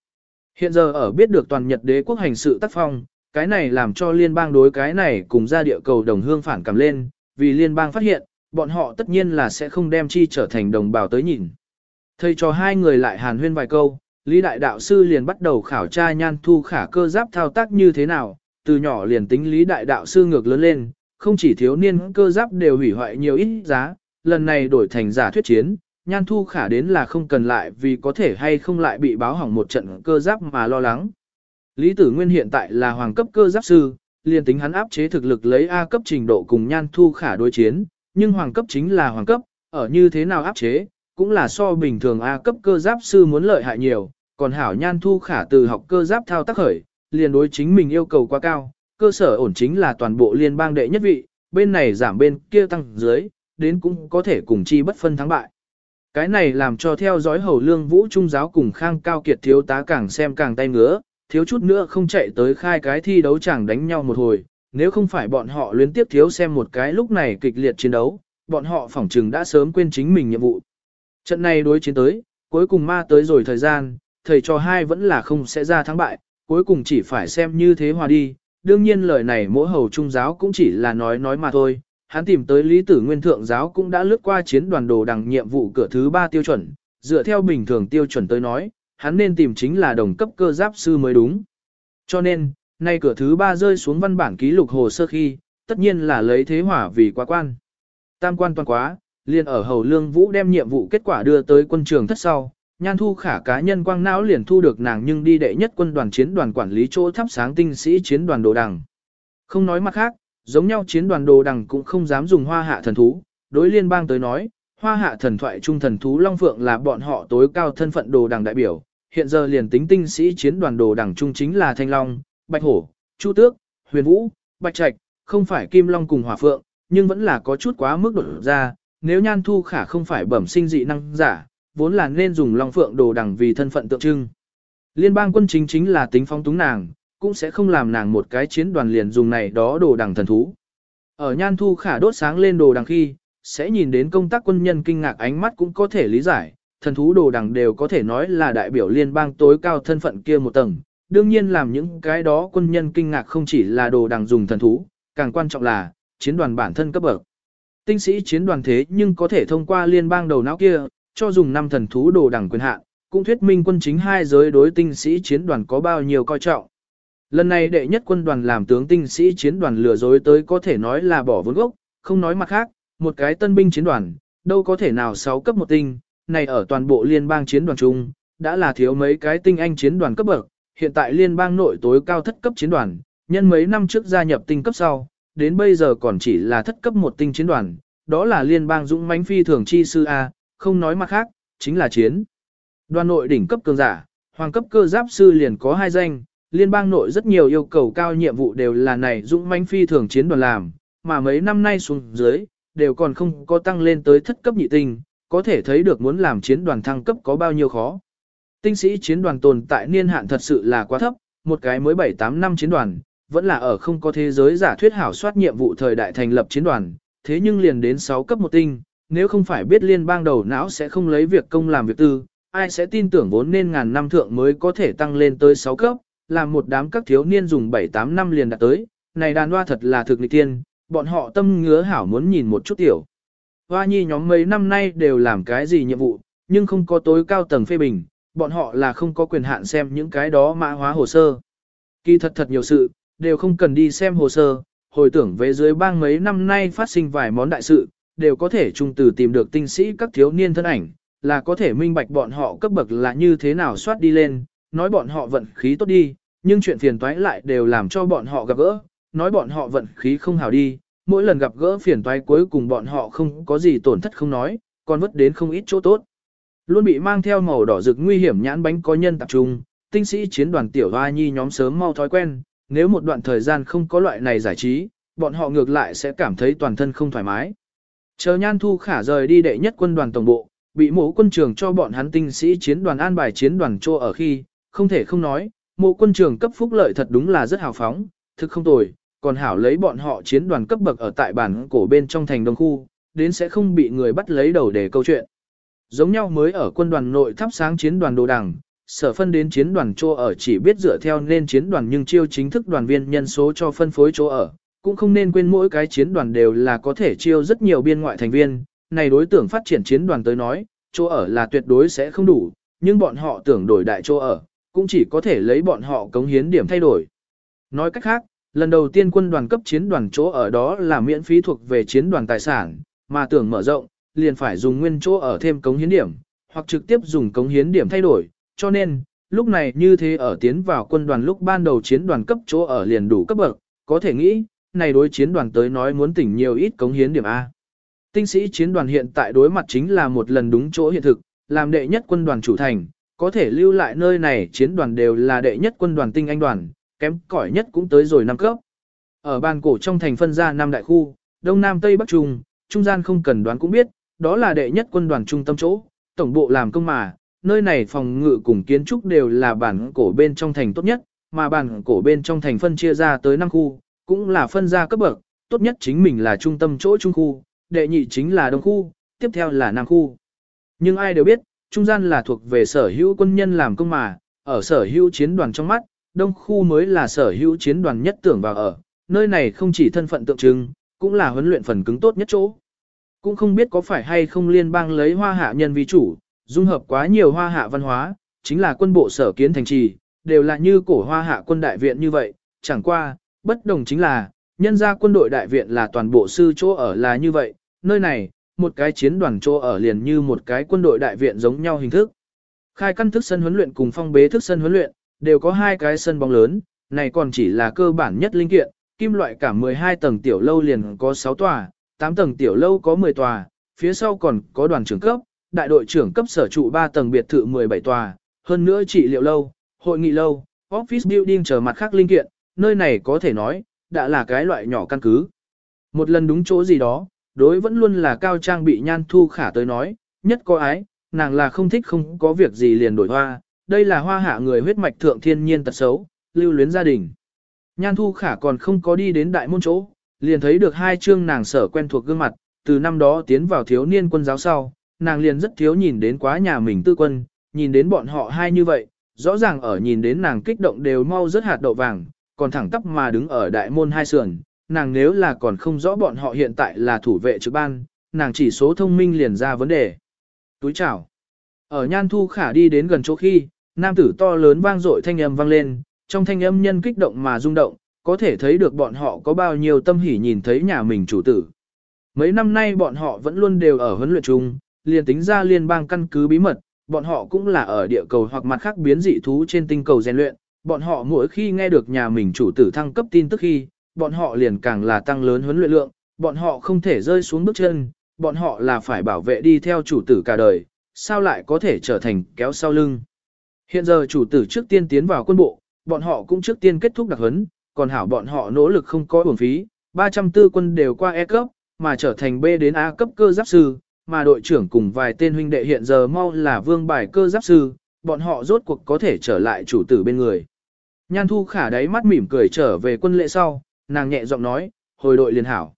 Hiện giờ ở biết được toàn Nhật đế quốc hành sự tác phong, cái này làm cho liên bang đối cái này cùng ra địa cầu đồng hương phản cảm lên, vì liên bang phát hiện, bọn họ tất nhiên là sẽ không đem chi trở thành đồng bào tới nhìn. Thầy cho hai người lại hàn huyên vài câu, Lý Đại Đạo Sư liền bắt đầu khảo tra nhan thu khả cơ giáp thao tác như thế nào, từ nhỏ liền tính Lý Đại Đạo Sư ngược lớn lên, không chỉ thiếu niên cơ giáp đều hủy hoại nhiều ít giá, lần này đổi thành giả thuyết chiến, nhan thu khả đến là không cần lại vì có thể hay không lại bị báo hỏng một trận cơ giáp mà lo lắng. Lý Tử Nguyên hiện tại là hoàng cấp cơ giáp sư, liền tính hắn áp chế thực lực lấy A cấp trình độ cùng nhan thu khả đối chiến, nhưng hoàng cấp chính là hoàng cấp, ở như thế nào áp chế, cũng là so bình thường A cấp cơ giáp sư muốn lợi hại nhiều, còn hảo nhan thu khả từ học cơ giáp thao tác khởi, liền đối chính mình yêu cầu quá cao, cơ sở ổn chính là toàn bộ liên bang đệ nhất vị, bên này giảm bên kia tăng dưới, đến cũng có thể cùng chi bất phân thắng bại. Cái này làm cho theo dõi hầu lương vũ trung giáo cùng khang cao kiệt thiếu tá càng xem càng tay ngứa, thiếu chút nữa không chạy tới khai cái thi đấu chẳng đánh nhau một hồi, nếu không phải bọn họ luyến tiếp thiếu xem một cái lúc này kịch liệt chiến đấu, bọn họ phỏng chừng đã sớm quên chính mình nhiệm vụ. Trận này đối chiến tới, cuối cùng ma tới rồi thời gian, thầy cho hai vẫn là không sẽ ra thắng bại, cuối cùng chỉ phải xem như thế hòa đi. Đương nhiên lời này mỗi hầu trung giáo cũng chỉ là nói nói mà thôi. Hắn tìm tới Lý Tử Nguyên Thượng giáo cũng đã lướt qua chiến đoàn đồ đằng nhiệm vụ cửa thứ ba tiêu chuẩn, dựa theo bình thường tiêu chuẩn tới nói, hắn nên tìm chính là đồng cấp cơ giáp sư mới đúng. Cho nên, nay cửa thứ ba rơi xuống văn bản ký lục hồ sơ khi, tất nhiên là lấy thế hỏa vì quá quan. Tam quan toàn quá, liền ở Hầu Lương Vũ đem nhiệm vụ kết quả đưa tới quân trường thất sau, Nhan Thu Khả cá nhân quang não liền thu được nàng nhưng đi đệ nhất quân đoàn chiến đoàn quản lý chỗ thắp sáng tinh sĩ chiến đoàn đồ đằng. Không nói mặt khác, giống nhau chiến đoàn đồ đằng cũng không dám dùng hoa hạ thần thú, đối liên bang tới nói, hoa hạ thần thoại trung thần thú Long Phượng là bọn họ tối cao thân phận đồ đằng đại biểu, hiện giờ liền tính tinh sĩ chiến đoàn đồ đẳng trung chính là Thanh Long, Bạch Hổ, Chu Tước, Huyền Vũ, Bạch Trạch, không phải Kim Long cùng Hỏa Phượng, nhưng vẫn là có chút quá mức đột ra, nếu Nhan Thu Khả không phải bẩm sinh dị năng giả, vốn là nên dùng Long Phượng đồ đẳng vì thân phận tượng trưng. Liên bang quân chính chính là tính phong túng nàng, cũng sẽ không làm nàng một cái chiến đoàn liền dùng này đó đồ đẳng thần thú. Ở Nhan Thu Khả đốt sáng lên đồ đằng khi, sẽ nhìn đến công tác quân nhân kinh ngạc ánh mắt cũng có thể lý giải, thần thú đồ đằng đều có thể nói là đại biểu liên bang tối cao thân phận kia một tầng. Đương nhiên làm những cái đó quân nhân kinh ngạc không chỉ là đồ đằng dùng thần thú, càng quan trọng là chiến đoàn bản thân cấp bậc. Tinh sĩ chiến đoàn thế nhưng có thể thông qua liên bang đầu não kia, cho dùng năm thần thú đồ đẳng quyền hạn, cũng thuyết minh quân chính hai giới đối tinh sĩ chiến đoàn có bao nhiêu coi trọng. Lần này đệ nhất quân đoàn làm tướng tinh sĩ chiến đoàn lừa dối tới có thể nói là bỏ vốn gốc, không nói mặt khác, một cái tân binh chiến đoàn, đâu có thể nào sáu cấp một tinh, này ở toàn bộ liên bang chiến đoàn chung, đã là thiếu mấy cái tinh anh chiến đoàn cấp bậc, hiện tại liên bang nội tối cao thất cấp chiến đoàn, nhân mấy năm trước gia nhập tinh cấp sau, đến bây giờ còn chỉ là thất cấp một tinh chiến đoàn, đó là liên bang dũng mãnh phi thường chi sư A, không nói mặt khác, chính là chiến. Đoàn nội đỉnh cấp cường giả, hoàng cấp cơ giáp sư liền có hai danh, liên bang nội rất nhiều yêu cầu cao nhiệm vụ đều là này dũng mãnh phi thường chiến đoàn làm, mà mấy năm nay xuống dưới, đều còn không có tăng lên tới thất cấp nhị tinh, có thể thấy được muốn làm chiến đoàn thăng cấp có bao nhiêu khó. Tinh sĩ chiến đoàn tồn tại niên hạn thật sự là quá thấp, một cái mới 7-8 năm chiến đoàn, vẫn là ở không có thế giới giả thuyết hảo soát nhiệm vụ thời đại thành lập chiến đoàn, thế nhưng liền đến 6 cấp một tinh, nếu không phải biết liên bang đầu não sẽ không lấy việc công làm việc tư, ai sẽ tin tưởng vốn nên ngàn năm thượng mới có thể tăng lên tới 6 cấp, làm một đám các thiếu niên dùng 7-8 năm liền đạt tới, này đàn hoa thật là thực nghịch tiên, bọn họ tâm ngứa hảo muốn nhìn một chút tiểu. Hoa nhi nhóm mấy năm nay đều làm cái gì nhiệm vụ, nhưng không có tối cao tầng phê bình, bọn họ là không có quyền hạn xem những cái đó mã hóa hồ sơ. Kỳ thật thật nhiều sự, đều không cần đi xem hồ sơ, hồi tưởng về dưới bang mấy năm nay phát sinh vài món đại sự, đều có thể trung từ tìm được tinh sĩ các thiếu niên thân ảnh, là có thể minh bạch bọn họ cấp bậc là như thế nào soát đi lên, nói bọn họ vận khí tốt đi, nhưng chuyện phiền toái lại đều làm cho bọn họ gặp gỡ, nói bọn họ vận khí không hào đi, mỗi lần gặp gỡ phiền toái cuối cùng bọn họ không có gì tổn thất không nói, còn vất đến không ít chỗ tốt. Luôn bị mang theo màu đỏ rực nguy hiểm nhãn bánh có nhân tập trung, tinh sĩ chiến đoàn tiểu hoa nhi nhóm sớm mau thói quen, nếu một đoạn thời gian không có loại này giải trí, bọn họ ngược lại sẽ cảm thấy toàn thân không thoải mái. Chờ Nhan Thu Khả rời đi đệ nhất quân đoàn tổng bộ, bị mộ quân trường cho bọn hắn tinh sĩ chiến đoàn an bài chiến đoàn trô ở khi, không thể không nói, mộ quân trường cấp phúc lợi thật đúng là rất hào phóng, thực không tồi, còn hảo lấy bọn họ chiến đoàn cấp bậc ở tại bản cổ bên trong thành đông khu, đến sẽ không bị người bắt lấy đầu để câu chuyện. Giống nhau mới ở quân đoàn nội thắp sáng chiến đoàn đồ đằng, sở phân đến chiến đoàn chỗ ở chỉ biết dựa theo nên chiến đoàn nhưng chiêu chính thức đoàn viên nhân số cho phân phối chỗ ở, cũng không nên quên mỗi cái chiến đoàn đều là có thể chiêu rất nhiều biên ngoại thành viên, này đối tượng phát triển chiến đoàn tới nói, chỗ ở là tuyệt đối sẽ không đủ, nhưng bọn họ tưởng đổi đại chỗ ở, cũng chỉ có thể lấy bọn họ cống hiến điểm thay đổi. Nói cách khác, lần đầu tiên quân đoàn cấp chiến đoàn chỗ ở đó là miễn phí thuộc về chiến đoàn tài sản, mà tưởng mở rộng, liền phải dùng nguyên chỗ ở thêm cống hiến điểm, hoặc trực tiếp dùng cống hiến điểm thay đổi, cho nên, lúc này như thế ở tiến vào quân đoàn lúc ban đầu chiến đoàn cấp chỗ ở liền đủ cấp bậc, có thể nghĩ, này đối chiến đoàn tới nói muốn tỉnh nhiều ít cống hiến điểm A. Tinh sĩ chiến đoàn hiện tại đối mặt chính là một lần đúng chỗ hiện thực, làm đệ nhất quân đoàn chủ thành, có thể lưu lại nơi này chiến đoàn đều là đệ nhất quân đoàn tinh anh đoàn, kém cỏi nhất cũng tới rồi năm cấp. Ở bàn cổ trong thành phân ra năm đại khu, Đông Nam Tây Bắc Trung, trung gian không cần đoán cũng biết, đó là đệ nhất quân đoàn trung tâm chỗ, tổng bộ làm công mà, nơi này phòng ngự cùng kiến trúc đều là bản cổ bên trong thành tốt nhất, mà bản cổ bên trong thành phân chia ra tới năm khu, cũng là phân ra cấp bậc, tốt nhất chính mình là trung tâm chỗ trung khu, đệ nhị chính là đông khu, tiếp theo là nam khu. Nhưng ai đều biết, trung gian là thuộc về sở hữu quân nhân làm công mà, ở sở hữu chiến đoàn trong mắt, đông khu mới là sở hữu chiến đoàn nhất tưởng vào ở, nơi này không chỉ thân phận tượng trưng, cũng là huấn luyện phần cứng tốt nhất chỗ. Cũng không biết có phải hay không liên bang lấy hoa hạ nhân vi chủ, dung hợp quá nhiều hoa hạ văn hóa, chính là quân bộ sở kiến thành trì, đều là như cổ hoa hạ quân đại viện như vậy, chẳng qua, bất đồng chính là, Nhân ra quân đội đại viện là toàn bộ sư chỗ ở là như vậy, nơi này, một cái chiến đoàn chỗ ở liền như một cái quân đội đại viện giống nhau hình thức. Khai căn thức sân huấn luyện cùng phong bế thức sân huấn luyện, đều có hai cái sân bóng lớn, này còn chỉ là cơ bản nhất linh kiện, kim loại cả 12 tầng tiểu lâu liền có 6 tòa, 8 tầng tiểu lâu có 10 tòa, phía sau còn có đoàn trưởng cấp, đại đội trưởng cấp sở trụ 3 tầng biệt thự 17 tòa, hơn nữa trị liệu lâu, hội nghị lâu, office building chờ mặt khác linh kiện, nơi này có thể nói, đã là cái loại nhỏ căn cứ. Một lần đúng chỗ gì đó, đối vẫn luôn là cao trang bị nhan thu khả tới nói, nhất có ái, nàng là không thích không có việc gì liền đổi hoa, đây là hoa hạ người huyết mạch thượng thiên nhiên tật xấu, lưu luyến gia đình. Nhan thu khả còn không có đi đến đại môn chỗ, liền thấy được hai chương nàng sở quen thuộc gương mặt, từ năm đó tiến vào thiếu niên quân giáo sau, nàng liền rất thiếu nhìn đến quá nhà mình tư quân, nhìn đến bọn họ hai như vậy, rõ ràng ở nhìn đến nàng kích động đều mau rất hạt đậu vàng, còn thẳng tắp mà đứng ở đại môn hai sườn, nàng nếu là còn không rõ bọn họ hiện tại là thủ vệ trực ban, nàng chỉ số thông minh liền ra vấn đề. Túi chào. Ở nhan thu khả đi đến gần chỗ khi, nam tử to lớn vang dội thanh âm vang lên, trong thanh âm nhân kích động mà rung động, có thể thấy được bọn họ có bao nhiêu tâm hỉ nhìn thấy nhà mình chủ tử. Mấy năm nay bọn họ vẫn luôn đều ở huấn luyện chung, liền tính ra liên bang căn cứ bí mật, bọn họ cũng là ở địa cầu hoặc mặt khác biến dị thú trên tinh cầu rèn luyện, bọn họ mỗi khi nghe được nhà mình chủ tử thăng cấp tin tức khi, bọn họ liền càng là tăng lớn huấn luyện lượng, bọn họ không thể rơi xuống bước chân, bọn họ là phải bảo vệ đi theo chủ tử cả đời, sao lại có thể trở thành kéo sau lưng. Hiện giờ chủ tử trước tiên tiến vào quân bộ, bọn họ cũng trước tiên kết thúc đặc huấn, còn hảo bọn họ nỗ lực không có uổng phí, 304 quân đều qua E cấp, mà trở thành B đến A cấp cơ giáp sư, mà đội trưởng cùng vài tên huynh đệ hiện giờ mau là vương bài cơ giáp sư, bọn họ rốt cuộc có thể trở lại chủ tử bên người. Nhan thu khả đáy mắt mỉm cười trở về quân lệ sau, nàng nhẹ giọng nói, hồi đội liền hảo.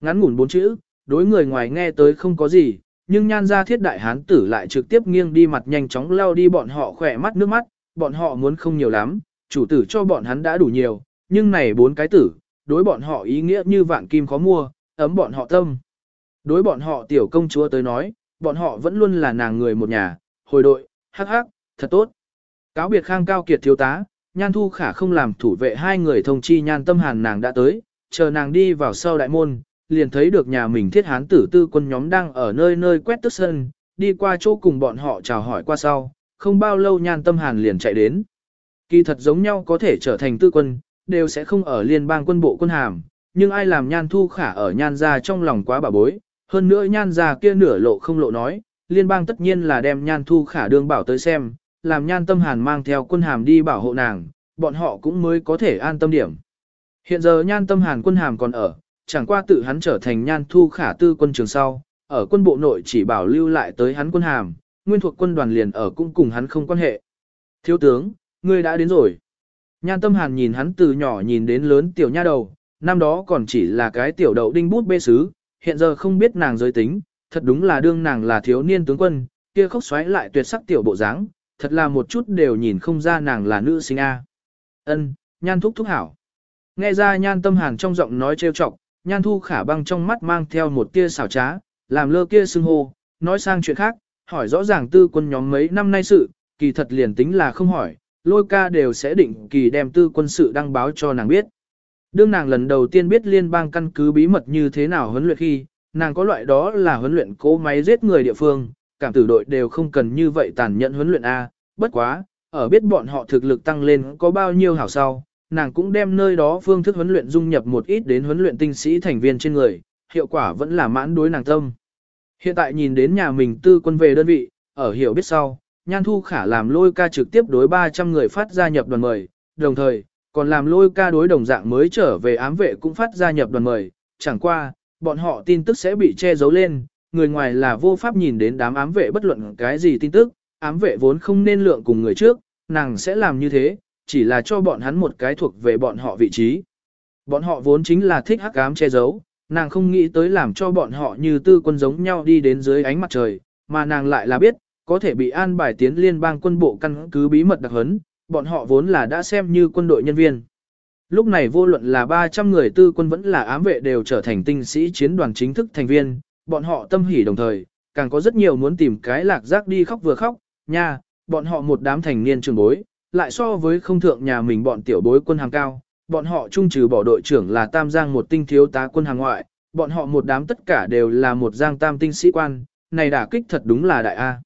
Ngắn ngủn bốn chữ, đối người ngoài nghe tới không có gì, nhưng nhan ra thiết đại hán tử lại trực tiếp nghiêng đi mặt nhanh chóng lao đi bọn họ khỏe mắt nước mắt, bọn họ muốn không nhiều lắm, chủ tử cho bọn hắn đã đủ nhiều, nhưng này bốn cái tử, đối bọn họ ý nghĩa như vạn kim khó mua, ấm bọn họ tâm. Đối bọn họ tiểu công chúa tới nói, bọn họ vẫn luôn là nàng người một nhà, hồi đội, hắc hắc, thật tốt. Cáo biệt khang cao kiệt thiếu tá, nhan thu khả không làm thủ vệ hai người thông chi nhan tâm hàn nàng đã tới, chờ nàng đi vào sau đại môn, liền thấy được nhà mình thiết hán tử tư quân nhóm đang ở nơi nơi quét tức sân, đi qua chỗ cùng bọn họ chào hỏi qua sau, không bao lâu nhan tâm hàn liền chạy đến. Kỳ thật giống nhau có thể trở thành tư quân, đều sẽ không ở liên bang quân bộ quân hàm, nhưng ai làm nhan thu khả ở nhan ra trong lòng quá bà bối, hơn nữa nhan ra kia nửa lộ không lộ nói, liên bang tất nhiên là đem nhan thu khả đương bảo tới xem, làm nhan tâm hàn mang theo quân hàm đi bảo hộ nàng, bọn họ cũng mới có thể an tâm điểm. Hiện giờ nhan tâm hàn quân hàm còn ở, chẳng qua tự hắn trở thành nhan thu khả tư quân trường sau, ở quân bộ nội chỉ bảo lưu lại tới hắn quân hàm, nguyên thuộc quân đoàn liền ở cũng cùng hắn không quan hệ. Thiếu tướng, ngươi đã đến rồi. Nhan tâm hàn nhìn hắn từ nhỏ nhìn đến lớn tiểu nha đầu, năm đó còn chỉ là cái tiểu đậu đinh bút bê sứ, hiện giờ không biết nàng giới tính, thật đúng là đương nàng là thiếu niên tướng quân, kia khóc xoáy lại tuyệt sắc tiểu bộ dáng, thật là một chút đều nhìn không ra nàng là nữ sinh A. Ân, nhan thúc thúc hảo. Nghe ra nhan tâm hàn trong giọng nói trêu chọc, nhan thu khả băng trong mắt mang theo một tia xảo trá, làm lơ kia xưng hô, nói sang chuyện khác, hỏi rõ ràng tư quân nhóm mấy năm nay sự, kỳ thật liền tính là không hỏi, lôi ca đều sẽ định kỳ đem tư quân sự đăng báo cho nàng biết. Đương nàng lần đầu tiên biết liên bang căn cứ bí mật như thế nào huấn luyện khi, nàng có loại đó là huấn luyện cố máy giết người địa phương, cảm tử đội đều không cần như vậy tàn nhẫn huấn luyện A, bất quá, ở biết bọn họ thực lực tăng lên có bao nhiêu hảo sau, nàng cũng đem nơi đó phương thức huấn luyện dung nhập một ít đến huấn luyện tinh sĩ thành viên trên người, hiệu quả vẫn là mãn đối nàng tâm. Hiện tại nhìn đến nhà mình tư quân về đơn vị, ở hiểu biết sau, Nhan Thu Khả làm lôi ca trực tiếp đối 300 người phát gia nhập đoàn mời, đồng thời, còn làm lôi ca đối đồng dạng mới trở về ám vệ cũng phát gia nhập đoàn mời, chẳng qua, bọn họ tin tức sẽ bị che giấu lên, người ngoài là vô pháp nhìn đến đám ám vệ bất luận cái gì tin tức, ám vệ vốn không nên lượng cùng người trước, nàng sẽ làm như thế, chỉ là cho bọn hắn một cái thuộc về bọn họ vị trí. Bọn họ vốn chính là thích hắc ám che giấu, nàng không nghĩ tới làm cho bọn họ như tư quân giống nhau đi đến dưới ánh mặt trời, mà nàng lại là biết, có thể bị an bài tiến liên bang quân bộ căn cứ bí mật đặc huấn, bọn họ vốn là đã xem như quân đội nhân viên. Lúc này vô luận là 300 người tư quân vẫn là ám vệ đều trở thành tinh sĩ chiến đoàn chính thức thành viên, bọn họ tâm hỉ đồng thời, càng có rất nhiều muốn tìm cái lạc giác đi khóc vừa khóc, nha, bọn họ một đám thành niên trường bối, lại so với không thượng nhà mình bọn tiểu bối quân hàng cao, bọn họ trung trừ bỏ đội trưởng là Tam Giang một tinh thiếu tá quân hàng ngoại, bọn họ một đám tất cả đều là một giang tam tinh sĩ quan, này đả kích thật đúng là đại A.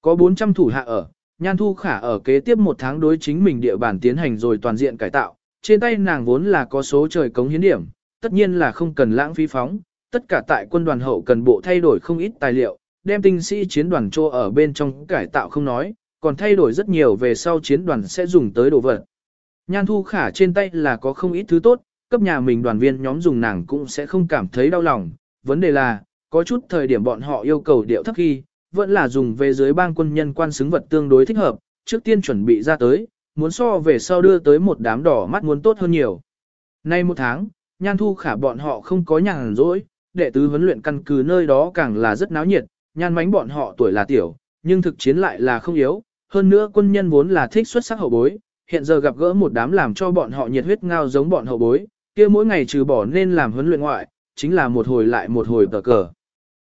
Có 400 thủ hạ ở, Nhan Thu Khả ở kế tiếp một tháng đối chính mình địa bàn tiến hành rồi toàn diện cải tạo, trên tay nàng vốn là có số trời cống hiến điểm, tất nhiên là không cần lãng phí phóng, tất cả tại quân đoàn hậu cần bộ thay đổi không ít tài liệu, đem tinh sĩ chiến đoàn trô ở bên trong cải tạo không nói, còn thay đổi rất nhiều về sau chiến đoàn sẽ dùng tới đồ vật. Nhan Thu Khả trên tay là có không ít thứ tốt, cấp nhà mình đoàn viên nhóm dùng nàng cũng sẽ không cảm thấy đau lòng. Vấn đề là, có chút thời điểm bọn họ yêu cầu điệu thấp khi, vẫn là dùng về dưới bang quân nhân quan xứng vật tương đối thích hợp, trước tiên chuẩn bị ra tới, muốn so về sau đưa tới một đám đỏ mắt muốn tốt hơn nhiều. Nay một tháng, Nhan Thu Khả bọn họ không có nhàn rỗi, đệ tứ huấn luyện căn cứ nơi đó càng là rất náo nhiệt, nhan mánh bọn họ tuổi là tiểu, nhưng thực chiến lại là không yếu, hơn nữa quân nhân vốn là thích xuất sắc hậu bối, hiện giờ gặp gỡ một đám làm cho bọn họ nhiệt huyết ngao giống bọn hậu bối, kia mỗi ngày trừ bỏ nên làm huấn luyện ngoại, chính là một hồi lại một hồi tờ cờ.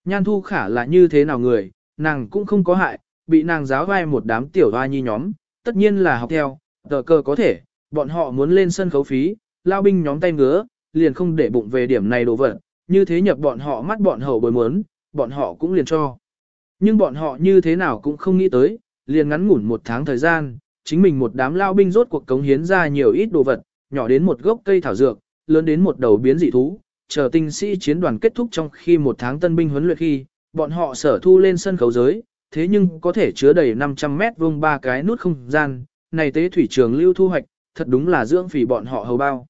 Nhan thu khả là như thế nào người, nàng cũng không có hại, bị nàng giáo vai một đám tiểu hoa nhi nhóm, tất nhiên là học theo, tờ cờ có thể, bọn họ muốn lên sân khấu phí, lao binh nhóm tay ngứa, liền không để bụng về điểm này đồ vật, như thế nhập bọn họ mắt bọn hậu bối muốn, bọn họ cũng liền cho. Nhưng bọn họ như thế nào cũng không nghĩ tới, liền ngắn ngủn một tháng thời gian, chính mình một đám lao binh rốt cuộc cống hiến ra nhiều ít đồ vật, nhỏ đến một gốc cây thảo dược, lớn đến một đầu biến dị thú, chờ tinh sĩ chiến đoàn kết thúc trong khi một tháng tân binh huấn luyện khi, bọn họ sở thu lên sân khấu giới, thế nhưng có thể chứa đầy 500 mét vuông ba cái nút không gian, này tế thủy trường lưu thu hoạch, thật đúng là dưỡng phỉ bọn họ hầu bao.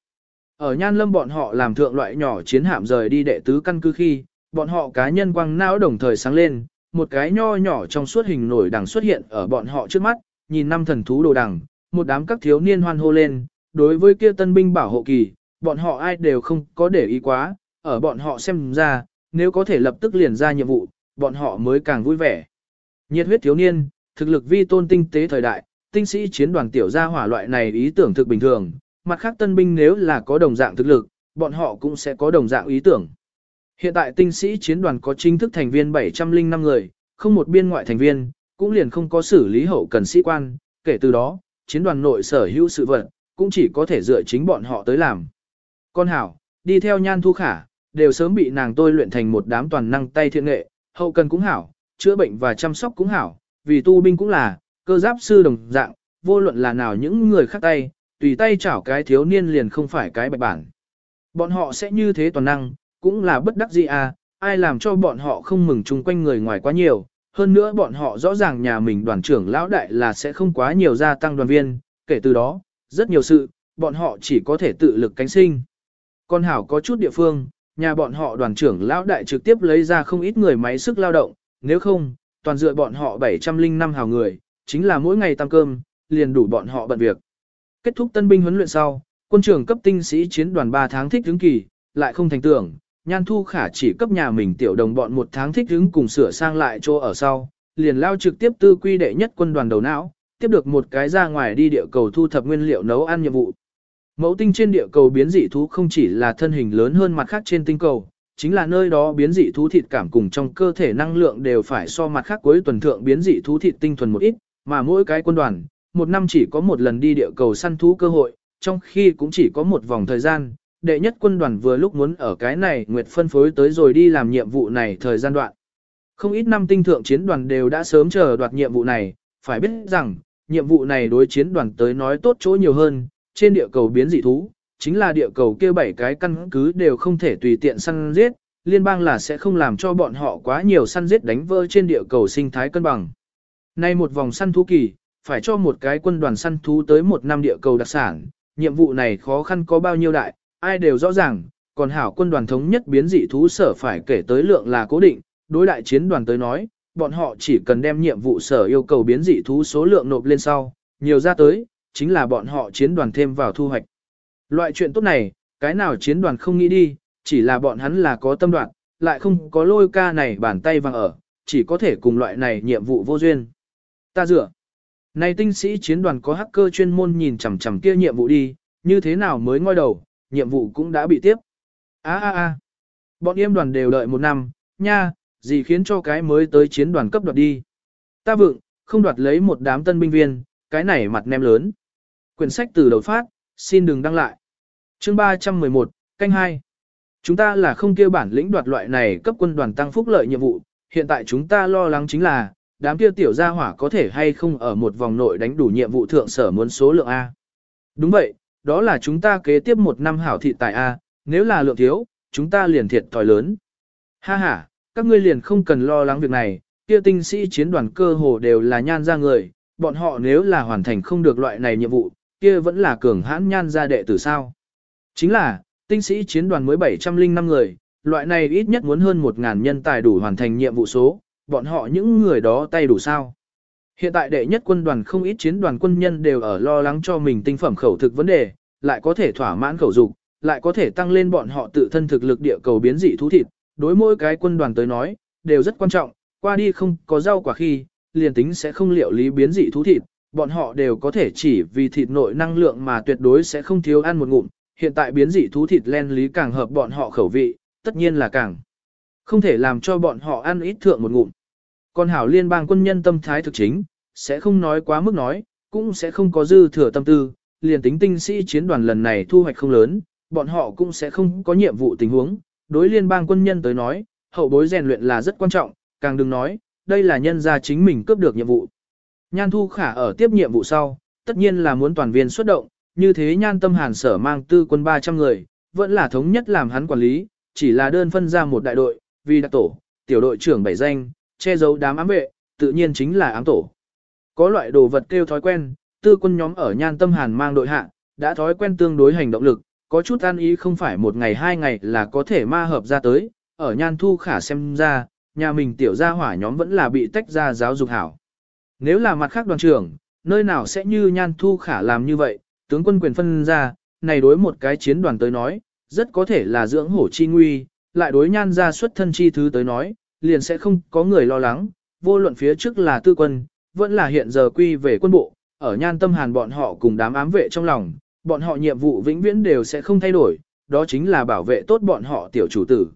Ở Nhan Lâm bọn họ làm thượng loại nhỏ chiến hạm rời đi đệ tứ căn cứ khi, bọn họ cá nhân quăng não đồng thời sáng lên, một cái nho nhỏ trong suốt hình nổi đằng xuất hiện ở bọn họ trước mắt, nhìn năm thần thú đồ đằng, một đám các thiếu niên hoan hô lên, đối với kia tân binh bảo hộ kỳ, bọn họ ai đều không có để ý quá, ở bọn họ xem ra, nếu có thể lập tức liền ra nhiệm vụ, bọn họ mới càng vui vẻ. Nhiệt huyết thiếu niên, thực lực vi tôn tinh tế thời đại, tinh sĩ chiến đoàn tiểu gia hỏa loại này ý tưởng thực bình thường, mặt khác tân binh nếu là có đồng dạng thực lực, bọn họ cũng sẽ có đồng dạng ý tưởng. Hiện tại tinh sĩ chiến đoàn có chính thức thành viên 705 người, không một biên ngoại thành viên, cũng liền không có xử lý hậu cần sĩ quan, kể từ đó, chiến đoàn nội sở hữu sự vật, cũng chỉ có thể dựa chính bọn họ tới làm. Con hảo, đi theo nhan thu khả, đều sớm bị nàng tôi luyện thành một đám toàn năng tay thiện nghệ, hậu cần cũng hảo, chữa bệnh và chăm sóc cũng hảo, vì tu binh cũng là, cơ giáp sư đồng dạng, vô luận là nào những người khác tay, tùy tay chảo cái thiếu niên liền không phải cái bạch bản. Bọn họ sẽ như thế toàn năng, cũng là bất đắc dĩ à, ai làm cho bọn họ không mừng chung quanh người ngoài quá nhiều, hơn nữa bọn họ rõ ràng nhà mình đoàn trưởng lão đại là sẽ không quá nhiều gia tăng đoàn viên, kể từ đó, rất nhiều sự, bọn họ chỉ có thể tự lực cánh sinh. Con hảo có chút địa phương, nhà bọn họ đoàn trưởng lão đại trực tiếp lấy ra không ít người máy sức lao động, nếu không, toàn dựa bọn họ 705 hào người, chính là mỗi ngày tăng cơm, liền đủ bọn họ bận việc. Kết thúc tân binh huấn luyện sau, quân trưởng cấp tinh sĩ chiến đoàn 3 tháng thích hứng kỳ, lại không thành tưởng, Nhan Thu Khả chỉ cấp nhà mình tiểu đồng bọn một tháng thích hứng cùng sửa sang lại chỗ ở sau, liền lao trực tiếp tư quy đệ nhất quân đoàn đầu não, tiếp được một cái ra ngoài đi địa cầu thu thập nguyên liệu nấu ăn nhiệm vụ. Mẫu tinh trên địa cầu biến dị thú không chỉ là thân hình lớn hơn mặt khác trên tinh cầu, chính là nơi đó biến dị thú thịt cảm cùng trong cơ thể năng lượng đều phải so mặt khác cuối tuần thượng biến dị thú thịt tinh thuần một ít, mà mỗi cái quân đoàn, một năm chỉ có một lần đi địa cầu săn thú cơ hội, trong khi cũng chỉ có một vòng thời gian, đệ nhất quân đoàn vừa lúc muốn ở cái này Nguyệt phân phối tới rồi đi làm nhiệm vụ này thời gian đoạn. Không ít năm tinh thượng chiến đoàn đều đã sớm chờ đoạt nhiệm vụ này, phải biết rằng, nhiệm vụ này đối chiến đoàn tới nói tốt chỗ nhiều hơn, trên địa cầu biến dị thú, chính là địa cầu kia bảy cái căn cứ đều không thể tùy tiện săn giết, liên bang là sẽ không làm cho bọn họ quá nhiều săn giết đánh vỡ trên địa cầu sinh thái cân bằng. Nay một vòng săn thú kỳ, phải cho một cái quân đoàn săn thú tới một năm địa cầu đặc sản, nhiệm vụ này khó khăn có bao nhiêu đại, ai đều rõ ràng, còn hảo quân đoàn thống nhất biến dị thú sở phải kể tới lượng là cố định, đối đại chiến đoàn tới nói, bọn họ chỉ cần đem nhiệm vụ sở yêu cầu biến dị thú số lượng nộp lên sau, nhiều ra tới, chính là bọn họ chiến đoàn thêm vào thu hoạch. Loại chuyện tốt này, cái nào chiến đoàn không nghĩ đi, chỉ là bọn hắn là có tâm đoạn, lại không có lôi ca này bàn tay vàng ở, chỉ có thể cùng loại này nhiệm vụ vô duyên. Ta dựa. Này tinh sĩ chiến đoàn có hacker chuyên môn nhìn chằm chằm kia nhiệm vụ đi, như thế nào mới ngoi đầu, nhiệm vụ cũng đã bị tiếp. Á á á, bọn em đoàn đều đợi một năm, nha, gì khiến cho cái mới tới chiến đoàn cấp đoạt đi. Ta vượng, không đoạt lấy một đám tân binh viên, cái này mặt nem lớn. Quyển sách từ đầu phát, xin đừng đăng lại. Chương 311, canh 2. Chúng ta là không kêu bản lĩnh đoạt loại này cấp quân đoàn tăng phúc lợi nhiệm vụ, hiện tại chúng ta lo lắng chính là, đám kia tiểu gia hỏa có thể hay không ở một vòng nội đánh đủ nhiệm vụ thượng sở muốn số lượng A. Đúng vậy, đó là chúng ta kế tiếp một năm hảo thị tại A, nếu là lượng thiếu, chúng ta liền thiệt thòi lớn. Ha ha, các ngươi liền không cần lo lắng việc này, kia tinh sĩ chiến đoàn cơ hồ đều là nhan ra người, bọn họ nếu là hoàn thành không được loại này nhiệm vụ, kia vẫn là cường hãn nhan ra đệ tử sao. Chính là, tinh sĩ chiến đoàn mới 705 người, loại này ít nhất muốn hơn 1.000 nhân tài đủ hoàn thành nhiệm vụ số, bọn họ những người đó tay đủ sao. Hiện tại đệ nhất quân đoàn không ít chiến đoàn quân nhân đều ở lo lắng cho mình tinh phẩm khẩu thực vấn đề, lại có thể thỏa mãn khẩu dục, lại có thể tăng lên bọn họ tự thân thực lực địa cầu biến dị thú thịt, đối mỗi cái quân đoàn tới nói, đều rất quan trọng, qua đi không có rau quả khi, liền tính sẽ không liệu lý biến dị thú thịt, bọn họ đều có thể chỉ vì thịt nội năng lượng mà tuyệt đối sẽ không thiếu ăn một ngụm, hiện tại biến dị thú thịt len lý càng hợp bọn họ khẩu vị, tất nhiên là càng không thể làm cho bọn họ ăn ít thượng một ngụm. Còn hảo liên bang quân nhân tâm thái thực chính, sẽ không nói quá mức nói, cũng sẽ không có dư thừa tâm tư, liền tính tinh sĩ chiến đoàn lần này thu hoạch không lớn, bọn họ cũng sẽ không có nhiệm vụ tình huống. Đối liên bang quân nhân tới nói, hậu bối rèn luyện là rất quan trọng, càng đừng nói, đây là nhân gia chính mình cướp được nhiệm vụ. Nhan Thu Khả ở tiếp nhiệm vụ sau, tất nhiên là muốn toàn viên xuất động, như thế Nhan Tâm Hàn sở mang tư quân 300 người, vẫn là thống nhất làm hắn quản lý, chỉ là đơn phân ra một đại đội, vì đặc tổ, tiểu đội trưởng bảy danh, che giấu đám ám vệ, tự nhiên chính là ám tổ. Có loại đồ vật kêu thói quen, tư quân nhóm ở Nhan Tâm Hàn mang đội hạ, đã thói quen tương đối hành động lực, có chút an ý không phải một ngày hai ngày là có thể ma hợp ra tới, ở Nhan Thu Khả xem ra, nhà mình tiểu gia hỏa nhóm vẫn là bị tách ra giáo dục hảo. Nếu là mặt khác đoàn trưởng, nơi nào sẽ như nhan thu khả làm như vậy, tướng quân quyền phân ra, này đối một cái chiến đoàn tới nói, rất có thể là dưỡng hổ chi nguy, lại đối nhan ra xuất thân chi thứ tới nói, liền sẽ không có người lo lắng, vô luận phía trước là tư quân, vẫn là hiện giờ quy về quân bộ, ở nhan tâm hàn bọn họ cùng đám ám vệ trong lòng, bọn họ nhiệm vụ vĩnh viễn đều sẽ không thay đổi, đó chính là bảo vệ tốt bọn họ tiểu chủ tử.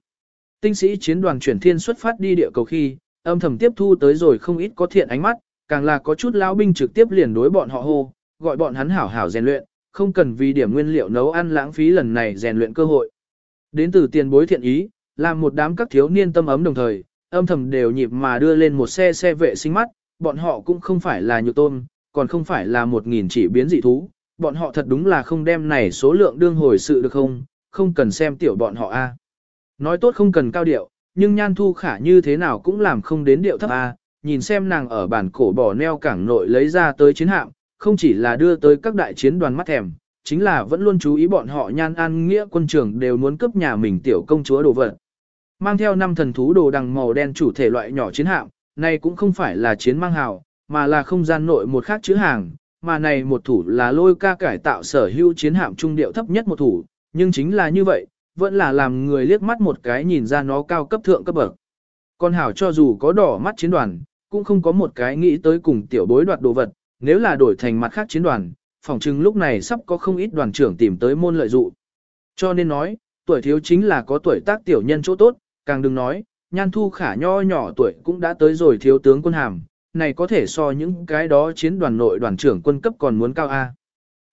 Tinh sĩ chiến đoàn chuyển thiên xuất phát đi địa cầu khi, âm thầm tiếp thu tới rồi không ít có thiện ánh mắt, càng là có chút lão binh trực tiếp liền đối bọn họ hô, gọi bọn hắn hảo hảo rèn luyện, không cần vì điểm nguyên liệu nấu ăn lãng phí lần này rèn luyện cơ hội. Đến từ tiền bối thiện ý, làm một đám các thiếu niên tâm ấm đồng thời, âm thầm đều nhịp mà đưa lên một xe xe vệ sinh mắt, bọn họ cũng không phải là nhược tôn, còn không phải là một nghìn chỉ biến dị thú, bọn họ thật đúng là không đem này số lượng đương hồi sự được không, không cần xem tiểu bọn họ a. Nói tốt không cần cao điệu, nhưng nhan thu khả như thế nào cũng làm không đến điệu thấp A, nhìn xem nàng ở bản cổ bỏ neo cảng nội lấy ra tới chiến hạm, không chỉ là đưa tới các đại chiến đoàn mắt thèm, chính là vẫn luôn chú ý bọn họ nhan an nghĩa quân trưởng đều muốn cướp nhà mình tiểu công chúa đồ vật. Mang theo năm thần thú đồ đằng màu đen chủ thể loại nhỏ chiến hạm, này cũng không phải là chiến mang hào, mà là không gian nội một khác chữ hàng, mà này một thủ là lôi ca cải tạo sở hữu chiến hạm trung điệu thấp nhất một thủ, nhưng chính là như vậy, vẫn là làm người liếc mắt một cái nhìn ra nó cao cấp thượng cấp bậc. Con hảo cho dù có đỏ mắt chiến đoàn, cũng không có một cái nghĩ tới cùng tiểu bối đoạt đồ vật, nếu là đổi thành mặt khác chiến đoàn, phòng chừng lúc này sắp có không ít đoàn trưởng tìm tới môn lợi dụ. Cho nên nói, tuổi thiếu chính là có tuổi tác tiểu nhân chỗ tốt, càng đừng nói, nhan thu khả nho nhỏ tuổi cũng đã tới rồi thiếu tướng quân hàm, này có thể so những cái đó chiến đoàn nội đoàn trưởng quân cấp còn muốn cao A.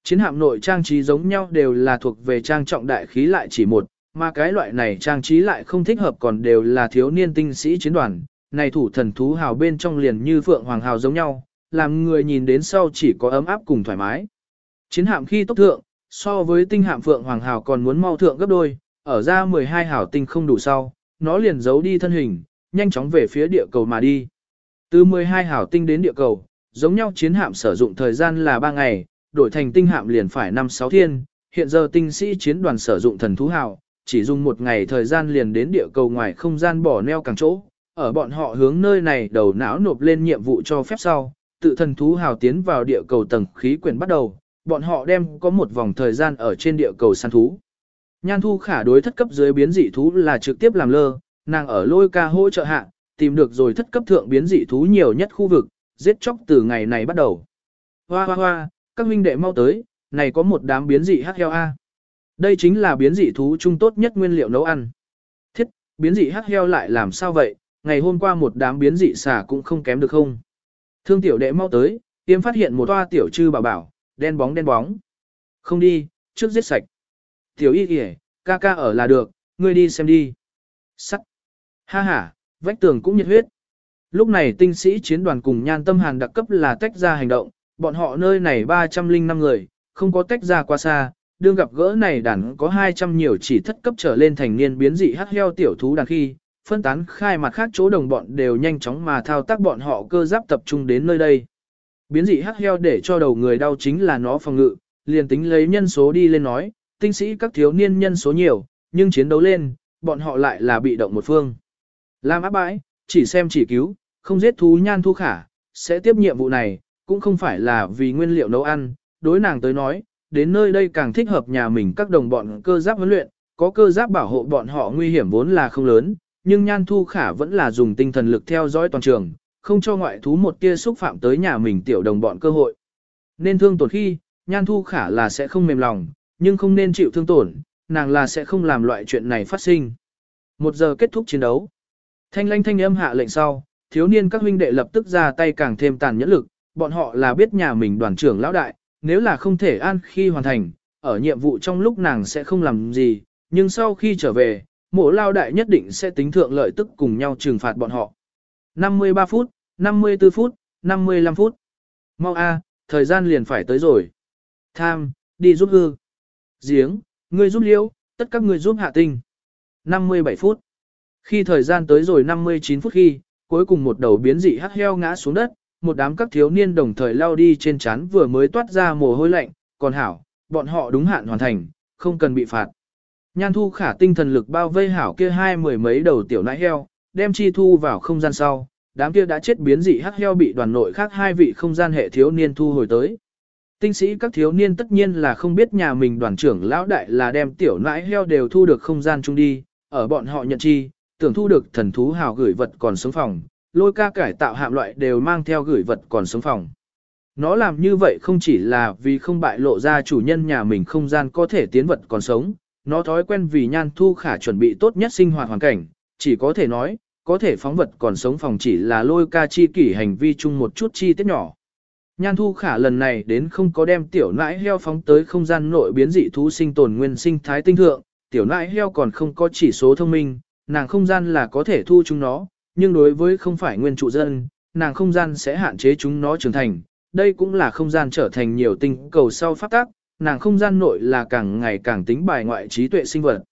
Chiến hạm nội trang trí giống nhau đều là thuộc về trang trọng đại khí lại chỉ một, mà cái loại này trang trí lại không thích hợp còn đều là thiếu niên tinh sĩ chiến đoàn, này thủ thần thú hào bên trong liền như phượng hoàng hào giống nhau, làm người nhìn đến sau chỉ có ấm áp cùng thoải mái. Chiến hạm khi tốc thượng, so với tinh hạm phượng hoàng hào còn muốn mau thượng gấp đôi, ở ra 12 hào tinh không đủ sau, nó liền giấu đi thân hình, nhanh chóng về phía địa cầu mà đi. Từ 12 hào tinh đến địa cầu, giống nhau chiến hạm sử dụng thời gian là 3 ngày, đổi thành tinh hạm liền phải 5-6 thiên, hiện giờ tinh sĩ chiến đoàn sử dụng thần thú hào, chỉ dùng một ngày thời gian liền đến địa cầu ngoài không gian bỏ neo càng chỗ, ở bọn họ hướng nơi này đầu não nộp lên nhiệm vụ cho phép sau, tự thần thú hào tiến vào địa cầu tầng khí quyển bắt đầu, bọn họ đem có một vòng thời gian ở trên địa cầu săn thú. Nhan thu khả đối thất cấp dưới biến dị thú là trực tiếp làm lơ, nàng ở lôi ca hỗ trợ hạ, tìm được rồi thất cấp thượng biến dị thú nhiều nhất khu vực, giết chóc từ ngày này bắt đầu. Hoa hoa hoa, các huynh đệ mau tới, này có một đám biến dị hắc heo A. Đây chính là biến dị thú trung tốt nhất nguyên liệu nấu ăn. Thiết, biến dị hắc heo lại làm sao vậy, ngày hôm qua một đám biến dị xà cũng không kém được không. Thương tiểu đệ mau tới, tiêm phát hiện một toa tiểu trư bảo bảo, đen bóng đen bóng. Không đi, trước giết sạch. Tiểu y kìa, ca ca ở là được, ngươi đi xem đi. Sắc. Ha ha, vách tường cũng nhiệt huyết. Lúc này tinh sĩ chiến đoàn cùng nhan tâm hàn đặc cấp là tách ra hành động, bọn họ nơi này 305 người, không có tách ra quá xa, đương gặp gỡ này đàn có 200 nhiều chỉ thất cấp trở lên thành niên biến dị hắc heo tiểu thú đàn khi, phân tán khai mặt khác chỗ đồng bọn đều nhanh chóng mà thao tác bọn họ cơ giáp tập trung đến nơi đây. Biến dị hắc heo để cho đầu người đau chính là nó phòng ngự, liền tính lấy nhân số đi lên nói, tinh sĩ các thiếu niên nhân số nhiều, nhưng chiến đấu lên, bọn họ lại là bị động một phương. Làm áp bãi, chỉ xem chỉ cứu, không giết thú nhan thu khả, sẽ tiếp nhiệm vụ này, cũng không phải là vì nguyên liệu nấu ăn, đối nàng tới nói, đến nơi đây càng thích hợp nhà mình các đồng bọn cơ giáp huấn luyện, có cơ giáp bảo hộ bọn họ nguy hiểm vốn là không lớn, nhưng nhan thu khả vẫn là dùng tinh thần lực theo dõi toàn trường, không cho ngoại thú một tia xúc phạm tới nhà mình tiểu đồng bọn cơ hội. Nên thương tổn khi, nhan thu khả là sẽ không mềm lòng, nhưng không nên chịu thương tổn, nàng là sẽ không làm loại chuyện này phát sinh. Một giờ kết thúc chiến đấu. Thanh lanh thanh âm hạ lệnh sau, thiếu niên các huynh đệ lập tức ra tay càng thêm tàn nhẫn lực, bọn họ là biết nhà mình đoàn trưởng lão đại, nếu là không thể an khi hoàn thành, ở nhiệm vụ trong lúc nàng sẽ không làm gì, nhưng sau khi trở về, mộ lao đại nhất định sẽ tính thượng lợi tức cùng nhau trừng phạt bọn họ. 53 phút, 54 phút, 55 phút. Mau a, thời gian liền phải tới rồi. Tham, đi giúp hư. Giếng, ngươi giúp liêu, tất các ngươi giúp hạ tinh. 57 phút. Khi thời gian tới rồi 59 phút khi, cuối cùng một đầu biến dị hắc heo ngã xuống đất, một đám các thiếu niên đồng thời lao đi trên chán vừa mới toát ra mồ hôi lạnh, còn hảo, bọn họ đúng hạn hoàn thành, không cần bị phạt. Nhan thu khả tinh thần lực bao vây hảo kia hai mười mấy đầu tiểu nãi heo, đem chi thu vào không gian sau, đám kia đã chết biến dị hắc heo bị đoàn nội khác hai vị không gian hệ thiếu niên thu hồi tới. Tinh sĩ các thiếu niên tất nhiên là không biết nhà mình đoàn trưởng lão đại là đem tiểu nãi heo đều thu được không gian chung đi, ở bọn họ nhận chi, tưởng thu được thần thú hào gửi vật còn sống phòng, lôi ca cải tạo hạm loại đều mang theo gửi vật còn sống phòng. Nó làm như vậy không chỉ là vì không bại lộ ra chủ nhân nhà mình không gian có thể tiến vật còn sống, nó thói quen vì nhan thu khả chuẩn bị tốt nhất sinh hoạt hoàn cảnh, chỉ có thể nói, có thể phóng vật còn sống phòng chỉ là lôi ca chi kỷ hành vi chung một chút chi tiết nhỏ. Nhan thu khả lần này đến không có đem tiểu nãi heo phóng tới không gian nội biến dị thú sinh tồn nguyên sinh thái tinh thượng, tiểu nãi heo còn không có chỉ số thông minh, nàng không gian là có thể thu chúng nó, nhưng đối với không phải nguyên trụ dân, nàng không gian sẽ hạn chế chúng nó trưởng thành. Đây cũng là không gian trở thành nhiều tinh cầu sau phát tác, nàng không gian nội là càng ngày càng tính bài ngoại trí tuệ sinh vật.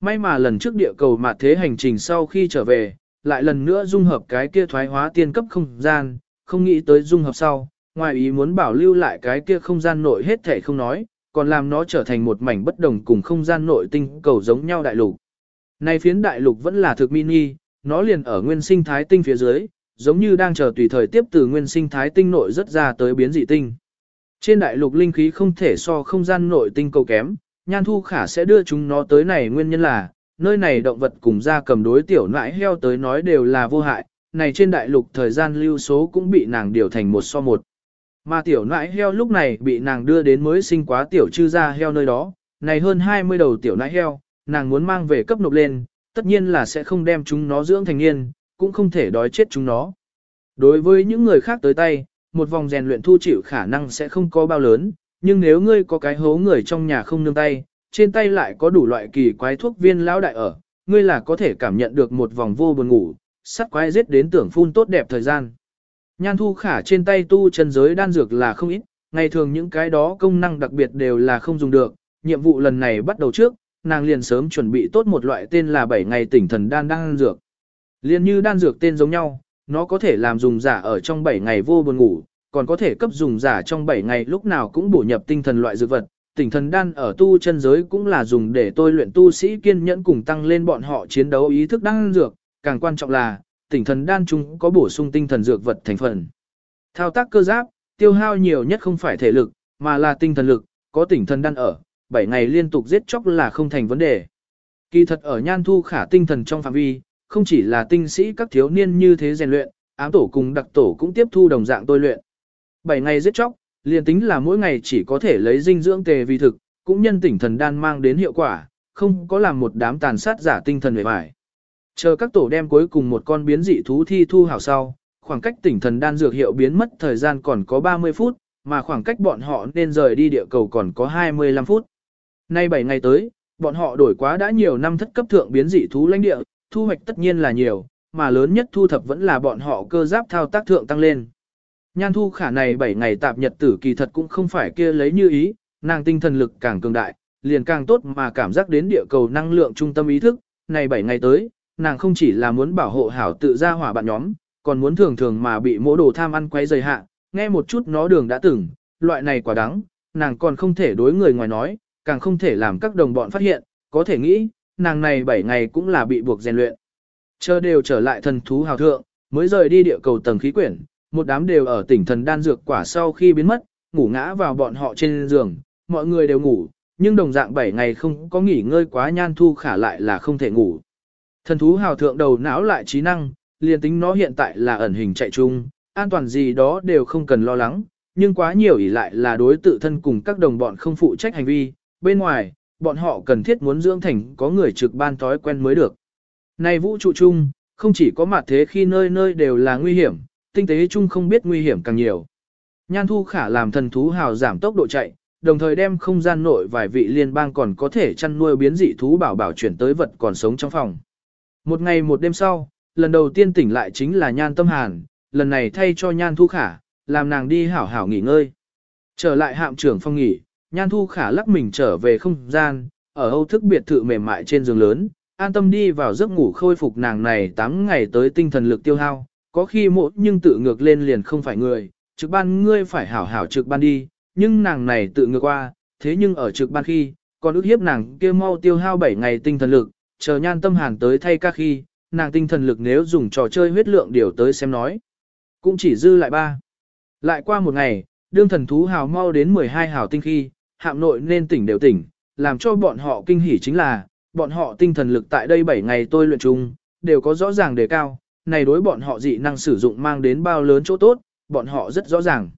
May mà lần trước địa cầu mà thế hành trình sau khi trở về, lại lần nữa dung hợp cái kia thoái hóa tiên cấp không gian, không nghĩ tới dung hợp sau, ngoài ý muốn bảo lưu lại cái kia không gian nội hết thể không nói, còn làm nó trở thành một mảnh bất đồng cùng không gian nội tinh cầu giống nhau đại lục. Này phiến đại lục vẫn là thực mini, nó liền ở nguyên sinh thái tinh phía dưới, giống như đang chờ tùy thời tiếp từ nguyên sinh thái tinh nội rất ra tới biến dị tinh. Trên đại lục linh khí không thể so không gian nội tinh cầu kém, nhan thu khả sẽ đưa chúng nó tới này nguyên nhân là, nơi này động vật cùng ra cầm đối tiểu nãi heo tới nói đều là vô hại, này trên đại lục thời gian lưu số cũng bị nàng điều thành một so một. Mà tiểu nãi heo lúc này bị nàng đưa đến mới sinh quá tiểu chư ra heo nơi đó, này hơn 20 đầu tiểu nãi heo, nàng muốn mang về cấp nộp lên, tất nhiên là sẽ không đem chúng nó dưỡng thành niên, cũng không thể đói chết chúng nó. Đối với những người khác tới tay, một vòng rèn luyện thu chịu khả năng sẽ không có bao lớn, nhưng nếu ngươi có cái hố người trong nhà không nương tay, trên tay lại có đủ loại kỳ quái thuốc viên lão đại ở, ngươi là có thể cảm nhận được một vòng vô buồn ngủ, sắt quái giết đến tưởng phun tốt đẹp thời gian. Nhan thu khả trên tay tu chân giới đan dược là không ít, ngày thường những cái đó công năng đặc biệt đều là không dùng được, nhiệm vụ lần này bắt đầu trước, nàng liền sớm chuẩn bị tốt một loại tên là 7 ngày tỉnh thần đan đan dược. Liên như đan dược tên giống nhau, nó có thể làm dùng giả ở trong 7 ngày vô buồn ngủ, còn có thể cấp dùng giả trong 7 ngày lúc nào cũng bổ nhập tinh thần loại dược vật. Tỉnh thần đan ở tu chân giới cũng là dùng để tôi luyện tu sĩ kiên nhẫn cùng tăng lên bọn họ chiến đấu ý thức đan dược, càng quan trọng là, tỉnh thần đan chúng có bổ sung tinh thần dược vật thành phần. Thao tác cơ giáp, tiêu hao nhiều nhất không phải thể lực, mà là tinh thần lực, có tỉnh thần đan ở, 7 ngày liên tục giết chóc là không thành vấn đề. Kỳ thật ở nhan thu khả tinh thần trong phạm vi, không chỉ là tinh sĩ các thiếu niên như thế rèn luyện, ám tổ cùng đặc tổ cũng tiếp thu đồng dạng tôi luyện. 7 ngày giết chóc, liền tính là mỗi ngày chỉ có thể lấy dinh dưỡng tề vi thực, cũng nhân tỉnh thần đan mang đến hiệu quả, không có làm một đám tàn sát giả tinh thần về vải. Chờ các tổ đem cuối cùng một con biến dị thú thi thu hảo sau, khoảng cách tỉnh thần đan dược hiệu biến mất thời gian còn có 30 phút, mà khoảng cách bọn họ nên rời đi địa cầu còn có 25 phút. Nay 7 ngày tới, Bọn họ đổi quá đã nhiều năm thất cấp thượng biến dị thú lãnh địa, thu hoạch tất nhiên là nhiều, mà lớn nhất thu thập vẫn là bọn họ cơ giáp thao tác thượng tăng lên. Nhan thu khả này 7 ngày tạp nhật tử kỳ thật cũng không phải kia lấy như ý, nàng tinh thần lực càng cường đại, liền càng tốt mà cảm giác đến địa cầu năng lượng trung tâm ý thức, này 7 ngày tới, nàng không chỉ là muốn bảo hộ hảo tự ra hỏa bạn nhóm, còn muốn thường thường mà bị mỗ đồ tham ăn quấy dày hạ, nghe một chút nó đường đã từng, loại này quả đắng, nàng còn không thể đối người ngoài nói, càng không thể làm các đồng bọn phát hiện, có thể nghĩ, nàng này 7 ngày cũng là bị buộc rèn luyện. Chờ đều trở lại thần thú hào thượng, mới rời đi địa cầu tầng khí quyển, một đám đều ở tỉnh thần đan dược quả sau khi biến mất, ngủ ngã vào bọn họ trên giường, mọi người đều ngủ, nhưng đồng dạng 7 ngày không có nghỉ ngơi quá nhan thu khả lại là không thể ngủ. Thần thú hào thượng đầu não lại trí năng, liền tính nó hiện tại là ẩn hình chạy chung, an toàn gì đó đều không cần lo lắng, nhưng quá nhiều ỷ lại là đối tự thân cùng các đồng bọn không phụ trách hành vi, bên ngoài, bọn họ cần thiết muốn dưỡng thành có người trực ban thói quen mới được. Này vũ trụ chung, không chỉ có mặt thế khi nơi nơi đều là nguy hiểm, tinh tế chung không biết nguy hiểm càng nhiều. Nhan thu khả làm thần thú hào giảm tốc độ chạy, đồng thời đem không gian nội vài vị liên bang còn có thể chăn nuôi biến dị thú bảo bảo chuyển tới vật còn sống trong phòng. Một ngày một đêm sau, lần đầu tiên tỉnh lại chính là nhan tâm hàn, lần này thay cho nhan thu khả, làm nàng đi hảo hảo nghỉ ngơi. Trở lại hạm trưởng phong nghỉ, nhan thu khả lắc mình trở về không gian, ở âu thức biệt thự mềm mại trên giường lớn, an tâm đi vào giấc ngủ khôi phục nàng này 8 ngày tới tinh thần lực tiêu hao, có khi một nhưng tự ngược lên liền không phải người, trực ban ngươi phải hảo hảo trực ban đi, nhưng nàng này tự ngược qua, thế nhưng ở trực ban khi, còn ước hiếp nàng kia mau tiêu hao 7 ngày tinh thần lực, chờ nhan tâm hàn tới thay ca khi, nàng tinh thần lực nếu dùng trò chơi huyết lượng điều tới xem nói. Cũng chỉ dư lại ba. Lại qua một ngày, đương thần thú hào mau đến 12 hào tinh khi, hạm nội nên tỉnh đều tỉnh, làm cho bọn họ kinh hỉ chính là, bọn họ tinh thần lực tại đây 7 ngày tôi luyện chung, đều có rõ ràng đề cao, này đối bọn họ dị năng sử dụng mang đến bao lớn chỗ tốt, bọn họ rất rõ ràng.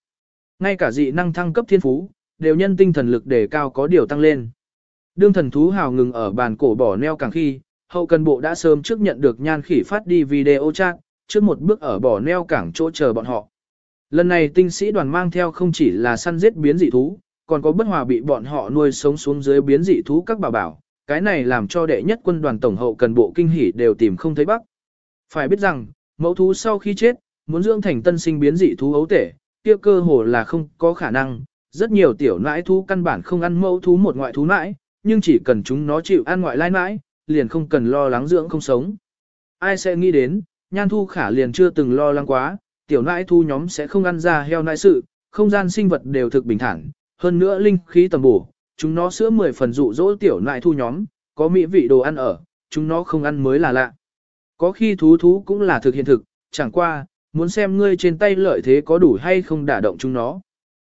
Ngay cả dị năng thăng cấp thiên phú, đều nhân tinh thần lực đề cao có điều tăng lên. Đương thần thú hào ngừng ở bàn cổ bỏ neo càng khi, hậu cần bộ đã sớm trước nhận được nhan khỉ phát đi video chat, trước một bước ở bỏ neo cảng chỗ chờ bọn họ. Lần này tinh sĩ đoàn mang theo không chỉ là săn giết biến dị thú, còn có bất hòa bị bọn họ nuôi sống xuống dưới biến dị thú các bảo bảo, cái này làm cho đệ nhất quân đoàn tổng hậu cần bộ kinh hỉ đều tìm không thấy bắc. Phải biết rằng, mẫu thú sau khi chết, muốn dưỡng thành tân sinh biến dị thú ấu tể, kia cơ hồ là không có khả năng, rất nhiều tiểu nãi thú căn bản không ăn mẫu thú một ngoại thú nãi, nhưng chỉ cần chúng nó chịu ăn ngoại lai mãi, liền không cần lo lắng dưỡng không sống. Ai sẽ nghĩ đến, nhan thu khả liền chưa từng lo lắng quá, tiểu nãi thu nhóm sẽ không ăn ra heo nãi sự, không gian sinh vật đều thực bình thản, hơn nữa linh khí tầm bổ, chúng nó sữa 10 phần dụ dỗ tiểu nãi thu nhóm, có mỹ vị đồ ăn ở, chúng nó không ăn mới là lạ. Có khi thú thú cũng là thực hiện thực, chẳng qua, muốn xem ngươi trên tay lợi thế có đủ hay không đả động chúng nó.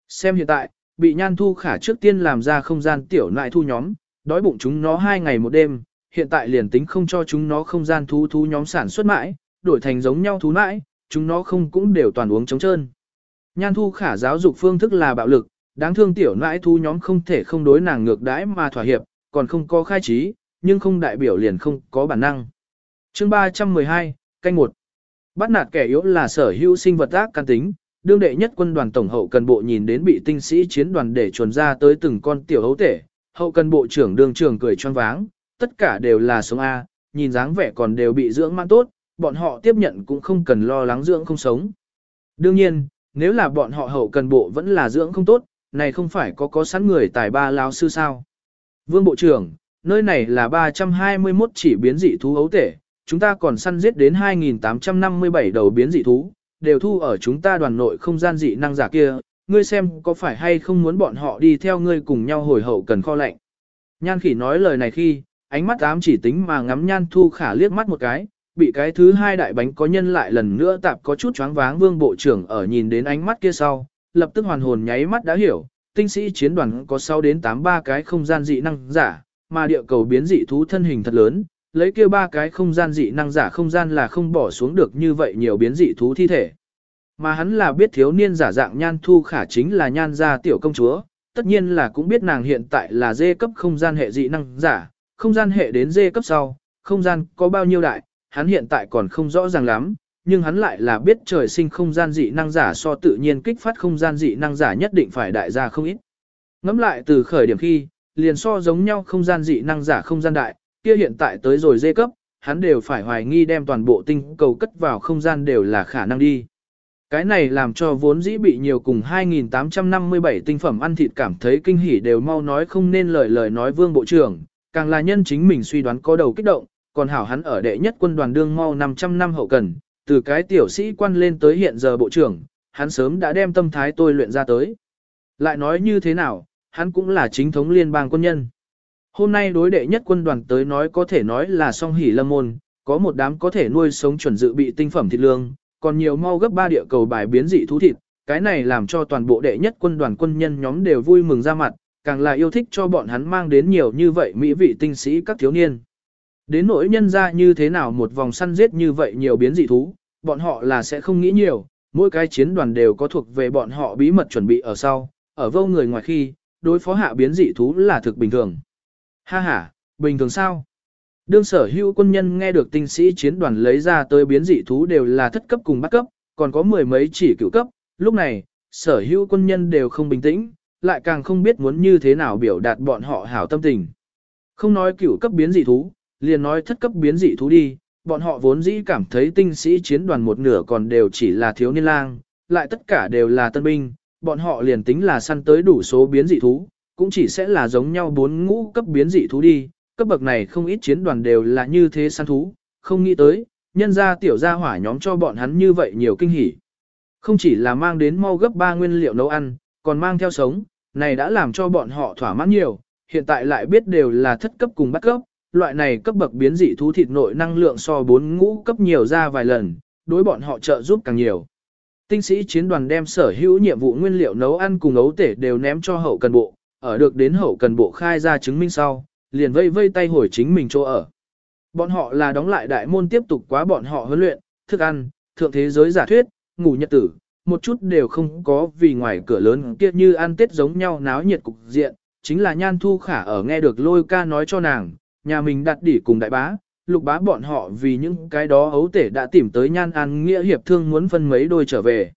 Xem hiện tại, bị nhan thu khả trước tiên làm ra không gian tiểu nại thu nhóm, đói bụng chúng nó hai ngày một đêm, hiện tại liền tính không cho chúng nó không gian thú thú nhóm sản xuất mãi, đổi thành giống nhau thú mãi. chúng nó không cũng đều toàn uống trống trơn. Nhan thu khả giáo dục phương thức là bạo lực, đáng thương tiểu nãi thú nhóm không thể không đối nàng ngược đãi mà thỏa hiệp, còn không có khai trí, nhưng không đại biểu liền không có bản năng. Chương 312, canh 1. Bắt nạt kẻ yếu là sở hữu sinh vật ác can tính, đương đệ nhất quân đoàn tổng hậu cần bộ nhìn đến bị tinh sĩ chiến đoàn để chuồn ra tới từng con tiểu hấu tể, hậu cần bộ trưởng đường trưởng cười choáng váng, tất cả đều là sống A, nhìn dáng vẻ còn đều bị dưỡng mãn tốt, bọn họ tiếp nhận cũng không cần lo lắng dưỡng không sống. Đương nhiên, nếu là bọn họ hậu cần bộ vẫn là dưỡng không tốt, này không phải có có sẵn người tài ba lao sư sao. Vương Bộ trưởng, nơi này là 321 chỉ biến dị thú ấu tể, chúng ta còn săn giết đến 2.857 đầu biến dị thú, đều thu ở chúng ta đoàn nội không gian dị năng giả kia, ngươi xem có phải hay không muốn bọn họ đi theo ngươi cùng nhau hồi hậu cần kho lạnh. Nhan khỉ nói lời này khi, ánh mắt ám chỉ tính mà ngắm nhan thu khả liếc mắt một cái, bị cái thứ hai đại bánh có nhân lại lần nữa tạp có chút choáng váng vương bộ trưởng ở nhìn đến ánh mắt kia sau, lập tức hoàn hồn nháy mắt đã hiểu, tinh sĩ chiến đoàn có 6 đến 8 ba cái không gian dị năng giả, mà địa cầu biến dị thú thân hình thật lớn, lấy kia ba cái không gian dị năng giả không gian là không bỏ xuống được như vậy nhiều biến dị thú thi thể. Mà hắn là biết thiếu niên giả dạng nhan thu khả chính là nhan gia tiểu công chúa, tất nhiên là cũng biết nàng hiện tại là dê cấp không gian hệ dị năng giả, không gian hệ đến dê cấp sau, không gian có bao nhiêu đại, hắn hiện tại còn không rõ ràng lắm, nhưng hắn lại là biết trời sinh không gian dị năng giả so tự nhiên kích phát không gian dị năng giả nhất định phải đại gia không ít. Ngắm lại từ khởi điểm khi, liền so giống nhau không gian dị năng giả không gian đại, kia hiện tại tới rồi dê cấp, hắn đều phải hoài nghi đem toàn bộ tinh cầu cất vào không gian đều là khả năng đi. Cái này làm cho vốn dĩ bị nhiều cùng 2.857 tinh phẩm ăn thịt cảm thấy kinh hỉ đều mau nói không nên lời lời nói vương bộ trưởng, càng là nhân chính mình suy đoán có đầu kích động, còn hảo hắn ở đệ nhất quân đoàn đương mau 500 năm hậu cần, từ cái tiểu sĩ quan lên tới hiện giờ bộ trưởng, hắn sớm đã đem tâm thái tôi luyện ra tới. Lại nói như thế nào, hắn cũng là chính thống liên bang quân nhân. Hôm nay đối đệ nhất quân đoàn tới nói có thể nói là song hỷ lâm môn, có một đám có thể nuôi sống chuẩn dự bị tinh phẩm thịt lương, còn nhiều mau gấp ba địa cầu bài biến dị thú thịt, cái này làm cho toàn bộ đệ nhất quân đoàn quân nhân nhóm đều vui mừng ra mặt, càng là yêu thích cho bọn hắn mang đến nhiều như vậy mỹ vị tinh sĩ các thiếu niên. Đến nỗi nhân ra như thế nào một vòng săn giết như vậy nhiều biến dị thú, bọn họ là sẽ không nghĩ nhiều, mỗi cái chiến đoàn đều có thuộc về bọn họ bí mật chuẩn bị ở sau, ở vô người ngoài khi, đối phó hạ biến dị thú là thực bình thường. Ha ha, bình thường sao? Đương sở hữu quân nhân nghe được tinh sĩ chiến đoàn lấy ra tới biến dị thú đều là thất cấp cùng bắt cấp, còn có mười mấy chỉ cửu cấp, lúc này, sở hữu quân nhân đều không bình tĩnh, lại càng không biết muốn như thế nào biểu đạt bọn họ hảo tâm tình. Không nói cửu cấp biến dị thú, liền nói thất cấp biến dị thú đi, bọn họ vốn dĩ cảm thấy tinh sĩ chiến đoàn một nửa còn đều chỉ là thiếu niên lang, lại tất cả đều là tân binh, bọn họ liền tính là săn tới đủ số biến dị thú, cũng chỉ sẽ là giống nhau bốn ngũ cấp biến dị thú đi, cấp bậc này không ít chiến đoàn đều là như thế săn thú, không nghĩ tới, nhân ra tiểu gia hỏa nhóm cho bọn hắn như vậy nhiều kinh hỉ. Không chỉ là mang đến mau gấp ba nguyên liệu nấu ăn, còn mang theo sống, này đã làm cho bọn họ thỏa mãn nhiều, hiện tại lại biết đều là thất cấp cùng bắt cấp, loại này cấp bậc biến dị thú thịt nội năng lượng so bốn ngũ cấp nhiều ra vài lần, đối bọn họ trợ giúp càng nhiều. Tinh sĩ chiến đoàn đem sở hữu nhiệm vụ nguyên liệu nấu ăn cùng ấu tể đều ném cho hậu cần bộ, ở được đến hậu cần bộ khai ra chứng minh sau, liền vây vây tay hồi chính mình chỗ ở. Bọn họ là đóng lại đại môn tiếp tục quá bọn họ huấn luyện, thức ăn, thượng thế giới giả thuyết, ngủ nhật tử, một chút đều không có vì ngoài cửa lớn kia như ăn tết giống nhau náo nhiệt cục diện, chính là nhan thu khả ở nghe được lôi ca nói cho nàng, nhà mình đặt đỉ cùng đại bá, lục bá bọn họ vì những cái đó ấu tể đã tìm tới nhan an nghĩa hiệp thương muốn phân mấy đôi trở về.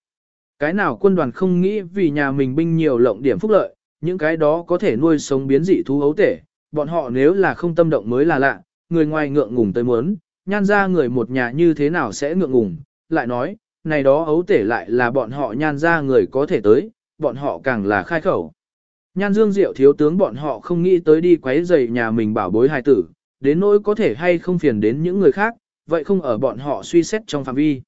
Cái nào quân đoàn không nghĩ vì nhà mình binh nhiều lộng điểm phúc lợi, những cái đó có thể nuôi sống biến dị thú ấu tể, bọn họ nếu là không tâm động mới là lạ, người ngoài ngượng ngùng tới muốn, nhan ra người một nhà như thế nào sẽ ngượng ngùng, lại nói, này đó ấu tể lại là bọn họ nhan ra người có thể tới, bọn họ càng là khai khẩu. Nhan dương diệu thiếu tướng bọn họ không nghĩ tới đi quấy rầy nhà mình bảo bối hài tử, đến nỗi có thể hay không phiền đến những người khác, vậy không ở bọn họ suy xét trong phạm vi.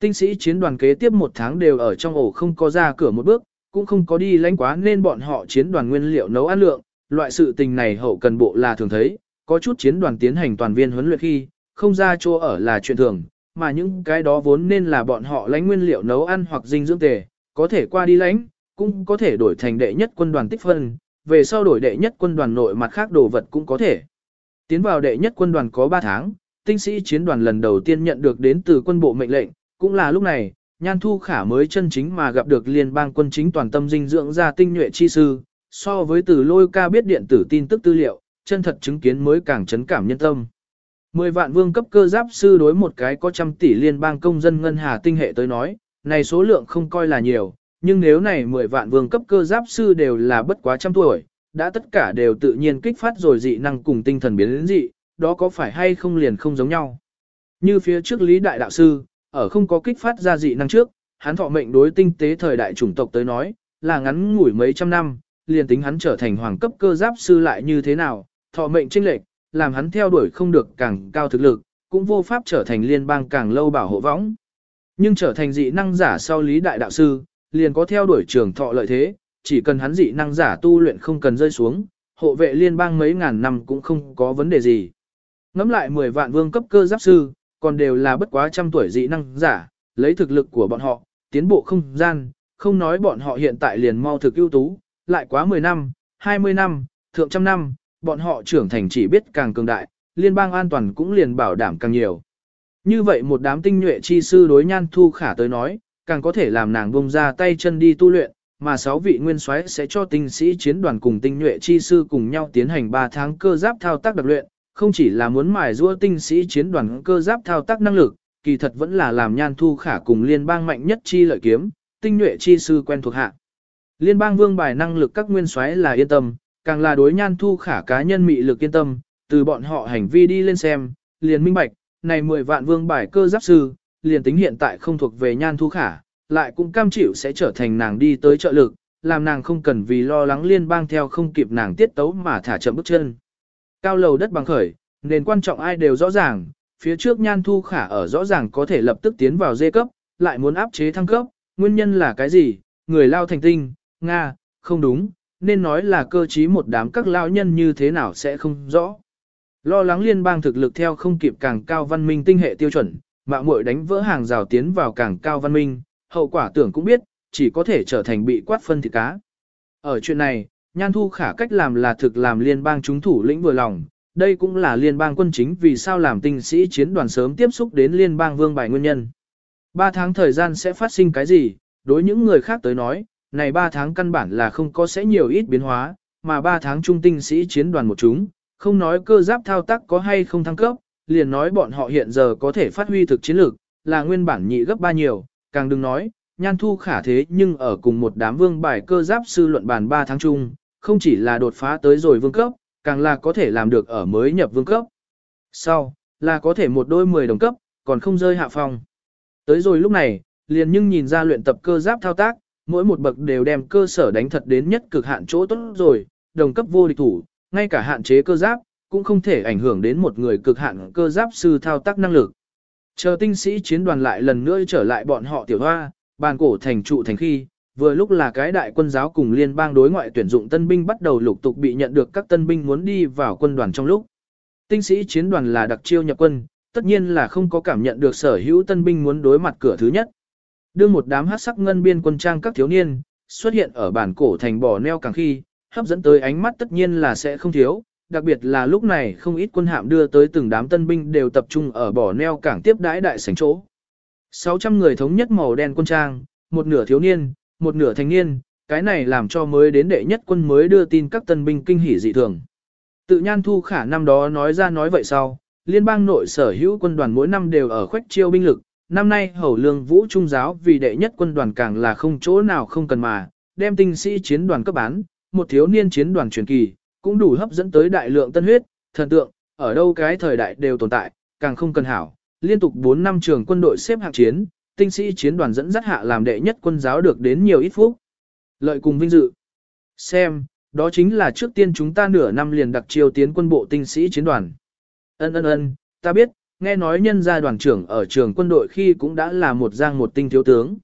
Tinh sĩ chiến đoàn kế tiếp một tháng đều ở trong ổ không có ra cửa một bước, cũng không có đi lánh quá nên bọn họ chiến đoàn nguyên liệu nấu ăn lượng, loại sự tình này hậu cần bộ là thường thấy, có chút chiến đoàn tiến hành toàn viên huấn luyện khi, không ra chỗ ở là chuyện thường, mà những cái đó vốn nên là bọn họ lãnh nguyên liệu nấu ăn hoặc dinh dưỡng tề, có thể qua đi lãnh, cũng có thể đổi thành đệ nhất quân đoàn tích phân, về sau đổi đệ nhất quân đoàn nội mặt khác đồ vật cũng có thể. Tiến vào đệ nhất quân đoàn có 3 tháng, tinh sĩ chiến đoàn lần đầu tiên nhận được đến từ quân bộ mệnh lệnh, cũng là lúc này, Nhan Thu Khả mới chân chính mà gặp được liên bang quân chính toàn tâm dinh dưỡng ra tinh nhuệ chi sư, so với từ lôi ca biết điện tử tin tức tư liệu, chân thật chứng kiến mới càng chấn cảm nhân tâm. Mười vạn vương cấp cơ giáp sư đối một cái có trăm tỷ liên bang công dân ngân hà tinh hệ tới nói, này số lượng không coi là nhiều, nhưng nếu này mười vạn vương cấp cơ giáp sư đều là bất quá trăm tuổi, đã tất cả đều tự nhiên kích phát rồi dị năng cùng tinh thần biến đến dị, đó có phải hay không liền không giống nhau. Như phía trước Lý Đại Đạo Sư, ở không có kích phát ra dị năng trước, hắn thọ mệnh đối tinh tế thời đại chủng tộc tới nói, là ngắn ngủi mấy trăm năm, liền tính hắn trở thành hoàng cấp cơ giáp sư lại như thế nào, thọ mệnh trinh lệch, làm hắn theo đuổi không được càng cao thực lực, cũng vô pháp trở thành liên bang càng lâu bảo hộ võng. Nhưng trở thành dị năng giả sau lý đại đạo sư, liền có theo đuổi trường thọ lợi thế, chỉ cần hắn dị năng giả tu luyện không cần rơi xuống, hộ vệ liên bang mấy ngàn năm cũng không có vấn đề gì. Ngắm lại 10 vạn vương cấp cơ giáp sư, còn đều là bất quá trăm tuổi dị năng giả, lấy thực lực của bọn họ, tiến bộ không gian, không nói bọn họ hiện tại liền mau thực ưu tú, lại quá 10 năm, 20 năm, thượng trăm năm, bọn họ trưởng thành chỉ biết càng cường đại, liên bang an toàn cũng liền bảo đảm càng nhiều. Như vậy một đám tinh nhuệ chi sư đối nhan thu khả tới nói, càng có thể làm nàng bông ra tay chân đi tu luyện, mà sáu vị nguyên soái sẽ cho tinh sĩ chiến đoàn cùng tinh nhuệ chi sư cùng nhau tiến hành 3 tháng cơ giáp thao tác đặc luyện, không chỉ là muốn mài giũa tinh sĩ chiến đoàn cơ giáp thao tác năng lực, kỳ thật vẫn là làm nhan thu khả cùng liên bang mạnh nhất chi lợi kiếm, tinh nhuệ chi sư quen thuộc hạ. Liên bang vương bài năng lực các nguyên soái là yên tâm, càng là đối nhan thu khả cá nhân mị lực yên tâm, từ bọn họ hành vi đi lên xem, liền minh bạch, này 10 vạn vương bài cơ giáp sư, liền tính hiện tại không thuộc về nhan thu khả, lại cũng cam chịu sẽ trở thành nàng đi tới trợ lực, làm nàng không cần vì lo lắng liên bang theo không kịp nàng tiết tấu mà thả chậm bước chân. Cao lầu đất bằng khởi, nền quan trọng ai đều rõ ràng, phía trước nhan thu khả ở rõ ràng có thể lập tức tiến vào dê cấp, lại muốn áp chế thăng cấp, nguyên nhân là cái gì, người lao thành tinh, Nga, không đúng, nên nói là cơ trí một đám các lao nhân như thế nào sẽ không rõ. Lo lắng liên bang thực lực theo không kịp càng cao văn minh tinh hệ tiêu chuẩn, mạo muội đánh vỡ hàng rào tiến vào càng cao văn minh, hậu quả tưởng cũng biết, chỉ có thể trở thành bị quát phân thịt cá. Ở chuyện này, Nhan Thu Khả cách làm là thực làm liên bang chúng thủ lĩnh vừa lòng, đây cũng là liên bang quân chính vì sao làm tinh sĩ chiến đoàn sớm tiếp xúc đến liên bang vương bài nguyên nhân. Ba tháng thời gian sẽ phát sinh cái gì, đối những người khác tới nói, này ba tháng căn bản là không có sẽ nhiều ít biến hóa, mà ba tháng trung tinh sĩ chiến đoàn một chúng, không nói cơ giáp thao tác có hay không thăng cấp, liền nói bọn họ hiện giờ có thể phát huy thực chiến lược, là nguyên bản nhị gấp ba nhiều, càng đừng nói, nhan thu khả thế nhưng ở cùng một đám vương bài cơ giáp sư luận bàn 3 tháng chung, không chỉ là đột phá tới rồi vương cấp, càng là có thể làm được ở mới nhập vương cấp. Sau, là có thể một đôi 10 đồng cấp, còn không rơi hạ phong. Tới rồi lúc này, liền nhưng nhìn ra luyện tập cơ giáp thao tác, mỗi một bậc đều đem cơ sở đánh thật đến nhất cực hạn chỗ tốt rồi, đồng cấp vô địch thủ, ngay cả hạn chế cơ giáp, cũng không thể ảnh hưởng đến một người cực hạn cơ giáp sư thao tác năng lực. Chờ tinh sĩ chiến đoàn lại lần nữa trở lại bọn họ tiểu hoa, bàn cổ thành trụ thành khi, vừa lúc là cái đại quân giáo cùng liên bang đối ngoại tuyển dụng tân binh bắt đầu lục tục bị nhận được các tân binh muốn đi vào quân đoàn trong lúc. Tinh sĩ chiến đoàn là đặc chiêu nhập quân, tất nhiên là không có cảm nhận được sở hữu tân binh muốn đối mặt cửa thứ nhất. Đưa một đám hát sắc ngân biên quân trang các thiếu niên, xuất hiện ở bản cổ thành bò neo càng khi, hấp dẫn tới ánh mắt tất nhiên là sẽ không thiếu, đặc biệt là lúc này không ít quân hạm đưa tới từng đám tân binh đều tập trung ở bò neo cảng tiếp đãi đại sảnh chỗ. 600 người thống nhất màu đen quân trang, một nửa thiếu niên, một nửa thanh niên, cái này làm cho mới đến đệ nhất quân mới đưa tin các tân binh kinh hỉ dị thường. Tự nhan thu khả năm đó nói ra nói vậy sau, liên bang nội sở hữu quân đoàn mỗi năm đều ở khoách chiêu binh lực, năm nay hầu lương vũ trung giáo vì đệ nhất quân đoàn càng là không chỗ nào không cần mà, đem tinh sĩ chiến đoàn cấp bán, một thiếu niên chiến đoàn truyền kỳ, cũng đủ hấp dẫn tới đại lượng tân huyết, thần tượng, ở đâu cái thời đại đều tồn tại, càng không cần hảo, liên tục 4 năm trường quân đội xếp hạng chiến, tinh sĩ chiến đoàn dẫn dắt hạ làm đệ nhất quân giáo được đến nhiều ít phúc. Lợi cùng vinh dự. Xem, đó chính là trước tiên chúng ta nửa năm liền đặc chiêu tiến quân bộ tinh sĩ chiến đoàn. Ân ân ân, ta biết, nghe nói nhân gia đoàn trưởng ở trường quân đội khi cũng đã là một giang một tinh thiếu tướng.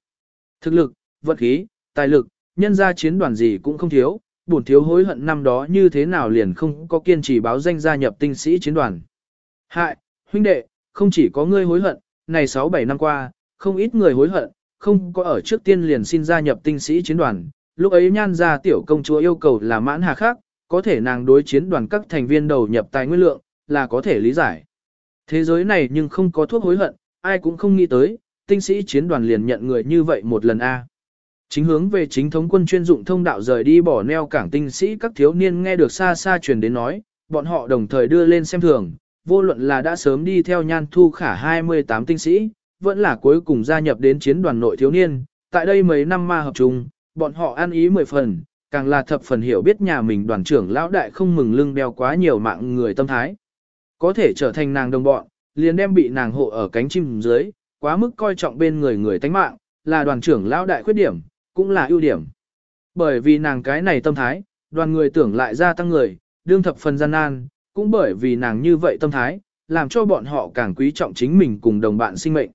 Thực lực, vật khí, tài lực, nhân gia chiến đoàn gì cũng không thiếu, bổn thiếu hối hận năm đó như thế nào liền không có kiên trì báo danh gia nhập tinh sĩ chiến đoàn. Hại, huynh đệ, không chỉ có ngươi hối hận, này 6-7 năm qua, không ít người hối hận, không có ở trước tiên liền xin gia nhập tinh sĩ chiến đoàn. Lúc ấy nhan ra tiểu công chúa yêu cầu là mãn hà khác, có thể nàng đối chiến đoàn các thành viên đầu nhập tài nguyên lượng, là có thể lý giải. Thế giới này nhưng không có thuốc hối hận, ai cũng không nghĩ tới, tinh sĩ chiến đoàn liền nhận người như vậy một lần a. Chính hướng về chính thống quân chuyên dụng thông đạo rời đi bỏ neo cảng tinh sĩ các thiếu niên nghe được xa xa truyền đến nói, bọn họ đồng thời đưa lên xem thường, vô luận là đã sớm đi theo nhan thu khả 28 tinh sĩ, vẫn là cuối cùng gia nhập đến chiến đoàn nội thiếu niên, tại đây mấy năm ma hợp chung, bọn họ ăn ý mười phần, càng là thập phần hiểu biết nhà mình đoàn trưởng lão đại không mừng lưng đeo quá nhiều mạng người tâm thái. Có thể trở thành nàng đồng bọn, liền đem bị nàng hộ ở cánh chim dưới, quá mức coi trọng bên người người tánh mạng, là đoàn trưởng lão đại khuyết điểm, cũng là ưu điểm. Bởi vì nàng cái này tâm thái, đoàn người tưởng lại gia tăng người, đương thập phần gian nan, cũng bởi vì nàng như vậy tâm thái, làm cho bọn họ càng quý trọng chính mình cùng đồng bạn sinh mệnh.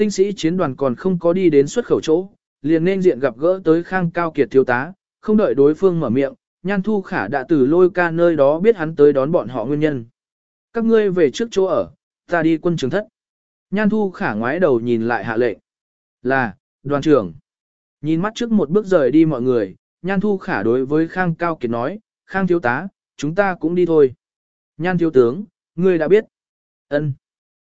Tinh sĩ chiến đoàn còn không có đi đến xuất khẩu chỗ, liền nên diện gặp gỡ tới khang cao kiệt thiếu tá, không đợi đối phương mở miệng, nhan thu khả đã từ lôi ca nơi đó biết hắn tới đón bọn họ nguyên nhân. Các ngươi về trước chỗ ở, ta đi quân trường thất. Nhan thu khả ngoái đầu nhìn lại hạ lệnh. Là, đoàn trưởng. Nhìn mắt trước một bước rời đi mọi người, nhan thu khả đối với khang cao kiệt nói, khang thiếu tá, chúng ta cũng đi thôi. Nhan thiếu tướng, ngươi đã biết. ân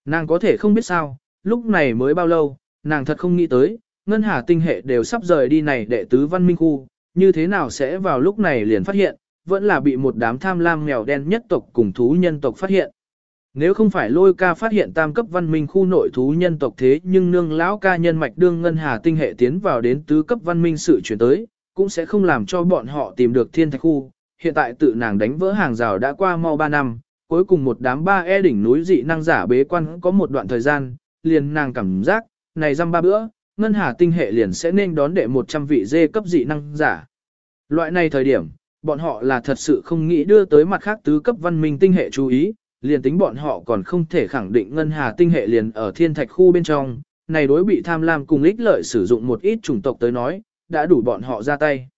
Nàng có thể không biết sao, lúc này mới bao lâu, nàng thật không nghĩ tới, ngân hà tinh hệ đều sắp rời đi này đệ tứ văn minh khu, như thế nào sẽ vào lúc này liền phát hiện, vẫn là bị một đám tham lam mèo đen nhất tộc cùng thú nhân tộc phát hiện. Nếu không phải lôi ca phát hiện tam cấp văn minh khu nội thú nhân tộc thế nhưng nương lão ca nhân mạch đương ngân hà tinh hệ tiến vào đến tứ cấp văn minh sự chuyển tới, cũng sẽ không làm cho bọn họ tìm được thiên thạch khu, hiện tại tự nàng đánh vỡ hàng rào đã qua mau 3 năm, cuối cùng một đám ba e đỉnh núi dị năng giả bế quan có một đoạn thời gian, liền nàng cảm giác, này răm ba bữa, ngân hà tinh hệ liền sẽ nên đón đệ 100 vị dê cấp dị năng giả. Loại này thời điểm, bọn họ là thật sự không nghĩ đưa tới mặt khác tứ cấp văn minh tinh hệ chú ý, liền tính bọn họ còn không thể khẳng định ngân hà tinh hệ liền ở thiên thạch khu bên trong, này đối bị tham lam cùng ích lợi sử dụng một ít chủng tộc tới nói, đã đủ bọn họ ra tay.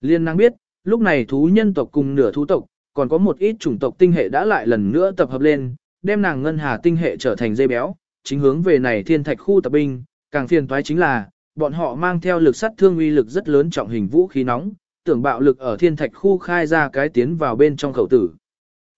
Liên năng biết, lúc này thú nhân tộc cùng nửa thú tộc, còn có một ít chủng tộc tinh hệ đã lại lần nữa tập hợp lên, đem nàng ngân hà tinh hệ trở thành dây béo, chính hướng về này thiên thạch khu tập binh, càng phiền toái chính là, bọn họ mang theo lực sát thương uy lực rất lớn trọng hình vũ khí nóng, tưởng bạo lực ở thiên thạch khu khai ra cái tiến vào bên trong khẩu tử.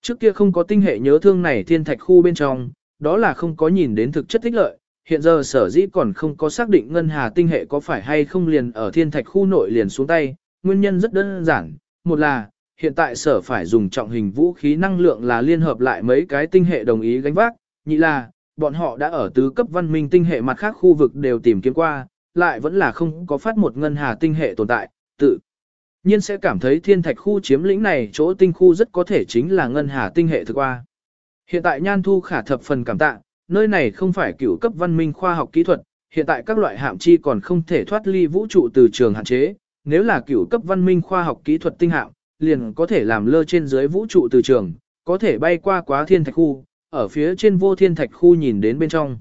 Trước kia không có tinh hệ nhớ thương này thiên thạch khu bên trong, đó là không có nhìn đến thực chất thích lợi, hiện giờ sở dĩ còn không có xác định ngân hà tinh hệ có phải hay không liền ở thiên thạch khu nội liền xuống tay, nguyên nhân rất đơn giản, một là, hiện tại sở phải dùng trọng hình vũ khí năng lượng là liên hợp lại mấy cái tinh hệ đồng ý gánh vác, nhị là, bọn họ đã ở tứ cấp văn minh tinh hệ mặt khác khu vực đều tìm kiếm qua, lại vẫn là không có phát một ngân hà tinh hệ tồn tại, tự nhiên sẽ cảm thấy thiên thạch khu chiếm lĩnh này chỗ tinh khu rất có thể chính là ngân hà tinh hệ thực qua. Hiện tại Nhan Thu khả thập phần cảm tạ, nơi này không phải cửu cấp văn minh khoa học kỹ thuật, hiện tại các loại hạm chi còn không thể thoát ly vũ trụ từ trường hạn chế, nếu là cửu cấp văn minh khoa học kỹ thuật tinh hạm, liền có thể làm lơ trên dưới vũ trụ từ trường, có thể bay qua quá thiên thạch khu, ở phía trên vô thiên thạch khu nhìn đến bên trong.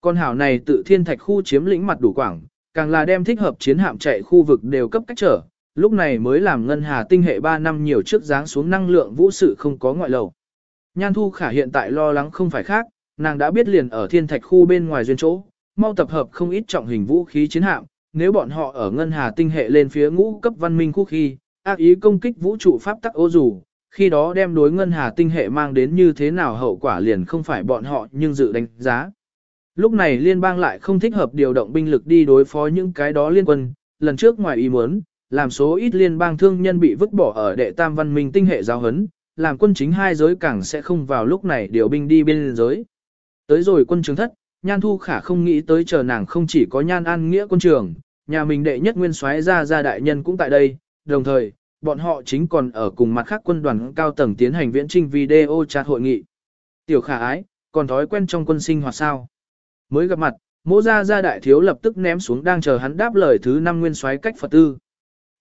Con hảo này tự thiên thạch khu chiếm lĩnh mặt đủ quảng, càng là đem thích hợp chiến hạm chạy khu vực đều cấp cách trở, lúc này mới làm ngân hà tinh hệ 3 năm nhiều trước dáng xuống năng lượng vũ sự không có ngoại lầu. Nhan Thu Khả hiện tại lo lắng không phải khác, nàng đã biết liền ở thiên thạch khu bên ngoài duyên chỗ, mau tập hợp không ít trọng hình vũ khí chiến hạm, nếu bọn họ ở ngân hà tinh hệ lên phía ngũ cấp văn minh khu khi, ác ý công kích vũ trụ pháp tắc ô dù, khi đó đem đối ngân hà tinh hệ mang đến như thế nào hậu quả liền không phải bọn họ nhưng dự đánh giá. Lúc này liên bang lại không thích hợp điều động binh lực đi đối phó những cái đó liên quân, lần trước ngoài ý muốn, làm số ít liên bang thương nhân bị vứt bỏ ở đệ tam văn minh tinh hệ giáo hấn, làm quân chính hai giới càng sẽ không vào lúc này điều binh đi biên giới. Tới rồi quân trường thất, Nhan Thu Khả không nghĩ tới chờ nàng không chỉ có Nhan An Nghĩa quân trường, nhà mình đệ nhất nguyên soái ra ra đại nhân cũng tại đây, đồng thời, bọn họ chính còn ở cùng mặt khác quân đoàn cao tầng tiến hành viễn trinh video chat hội nghị. Tiểu khả ái, còn thói quen trong quân sinh hoạt sao? Mới gặp mặt, mỗ ra ra đại thiếu lập tức ném xuống đang chờ hắn đáp lời thứ năm nguyên soái cách Phật tư.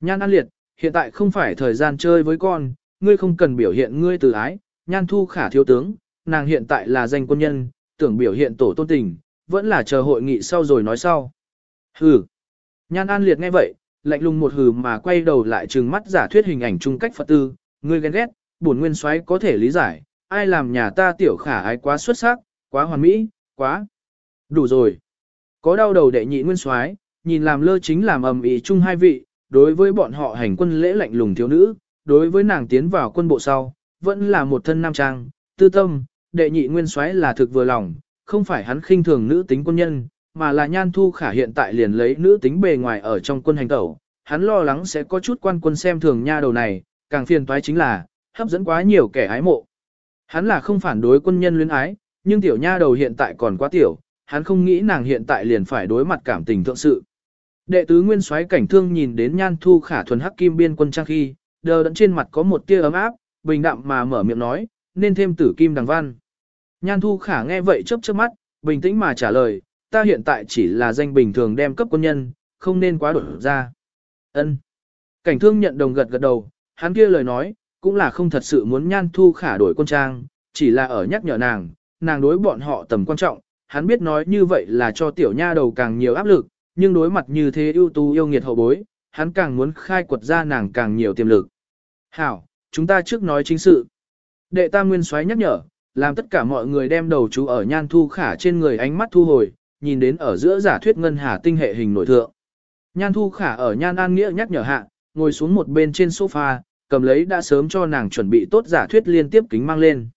Nhan An Liệt, hiện tại không phải thời gian chơi với con, ngươi không cần biểu hiện ngươi từ ái, Nhan Thu khả thiếu tướng, nàng hiện tại là danh quân nhân, tưởng biểu hiện tổ tôn tình, vẫn là chờ hội nghị sau rồi nói sau. Hừ. Nhan An Liệt nghe vậy, lạnh lùng một hừ mà quay đầu lại trừng mắt giả thuyết hình ảnh chung cách Phật tư, ngươi ghen ghét, bổn nguyên soái có thể lý giải, ai làm nhà ta tiểu khả ái quá xuất sắc, quá hoàn mỹ, quá. Đủ rồi. Có đau đầu đệ nhị nguyên soái, nhìn làm lơ chính làm ầm ĩ chung hai vị, đối với bọn họ hành quân lễ lạnh lùng thiếu nữ, đối với nàng tiến vào quân bộ sau, vẫn là một thân nam trang, tư tâm, đệ nhị nguyên soái là thực vừa lòng, không phải hắn khinh thường nữ tính quân nhân, mà là nhan thu khả hiện tại liền lấy nữ tính bề ngoài ở trong quân hành tẩu, hắn lo lắng sẽ có chút quan quân xem thường nha đầu này, càng phiền toái chính là, hấp dẫn quá nhiều kẻ ái mộ. Hắn là không phản đối quân nhân luyến ái, nhưng tiểu nha đầu hiện tại còn quá tiểu, hắn không nghĩ nàng hiện tại liền phải đối mặt cảm tình thượng sự. Đệ tứ nguyên soái cảnh thương nhìn đến nhan thu khả thuần hắc kim biên quân trang khi, đờ đẫn trên mặt có một tia ấm áp, bình đạm mà mở miệng nói, nên thêm tử kim đằng văn. Nhan thu khả nghe vậy chớp chớp mắt, bình tĩnh mà trả lời, ta hiện tại chỉ là danh bình thường đem cấp quân nhân, không nên quá đổi ra. Ân. Cảnh thương nhận đồng gật gật đầu, hắn kia lời nói, cũng là không thật sự muốn nhan thu khả đổi quân trang, chỉ là ở nhắc nhở nàng, nàng đối bọn họ tầm quan trọng, hắn biết nói như vậy là cho tiểu nha đầu càng nhiều áp lực, nhưng đối mặt như thế ưu tú yêu nghiệt hậu bối, hắn càng muốn khai quật ra nàng càng nhiều tiềm lực. Hảo, chúng ta trước nói chính sự. Đệ tam nguyên soái nhắc nhở, làm tất cả mọi người đem đầu chú ở nhan thu khả trên người ánh mắt thu hồi, nhìn đến ở giữa giả thuyết ngân hà tinh hệ hình nội thượng. Nhan thu khả ở nhan an nghĩa nhắc nhở hạ, ngồi xuống một bên trên sofa, cầm lấy đã sớm cho nàng chuẩn bị tốt giả thuyết liên tiếp kính mang lên.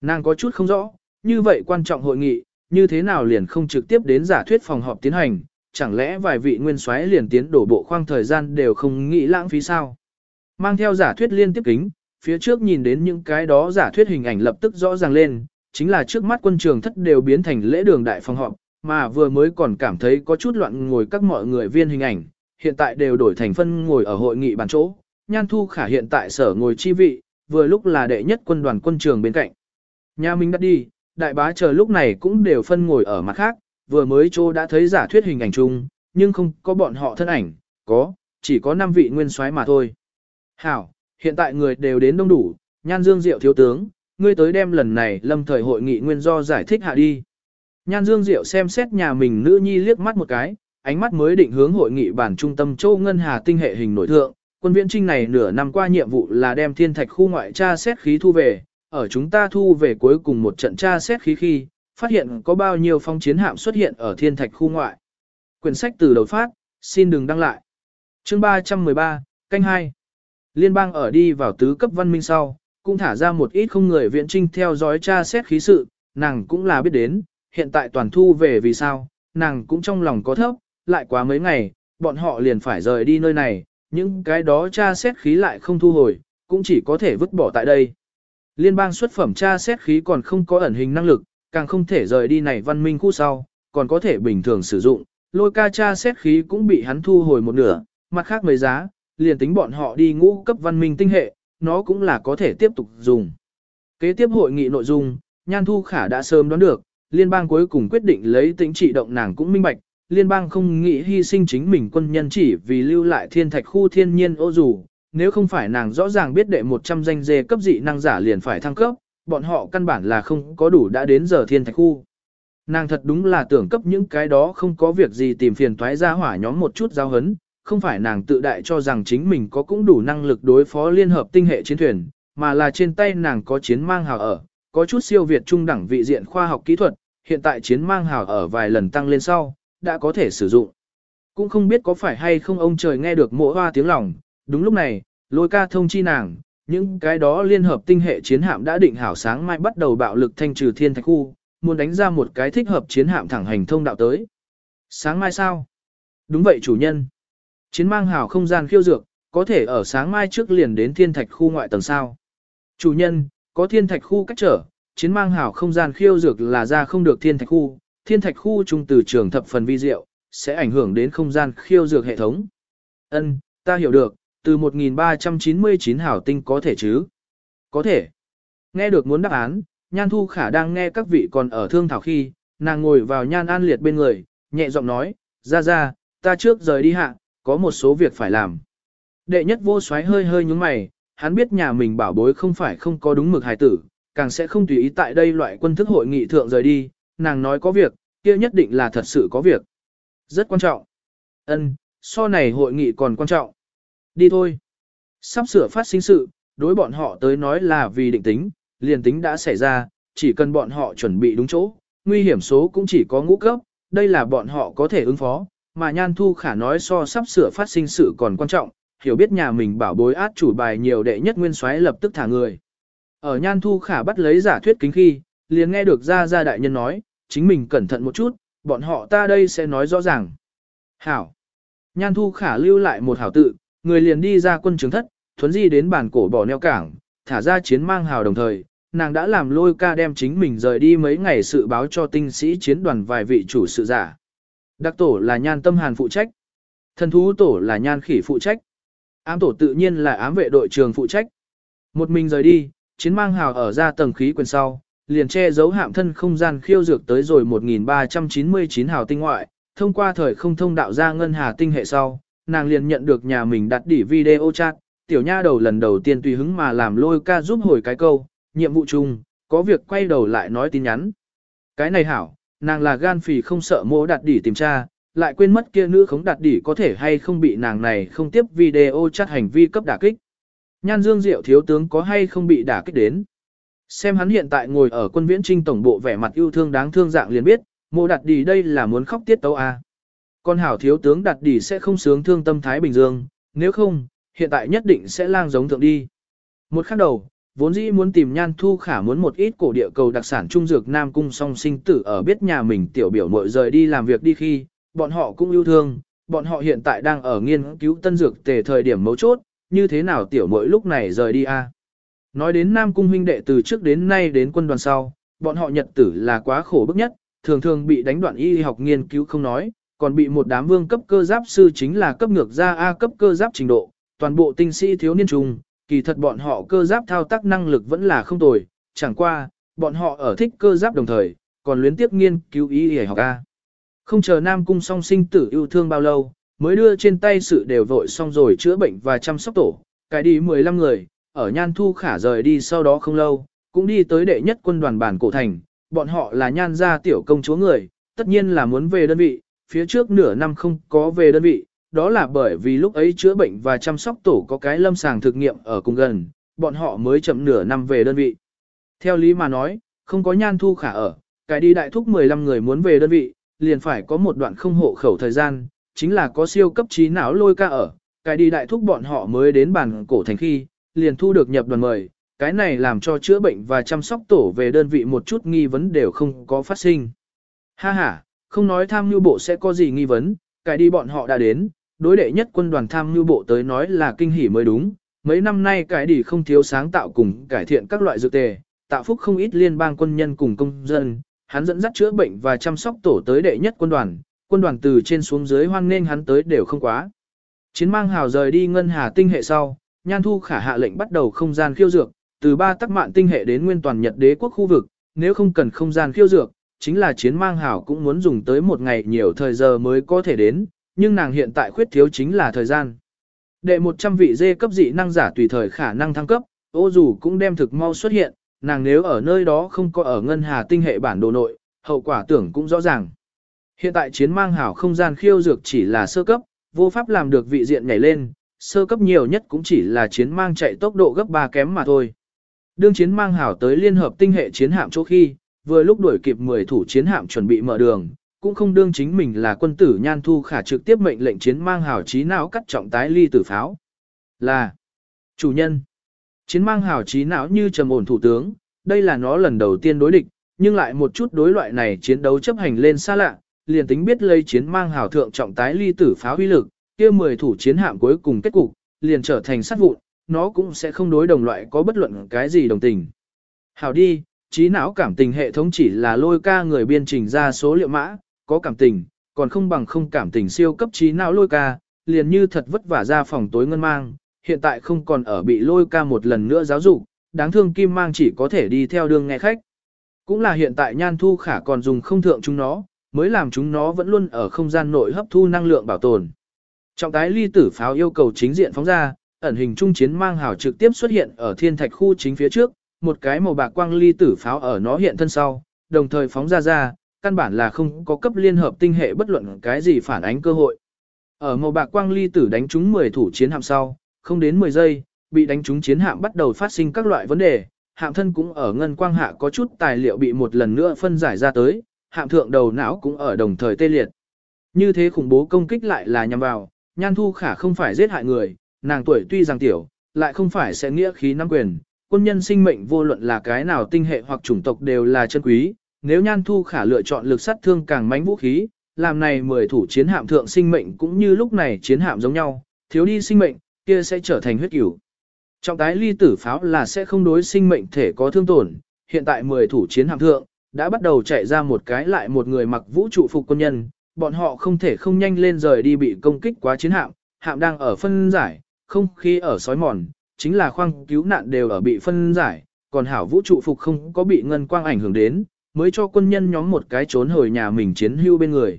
Nàng có chút không rõ, như vậy quan trọng hội nghị, như thế nào liền không trực tiếp đến giả thuyết phòng họp tiến hành, chẳng lẽ vài vị nguyên soái liền tiến đổ bộ khoang thời gian đều không nghĩ lãng phí sao? Mang theo giả thuyết liên tiếp kính, phía trước nhìn đến những cái đó giả thuyết hình ảnh lập tức rõ ràng lên, chính là trước mắt quân trường thất đều biến thành lễ đường đại phòng họp, mà vừa mới còn cảm thấy có chút loạn ngồi các mọi người viên hình ảnh, hiện tại đều đổi thành phân ngồi ở hội nghị bàn chỗ, Nhan Thu Khả hiện tại sở ngồi chi vị, vừa lúc là đệ nhất quân đoàn quân trường bên cạnh. Nhà mình đã đi, đại bá chờ lúc này cũng đều phân ngồi ở mặt khác, vừa mới chỗ đã thấy giả thuyết hình ảnh chung, nhưng không có bọn họ thân ảnh, có, chỉ có 5 vị nguyên soái mà thôi. Hảo, hiện tại người đều đến đông đủ, Nhan Dương Diệu thiếu tướng, ngươi tới đem lần này lâm thời hội nghị nguyên do giải thích hạ đi. Nhan Dương Diệu xem xét nhà mình nữ nhi liếc mắt một cái, ánh mắt mới định hướng hội nghị bản trung tâm châu Ngân Hà tinh hệ hình nội thượng. Quân viễn trinh này nửa năm qua nhiệm vụ là đem thiên thạch khu ngoại tra xét khí thu về, ở chúng ta thu về cuối cùng một trận tra xét khí khi, phát hiện có bao nhiêu phong chiến hạm xuất hiện ở thiên thạch khu ngoại. Quyển sách từ đầu phát, xin đừng đăng lại. Chương 313, canh 2. Liên bang ở đi vào tứ cấp văn minh sau, cũng thả ra một ít không người viện trinh theo dõi tra xét khí sự, nàng cũng là biết đến, hiện tại toàn thu về vì sao, nàng cũng trong lòng có thấp, lại quá mấy ngày, bọn họ liền phải rời đi nơi này, những cái đó tra xét khí lại không thu hồi, cũng chỉ có thể vứt bỏ tại đây. Liên bang xuất phẩm tra xét khí còn không có ẩn hình năng lực, càng không thể rời đi này văn minh khu sau, còn có thể bình thường sử dụng, lôi ca tra xét khí cũng bị hắn thu hồi một nửa, mặt khác mấy giá, liền tính bọn họ đi ngũ cấp văn minh tinh hệ, nó cũng là có thể tiếp tục dùng. Kế tiếp hội nghị nội dung, Nhan Thu Khả đã sớm đoán được, liên bang cuối cùng quyết định lấy tính trị động nàng cũng minh bạch, liên bang không nghĩ hy sinh chính mình quân nhân chỉ vì lưu lại thiên thạch khu thiên nhiên ô dù, nếu không phải nàng rõ ràng biết đệ 100 danh dê cấp dị năng giả liền phải thăng cấp, bọn họ căn bản là không có đủ đã đến giờ thiên thạch khu. Nàng thật đúng là tưởng cấp những cái đó không có việc gì tìm phiền toái ra hỏa nhóm một chút giao hấn, không phải nàng tự đại cho rằng chính mình có cũng đủ năng lực đối phó liên hợp tinh hệ chiến thuyền, mà là trên tay nàng có chiến mang hào ở, có chút siêu việt trung đẳng vị diện khoa học kỹ thuật, hiện tại chiến mang hào ở vài lần tăng lên sau, đã có thể sử dụng. Cũng không biết có phải hay không ông trời nghe được mộ hoa tiếng lòng, đúng lúc này, lôi ca thông chi nàng, những cái đó liên hợp tinh hệ chiến hạm đã định hảo sáng mai bắt đầu bạo lực thanh trừ thiên thạch khu, muốn đánh ra một cái thích hợp chiến hạm thẳng hành thông đạo tới. Sáng mai sao? Đúng vậy chủ nhân. Chiến mang hào không gian khiêu dược, có thể ở sáng mai trước liền đến thiên thạch khu ngoại tầng sao. Chủ nhân, có thiên thạch khu cách trở, chiến mang hảo không gian khiêu dược là ra không được thiên thạch khu, thiên thạch khu trung từ trường thập phần vi diệu, sẽ ảnh hưởng đến không gian khiêu dược hệ thống. Ân, ta hiểu được, từ 1399 hảo tinh có thể chứ? Có thể. Nghe được muốn đáp án, Nhan Thu Khả đang nghe các vị còn ở thương thảo khi, nàng ngồi vào Nhan An Liệt bên người, nhẹ giọng nói, ra ra, ta trước rời đi hạ, có một số việc phải làm. Đệ nhất vô xoáy hơi hơi nhúng mày, hắn biết nhà mình bảo bối không phải không có đúng mực hài tử, càng sẽ không tùy ý tại đây loại quân thức hội nghị thượng rời đi, nàng nói có việc, kia nhất định là thật sự có việc. Rất quan trọng. Ân, so này hội nghị còn quan trọng. Đi thôi. Sắp sửa phát sinh sự, đối bọn họ tới nói là vì định tính, liền tính đã xảy ra, chỉ cần bọn họ chuẩn bị đúng chỗ, nguy hiểm số cũng chỉ có ngũ cấp, đây là bọn họ có thể ứng phó, mà Nhan Thu Khả nói so sắp sửa phát sinh sự còn quan trọng, hiểu biết nhà mình bảo bối át chủ bài nhiều đệ nhất nguyên soái lập tức thả người. Ở Nhan Thu Khả bắt lấy giả thuyết kính khi, liền nghe được ra ra đại nhân nói, chính mình cẩn thận một chút, bọn họ ta đây sẽ nói rõ ràng. Hảo. Nhan Thu Khả lưu lại một hảo tự, người liền đi ra quân trường thất, thuấn di đến bản cổ bỏ neo cảng, thả ra chiến mang hào đồng thời, nàng đã làm lôi ca đem chính mình rời đi mấy ngày sự báo cho tinh sĩ chiến đoàn vài vị chủ sự giả. Đặc tổ là nhan tâm hàn phụ trách. Thần thú tổ là nhan khỉ phụ trách. Ám tổ tự nhiên là ám vệ đội trường phụ trách. Một mình rời đi, chiến mang hào ở ra tầng khí quyền sau, liền che giấu hạm thân không gian khiêu dược tới rồi 1399 hào tinh ngoại, thông qua thời không thông đạo ra ngân hà tinh hệ sau, nàng liền nhận được nhà mình đặt đỉ video chat, tiểu nha đầu lần đầu tiên tùy hứng mà làm lôi ca giúp hồi cái câu, nhiệm vụ chung, có việc quay đầu lại nói tin nhắn. Cái này hảo, nàng là gan phì không sợ mô đặt đỉ tìm tra, lại quên mất kia nữ khống đặt đỉ có thể hay không bị nàng này không tiếp video chat hành vi cấp đả kích. Nhan Dương Diệu thiếu tướng có hay không bị đả kích đến. Xem hắn hiện tại ngồi ở quân viễn trinh tổng bộ vẻ mặt yêu thương đáng thương dạng liền biết, mộ đặt đỉ đây là muốn khóc tiết tấu à. Con hảo thiếu tướng đặt đỉ sẽ không sướng thương tâm Thái Bình Dương, nếu không, hiện tại nhất định sẽ lang giống thượng đi. Một khắc đầu, vốn dĩ muốn tìm nhan thu khả muốn một ít cổ địa cầu đặc sản trung dược Nam Cung song sinh tử ở biết nhà mình tiểu biểu mội rời đi làm việc đi khi, bọn họ cũng yêu thương, bọn họ hiện tại đang ở nghiên cứu tân dược tề thời điểm mấu chốt, như thế nào tiểu mỗi lúc này rời đi a Nói đến Nam Cung huynh đệ từ trước đến nay đến quân đoàn sau, bọn họ nhật tử là quá khổ bức nhất, thường thường bị đánh đoạn y học nghiên cứu không nói, còn bị một đám vương cấp cơ giáp sư chính là cấp ngược ra A cấp cơ giáp trình độ, toàn bộ tinh sĩ thiếu niên trùng, kỳ thật bọn họ cơ giáp thao tác năng lực vẫn là không tồi, chẳng qua, bọn họ ở thích cơ giáp đồng thời, còn luyến tiếp nghiên cứu y y học A. Không chờ Nam Cung song sinh tử yêu thương bao lâu, mới đưa trên tay sự đều vội xong rồi chữa bệnh và chăm sóc tổ, cái đi 15 người, ở Nhan Thu Khả rời đi sau đó không lâu, cũng đi tới đệ nhất quân đoàn bản cổ thành, bọn họ là Nhan gia tiểu công chúa người, tất nhiên là muốn về đơn vị, phía trước nửa năm không có về đơn vị, đó là bởi vì lúc ấy chữa bệnh và chăm sóc tổ có cái lâm sàng thực nghiệm ở cùng gần, bọn họ mới chậm nửa năm về đơn vị. Theo lý mà nói, không có Nhan Thu Khả ở, cái đi đại thúc 15 người muốn về đơn vị, liền phải có một đoạn không hộ khẩu thời gian, chính là có siêu cấp trí não lôi ca ở, cái đi đại thúc bọn họ mới đến bản cổ thành khi, liền thu được nhập đoàn mời, cái này làm cho chữa bệnh và chăm sóc tổ về đơn vị một chút nghi vấn đều không có phát sinh. Ha ha, không nói tham mưu bộ sẽ có gì nghi vấn, cái đi bọn họ đã đến, đối đệ nhất quân đoàn tham mưu bộ tới nói là kinh hỉ mới đúng, mấy năm nay cái đi không thiếu sáng tạo cùng cải thiện các loại dược tề, tạo phúc không ít liên bang quân nhân cùng công dân, hắn dẫn dắt chữa bệnh và chăm sóc tổ tới đệ nhất quân đoàn, quân đoàn từ trên xuống dưới hoan nghênh hắn tới đều không quá. Chiến mang hào rời đi ngân hà tinh hệ sau, Nhan Thu Khả hạ lệnh bắt đầu không gian khiêu dược, từ ba tắc mạn tinh hệ đến nguyên toàn Nhật đế quốc khu vực, nếu không cần không gian khiêu dược, chính là chiến mang hào cũng muốn dùng tới một ngày nhiều thời giờ mới có thể đến, nhưng nàng hiện tại khuyết thiếu chính là thời gian. Đệ 100 vị dê cấp dị năng giả tùy thời khả năng thăng cấp, ô dù cũng đem thực mau xuất hiện, nàng nếu ở nơi đó không có ở ngân hà tinh hệ bản đồ nội, hậu quả tưởng cũng rõ ràng. Hiện tại chiến mang hảo không gian khiêu dược chỉ là sơ cấp, vô pháp làm được vị diện nhảy lên, sơ cấp nhiều nhất cũng chỉ là chiến mang chạy tốc độ gấp 3 kém mà thôi. Đương chiến mang hảo tới liên hợp tinh hệ chiến hạm chỗ khi, vừa lúc đuổi kịp 10 thủ chiến hạm chuẩn bị mở đường, cũng không đương chính mình là quân tử nhan thu khả trực tiếp mệnh lệnh chiến mang hảo trí não cắt trọng tái ly tử pháo. Là chủ nhân. Chiến mang hào trí não như trầm ổn thủ tướng, đây là nó lần đầu tiên đối địch, nhưng lại một chút đối loại này chiến đấu chấp hành lên xa lạ, liền tính biết lấy chiến mang hào thượng trọng tái ly tử phá huy lực, kia 10 thủ chiến hạm cuối cùng kết cục, liền trở thành sát vụn, nó cũng sẽ không đối đồng loại có bất luận cái gì đồng tình. Hào đi, trí não cảm tình hệ thống chỉ là lôi ca người biên trình ra số liệu mã, có cảm tình, còn không bằng không cảm tình siêu cấp trí não lôi ca, liền như thật vất vả ra phòng tối ngân mang, hiện tại không còn ở bị lôi ca một lần nữa giáo dục, đáng thương kim mang chỉ có thể đi theo đường nghe khách. Cũng là hiện tại nhan thu khả còn dùng không thượng chúng nó, mới làm chúng nó vẫn luôn ở không gian nội hấp thu năng lượng bảo tồn. Trọng tái ly tử pháo yêu cầu chính diện phóng ra, ẩn hình trung chiến mang hào trực tiếp xuất hiện ở thiên thạch khu chính phía trước, một cái màu bạc quang ly tử pháo ở nó hiện thân sau, đồng thời phóng ra ra, căn bản là không có cấp liên hợp tinh hệ bất luận cái gì phản ánh cơ hội. Ở màu bạc quang ly tử đánh trúng 10 thủ chiến hạm sau, không đến 10 giây, bị đánh trúng chiến hạm bắt đầu phát sinh các loại vấn đề, hạm thân cũng ở ngân quang hạ có chút tài liệu bị một lần nữa phân giải ra tới, hạm thượng đầu não cũng ở đồng thời tê liệt. Như thế khủng bố công kích lại là nhằm vào, nhan thu khả không phải giết hại người, nàng tuổi tuy rằng tiểu, lại không phải sẽ nghĩa khí nắm quyền, quân nhân sinh mệnh vô luận là cái nào tinh hệ hoặc chủng tộc đều là chân quý, nếu nhan thu khả lựa chọn lực sát thương càng mánh vũ khí, làm này mười thủ chiến hạm thượng sinh mệnh cũng như lúc này chiến hạm giống nhau, thiếu đi sinh mệnh, kia sẽ trở thành huyết cửu. Trọng tái ly tử pháo là sẽ không đối sinh mệnh thể có thương tổn, hiện tại 10 thủ chiến hạm thượng, đã bắt đầu chạy ra một cái lại một người mặc vũ trụ phục quân nhân, bọn họ không thể không nhanh lên rời đi bị công kích quá chiến hạm, hạm đang ở phân giải, không khí ở sói mòn, chính là khoang cứu nạn đều ở bị phân giải, còn hảo vũ trụ phục không có bị ngân quang ảnh hưởng đến, mới cho quân nhân nhóm một cái trốn hồi nhà mình chiến hưu bên người.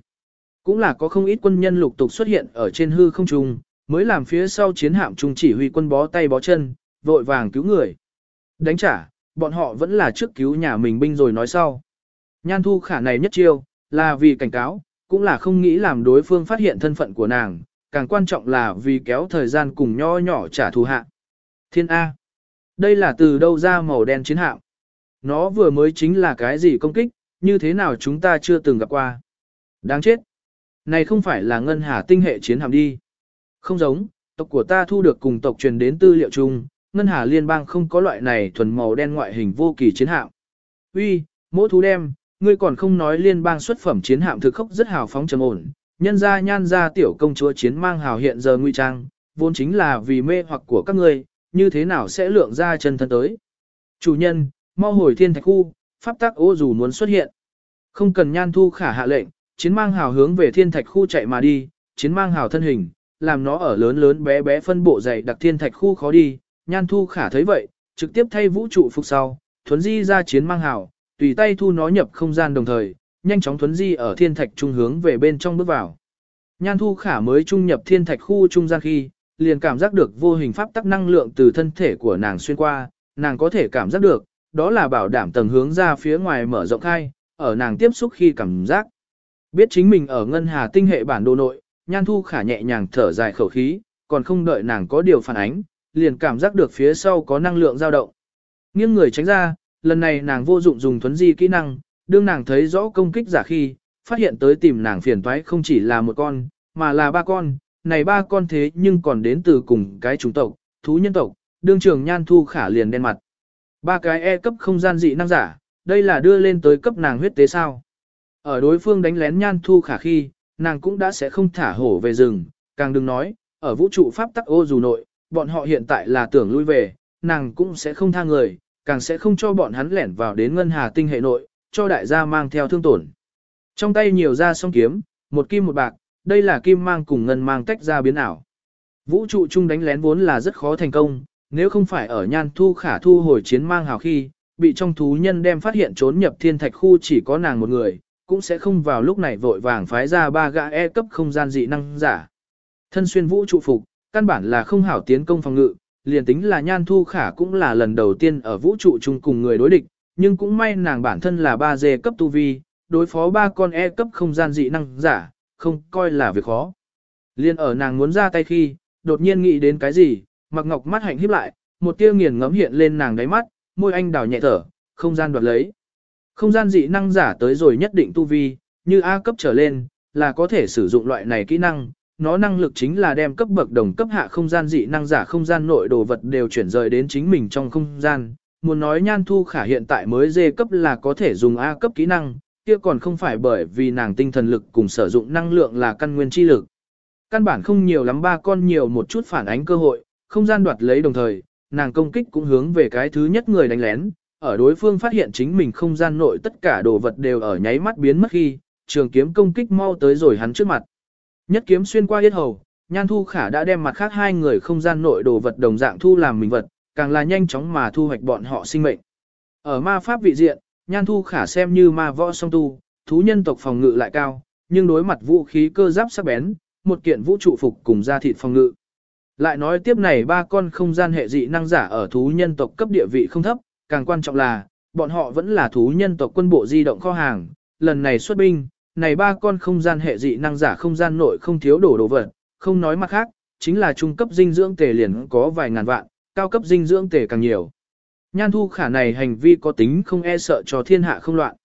Cũng là có không ít quân nhân lục tục xuất hiện ở trên hư không trung, mới làm phía sau chiến hạm trung chỉ huy quân bó tay bó chân, vội vàng cứu người. Đánh trả, bọn họ vẫn là trước cứu nhà mình binh rồi nói sau. Nhan thu khả này nhất chiêu, là vì cảnh cáo, cũng là không nghĩ làm đối phương phát hiện thân phận của nàng, càng quan trọng là vì kéo thời gian cùng nho nhỏ trả thù hạ. Thiên A. Đây là từ đâu ra màu đen chiến hạm. Nó vừa mới chính là cái gì công kích, như thế nào chúng ta chưa từng gặp qua. Đáng chết. Này không phải là ngân hà tinh hệ chiến hạm đi. Không giống, tộc của ta thu được cùng tộc truyền đến tư liệu chung, ngân hà liên bang không có loại này thuần màu đen ngoại hình vô kỳ chiến hạm. Uy, mỗi thú đem, ngươi còn không nói liên bang xuất phẩm chiến hạm thực khốc rất hào phóng trầm ổn, nhân ra nhan ra tiểu công chúa chiến mang hào hiện giờ nguy trang, vốn chính là vì mê hoặc của các ngươi, như thế nào sẽ lượng ra chân thân tới. Chủ nhân, mau hồi thiên thạch khu, pháp tác ô dù muốn xuất hiện. Không cần nhan thu khả hạ lệnh, chiến mang hào hướng về thiên thạch khu chạy mà đi, chiến mang hào thân hình, làm nó ở lớn lớn bé bé phân bộ dày đặc thiên thạch khu khó đi, nhan thu khả thấy vậy, trực tiếp thay vũ trụ phục sau, thuấn di ra chiến mang hào, tùy tay thu nó nhập không gian đồng thời, nhanh chóng thuấn di ở thiên thạch trung hướng về bên trong bước vào. Nhan thu khả mới trung nhập thiên thạch khu trung gian khi, liền cảm giác được vô hình pháp tắc năng lượng từ thân thể của nàng xuyên qua, nàng có thể cảm giác được, đó là bảo đảm tầng hướng ra phía ngoài mở rộng khai, ở nàng tiếp xúc khi cảm giác. Biết chính mình ở ngân hà tinh hệ bản đồ nội, nhan thu khả nhẹ nhàng thở dài khẩu khí, còn không đợi nàng có điều phản ánh, liền cảm giác được phía sau có năng lượng dao động. Nghiêng người tránh ra, lần này nàng vô dụng dùng thuấn di kỹ năng, đương nàng thấy rõ công kích giả khi, phát hiện tới tìm nàng phiền toái không chỉ là một con, mà là ba con, này ba con thế nhưng còn đến từ cùng cái chủng tộc, thú nhân tộc, đương trường nhan thu khả liền đen mặt. Ba cái E cấp không gian dị năng giả, đây là đưa lên tới cấp nàng huyết tế sao. Ở đối phương đánh lén nhan thu khả khi, nàng cũng đã sẽ không thả hổ về rừng, càng đừng nói, ở vũ trụ pháp tắc ô dù nội, bọn họ hiện tại là tưởng lui về, nàng cũng sẽ không tha người, càng sẽ không cho bọn hắn lẻn vào đến ngân hà tinh hệ nội, cho đại gia mang theo thương tổn. Trong tay nhiều ra song kiếm, một kim một bạc, đây là kim mang cùng ngân mang tách ra biến ảo. Vũ trụ chung đánh lén vốn là rất khó thành công, nếu không phải ở nhan thu khả thu hồi chiến mang hào khi, bị trong thú nhân đem phát hiện trốn nhập thiên thạch khu chỉ có nàng một người, cũng sẽ không vào lúc này vội vàng phái ra ba gã e cấp không gian dị năng giả. Thân xuyên vũ trụ phục, căn bản là không hảo tiến công phòng ngự, liền tính là nhan thu khả cũng là lần đầu tiên ở vũ trụ chung cùng người đối địch, nhưng cũng may nàng bản thân là 3G cấp tu vi, đối phó ba con E cấp không gian dị năng giả, không coi là việc khó. Liên ở nàng muốn ra tay khi, đột nhiên nghĩ đến cái gì, mặc ngọc mắt hạnh híp lại, một tia nghiền ngẫm hiện lên nàng đáy mắt, môi anh đào nhẹ thở, không gian đoạt lấy. Không gian dị năng giả tới rồi nhất định tu vi, như A cấp trở lên, là có thể sử dụng loại này kỹ năng, nó năng lực chính là đem cấp bậc đồng cấp hạ không gian dị năng giả không gian nội đồ vật đều chuyển rời đến chính mình trong không gian. Muốn nói nhan thu khả hiện tại mới dê cấp là có thể dùng A cấp kỹ năng, kia còn không phải bởi vì nàng tinh thần lực cùng sử dụng năng lượng là căn nguyên chi lực. Căn bản không nhiều lắm ba con nhiều một chút phản ánh cơ hội, không gian đoạt lấy đồng thời, nàng công kích cũng hướng về cái thứ nhất người đánh lén, ở đối phương phát hiện chính mình không gian nội tất cả đồ vật đều ở nháy mắt biến mất khi, trường kiếm công kích mau tới rồi hắn trước mặt. Nhất kiếm xuyên qua yết hầu, Nhan Thu Khả đã đem mặt khác hai người không gian nội đồ vật đồng dạng thu làm mình vật, càng là nhanh chóng mà thu hoạch bọn họ sinh mệnh. Ở ma pháp vị diện, Nhan Thu Khả xem như ma võ song tu, thú nhân tộc phòng ngự lại cao, nhưng đối mặt vũ khí cơ giáp sắc bén, một kiện vũ trụ phục cùng gia thịt phòng ngự. Lại nói tiếp này ba con không gian hệ dị năng giả ở thú nhân tộc cấp địa vị không thấp, càng quan trọng là, bọn họ vẫn là thú nhân tộc quân bộ di động kho hàng, lần này xuất binh, này ba con không gian hệ dị năng giả không gian nội không thiếu đổ đồ vật, không nói mặt khác, chính là trung cấp dinh dưỡng tề liền có vài ngàn vạn, cao cấp dinh dưỡng tề càng nhiều. Nhan thu khả này hành vi có tính không e sợ cho thiên hạ không loạn.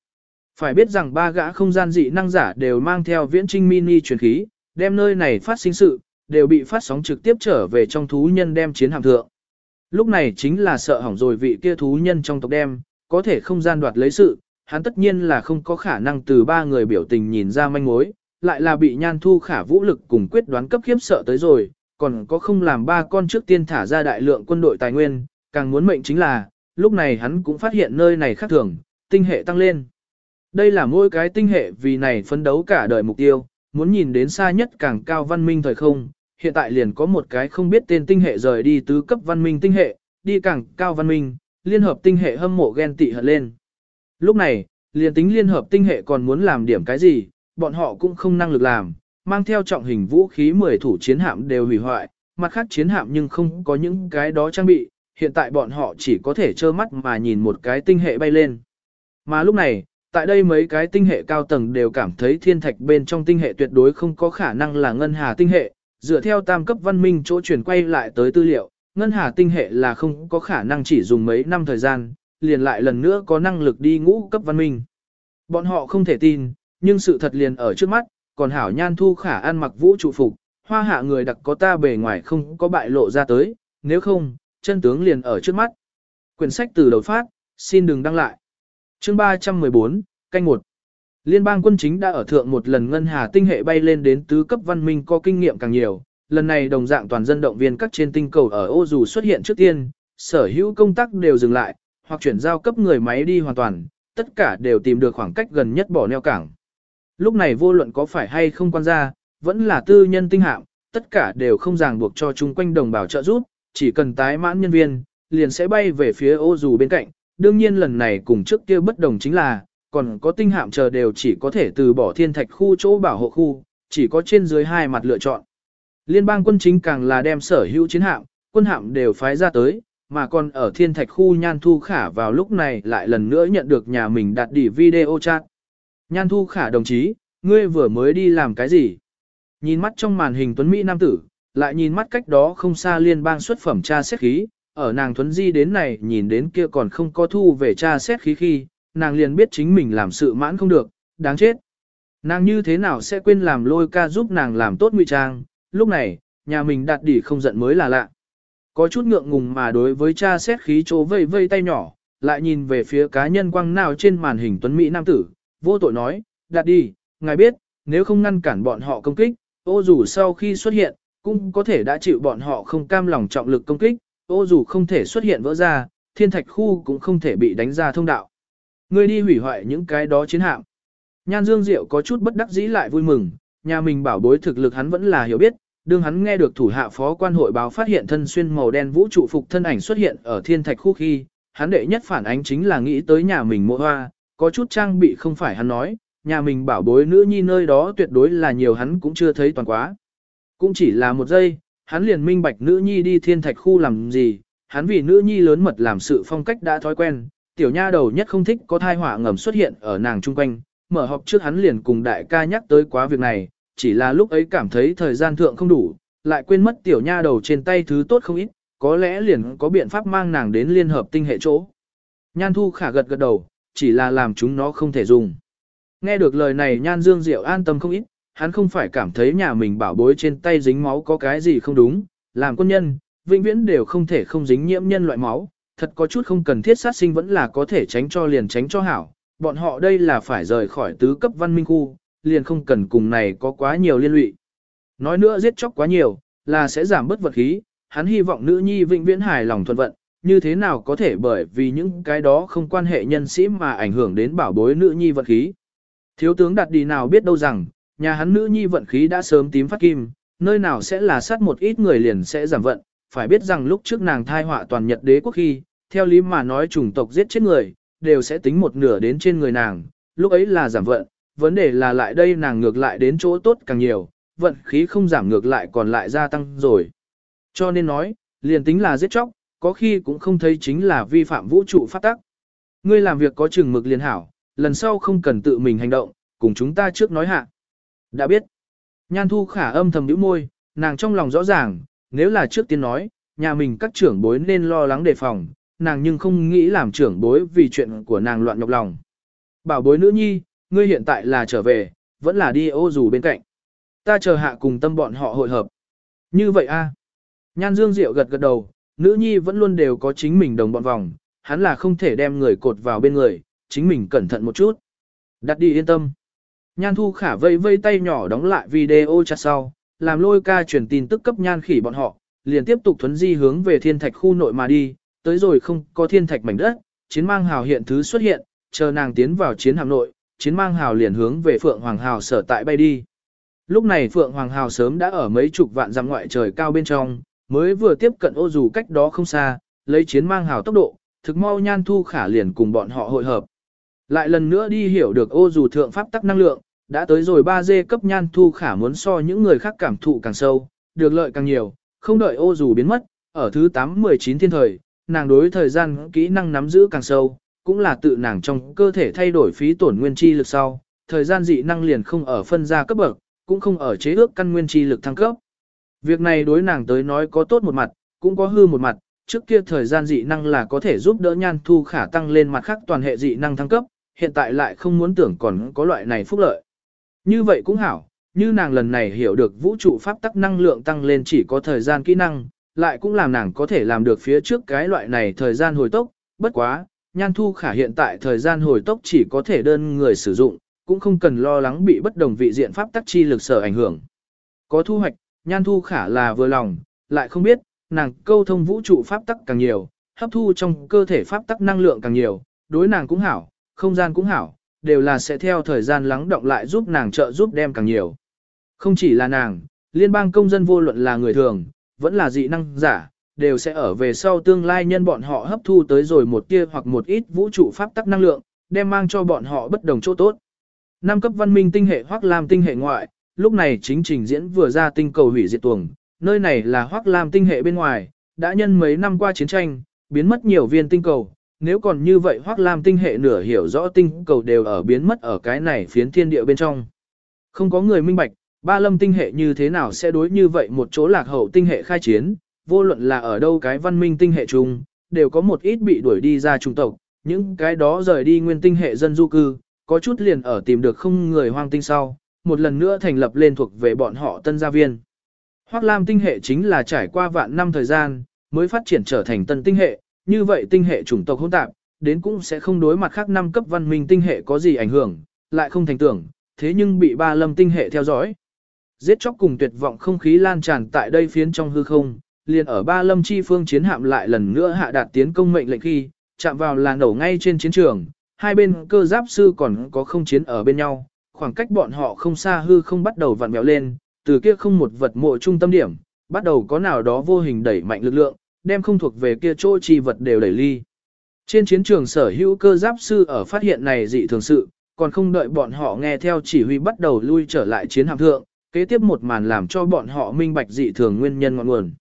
Phải biết rằng ba gã không gian dị năng giả đều mang theo viễn trinh mini truyền khí, đem nơi này phát sinh sự, đều bị phát sóng trực tiếp trở về trong thú nhân đem chiến hạm thượng. Lúc này chính là sợ hỏng rồi vị kia thú nhân trong tộc đem, có thể không gian đoạt lấy sự, hắn tất nhiên là không có khả năng từ ba người biểu tình nhìn ra manh mối, lại là bị nhan thu khả vũ lực cùng quyết đoán cấp khiếp sợ tới rồi, còn có không làm ba con trước tiên thả ra đại lượng quân đội tài nguyên, càng muốn mệnh chính là, lúc này hắn cũng phát hiện nơi này khác thường, tinh hệ tăng lên. Đây là mỗi cái tinh hệ vì này phấn đấu cả đời mục tiêu, muốn nhìn đến xa nhất càng cao văn minh thời không, hiện tại liền có một cái không biết tên tinh hệ rời đi tứ cấp văn minh tinh hệ, đi càng cao văn minh, liên hợp tinh hệ hâm mộ ghen tị hận lên. Lúc này, liền tính liên hợp tinh hệ còn muốn làm điểm cái gì, bọn họ cũng không năng lực làm, mang theo trọng hình vũ khí 10 thủ chiến hạm đều hủy hoại, mặt khác chiến hạm nhưng không có những cái đó trang bị, hiện tại bọn họ chỉ có thể trơ mắt mà nhìn một cái tinh hệ bay lên. Mà lúc này, tại đây mấy cái tinh hệ cao tầng đều cảm thấy thiên thạch bên trong tinh hệ tuyệt đối không có khả năng là ngân hà tinh hệ, dựa theo tam cấp văn minh chỗ chuyển quay lại tới tư liệu, ngân hà tinh hệ là không có khả năng chỉ dùng mấy năm thời gian, liền lại lần nữa có năng lực đi ngũ cấp văn minh. Bọn họ không thể tin, nhưng sự thật liền ở trước mắt, còn hảo nhan thu khả ăn mặc vũ trụ phục, hoa hạ người đặc có ta bề ngoài không có bại lộ ra tới, nếu không, chân tướng liền ở trước mắt. Quyển sách từ đầu phát, xin đừng đăng lại. Chương 314, canh 1. Liên bang quân chính đã ở thượng một lần ngân hà tinh hệ bay lên đến tứ cấp văn minh có kinh nghiệm càng nhiều, lần này đồng dạng toàn dân động viên các trên tinh cầu ở ô dù xuất hiện trước tiên, sở hữu công tác đều dừng lại, hoặc chuyển giao cấp người máy đi hoàn toàn, tất cả đều tìm được khoảng cách gần nhất bỏ neo cảng. Lúc này vô luận có phải hay không quan gia vẫn là tư nhân tinh hạm, tất cả đều không ràng buộc cho chung quanh đồng bào trợ giúp, chỉ cần tái mãn nhân viên, liền sẽ bay về phía ô dù bên cạnh. Đương nhiên lần này cùng trước kia bất đồng chính là, còn có tinh hạm chờ đều chỉ có thể từ bỏ thiên thạch khu chỗ bảo hộ khu, chỉ có trên dưới hai mặt lựa chọn. Liên bang quân chính càng là đem sở hữu chiến hạm, quân hạm đều phái ra tới, mà còn ở thiên thạch khu Nhan Thu Khả vào lúc này lại lần nữa nhận được nhà mình đặt đỉ video chat. Nhan Thu Khả đồng chí, ngươi vừa mới đi làm cái gì? Nhìn mắt trong màn hình tuấn Mỹ Nam Tử, lại nhìn mắt cách đó không xa liên bang xuất phẩm tra xét khí, ở nàng tuấn di đến này nhìn đến kia còn không có thu về tra xét khí khi, nàng liền biết chính mình làm sự mãn không được, đáng chết. Nàng như thế nào sẽ quên làm lôi ca giúp nàng làm tốt ngụy trang, lúc này, nhà mình đạt đỉ không giận mới là lạ. Có chút ngượng ngùng mà đối với cha xét khí chỗ vây vây tay nhỏ, lại nhìn về phía cá nhân quăng nào trên màn hình tuấn Mỹ nam tử, vô tội nói, đạt đi, ngài biết, nếu không ngăn cản bọn họ công kích, ô dù sau khi xuất hiện, cũng có thể đã chịu bọn họ không cam lòng trọng lực công kích, ô dù không thể xuất hiện vỡ ra, thiên thạch khu cũng không thể bị đánh ra thông đạo. Ngươi đi hủy hoại những cái đó chiến hạm. Nhan Dương Diệu có chút bất đắc dĩ lại vui mừng, nhà mình bảo bối thực lực hắn vẫn là hiểu biết, đương hắn nghe được thủ hạ phó quan hội báo phát hiện thân xuyên màu đen vũ trụ phục thân ảnh xuất hiện ở thiên thạch khu khi, hắn đệ nhất phản ánh chính là nghĩ tới nhà mình mộ hoa, có chút trang bị không phải hắn nói, nhà mình bảo bối nữ nhi nơi đó tuyệt đối là nhiều hắn cũng chưa thấy toàn quá. Cũng chỉ là một giây, hắn liền minh bạch nữ nhi đi thiên thạch khu làm gì, hắn vì nữ nhi lớn mật làm sự phong cách đã thói quen, tiểu nha đầu nhất không thích có thai họa ngầm xuất hiện ở nàng chung quanh, mở họp trước hắn liền cùng đại ca nhắc tới quá việc này, chỉ là lúc ấy cảm thấy thời gian thượng không đủ, lại quên mất tiểu nha đầu trên tay thứ tốt không ít, có lẽ liền có biện pháp mang nàng đến liên hợp tinh hệ chỗ. Nhan thu khả gật gật đầu, chỉ là làm chúng nó không thể dùng. Nghe được lời này nhan dương diệu an tâm không ít, hắn không phải cảm thấy nhà mình bảo bối trên tay dính máu có cái gì không đúng, làm quân nhân, vĩnh viễn đều không thể không dính nhiễm nhân loại máu, thật có chút không cần thiết sát sinh vẫn là có thể tránh cho liền tránh cho hảo, bọn họ đây là phải rời khỏi tứ cấp văn minh khu, liền không cần cùng này có quá nhiều liên lụy. Nói nữa giết chóc quá nhiều, là sẽ giảm bớt vật khí, hắn hy vọng nữ nhi vĩnh viễn hài lòng thuận vận, như thế nào có thể bởi vì những cái đó không quan hệ nhân sĩ mà ảnh hưởng đến bảo bối nữ nhi vận khí. Thiếu tướng đặt đi nào biết đâu rằng, nhà hắn nữ nhi vận khí đã sớm tím phát kim, nơi nào sẽ là sát một ít người liền sẽ giảm vận, phải biết rằng lúc trước nàng thai họa toàn Nhật đế quốc khi, theo lý mà nói chủng tộc giết chết người, đều sẽ tính một nửa đến trên người nàng, lúc ấy là giảm vận, vấn đề là lại đây nàng ngược lại đến chỗ tốt càng nhiều, vận khí không giảm ngược lại còn lại gia tăng rồi. Cho nên nói, liền tính là giết chóc, có khi cũng không thấy chính là vi phạm vũ trụ pháp tắc. Ngươi làm việc có chừng mực liền hảo, lần sau không cần tự mình hành động, cùng chúng ta trước nói hạ. Đã biết. Nhan thu khả âm thầm nhíu môi, nàng trong lòng rõ ràng, nếu là trước tiên nói, nhà mình các trưởng bối nên lo lắng đề phòng, nàng nhưng không nghĩ làm trưởng bối vì chuyện của nàng loạn nhọc lòng. Bảo bối nữ nhi, ngươi hiện tại là trở về, vẫn là đi ô dù bên cạnh. Ta chờ hạ cùng tâm bọn họ hội hợp. Như vậy a Nhan Dương Diệu gật gật đầu, nữ nhi vẫn luôn đều có chính mình đồng bọn vòng, hắn là không thể đem người cột vào bên người, chính mình cẩn thận một chút. Đặt đi yên tâm. Nhan Thu Khả vây vây tay nhỏ đóng lại video chặt sau, làm lôi ca truyền tin tức cấp nhan khỉ bọn họ, liền tiếp tục thuấn di hướng về thiên thạch khu nội mà đi, tới rồi không có thiên thạch mảnh đất, chiến mang hào hiện thứ xuất hiện, chờ nàng tiến vào chiến hạm nội, chiến mang hào liền hướng về Phượng Hoàng Hào sở tại bay đi. Lúc này Phượng Hoàng Hào sớm đã ở mấy chục vạn dặm ngoại trời cao bên trong, mới vừa tiếp cận ô dù cách đó không xa, lấy chiến mang hào tốc độ, thực mau nhan thu khả liền cùng bọn họ hội hợp. Lại lần nữa đi hiểu được ô dù thượng pháp tắc năng lượng, đã tới rồi 3D cấp nhan thu khả muốn so những người khác cảm thụ càng sâu, được lợi càng nhiều, không đợi ô dù biến mất, ở thứ 8-19 thiên thời, nàng đối thời gian kỹ năng nắm giữ càng sâu, cũng là tự nàng trong cơ thể thay đổi phí tổn nguyên chi lực sau, thời gian dị năng liền không ở phân ra cấp bậc, cũng không ở chế ước căn nguyên chi lực thăng cấp. Việc này đối nàng tới nói có tốt một mặt, cũng có hư một mặt, trước kia thời gian dị năng là có thể giúp đỡ nhan thu khả tăng lên mặt khác toàn hệ dị năng thăng cấp, hiện tại lại không muốn tưởng còn có loại này phúc lợi. Như vậy cũng hảo, như nàng lần này hiểu được vũ trụ pháp tắc năng lượng tăng lên chỉ có thời gian kỹ năng, lại cũng làm nàng có thể làm được phía trước cái loại này thời gian hồi tốc, bất quá, nhan thu khả hiện tại thời gian hồi tốc chỉ có thể đơn người sử dụng, cũng không cần lo lắng bị bất đồng vị diện pháp tắc chi lực sở ảnh hưởng. Có thu hoạch, nhan thu khả là vừa lòng, lại không biết, nàng câu thông vũ trụ pháp tắc càng nhiều, hấp thu trong cơ thể pháp tắc năng lượng càng nhiều, đối nàng cũng hảo, không gian cũng hảo, đều là sẽ theo thời gian lắng động lại giúp nàng trợ giúp đem càng nhiều. Không chỉ là nàng, Liên bang công dân vô luận là người thường, vẫn là dị năng giả, đều sẽ ở về sau tương lai nhân bọn họ hấp thu tới rồi một tia hoặc một ít vũ trụ pháp tắc năng lượng, đem mang cho bọn họ bất đồng chỗ tốt. Năm cấp văn minh tinh hệ hoặc làm tinh hệ ngoại, lúc này chính trình diễn vừa ra tinh cầu hủy diệt tuồng, nơi này là Hoắc Lam tinh hệ bên ngoài, đã nhân mấy năm qua chiến tranh, biến mất nhiều viên tinh cầu, nếu còn như vậy hoác Lam tinh hệ nửa hiểu rõ tinh cầu đều ở biến mất ở cái này phiến thiên địa bên trong. Không có người minh bạch, ba lâm tinh hệ như thế nào sẽ đối như vậy một chỗ lạc hậu tinh hệ khai chiến, vô luận là ở đâu cái văn minh tinh hệ chung, đều có một ít bị đuổi đi ra trung tộc, những cái đó rời đi nguyên tinh hệ dân du cư, có chút liền ở tìm được không người hoang tinh sau, một lần nữa thành lập lên thuộc về bọn họ tân gia viên. Hoác Lam tinh hệ chính là trải qua vạn năm thời gian, mới phát triển trở thành tân tinh hệ, như vậy tinh hệ chủng tộc hỗn tạp, đến cũng sẽ không đối mặt khác năm cấp văn minh tinh hệ có gì ảnh hưởng, lại không thành tưởng, thế nhưng bị ba lâm tinh hệ theo dõi. Giết chóc cùng tuyệt vọng không khí lan tràn tại đây phiến trong hư không, liền ở ba lâm chi phương chiến hạm lại lần nữa hạ đạt tiến công mệnh lệnh khi, chạm vào là nổ ngay trên chiến trường, hai bên cơ giáp sư còn có không chiến ở bên nhau, khoảng cách bọn họ không xa hư không bắt đầu vặn vẹo lên, từ kia không một vật mộ trung tâm điểm, bắt đầu có nào đó vô hình đẩy mạnh lực lượng, đem không thuộc về kia chỗ chi vật đều đẩy ly. Trên chiến trường sở hữu cơ giáp sư ở phát hiện này dị thường sự, còn không đợi bọn họ nghe theo chỉ huy bắt đầu lui trở lại chiến hạm thượng, kế tiếp một màn làm cho bọn họ minh bạch dị thường nguyên nhân ngọn nguồn.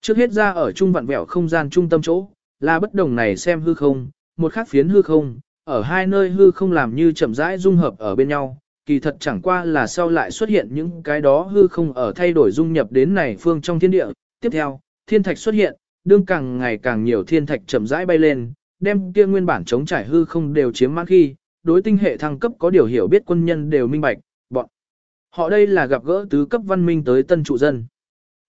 Trước hết ra ở trung vạn vẹo không gian trung tâm chỗ, là bất đồng này xem hư không, một khác phiến hư không, ở hai nơi hư không làm như chậm rãi dung hợp ở bên nhau, kỳ thật chẳng qua là sau lại xuất hiện những cái đó hư không ở thay đổi dung nhập đến này phương trong thiên địa. Tiếp theo, thiên thạch xuất hiện, đương càng ngày càng nhiều thiên thạch chậm rãi bay lên, đem kia nguyên bản chống trải hư không đều chiếm mãn khi, đối tinh hệ thăng cấp có điều hiểu biết quân nhân đều minh bạch, bọn họ đây là gặp gỡ tứ cấp văn minh tới tân trụ dân.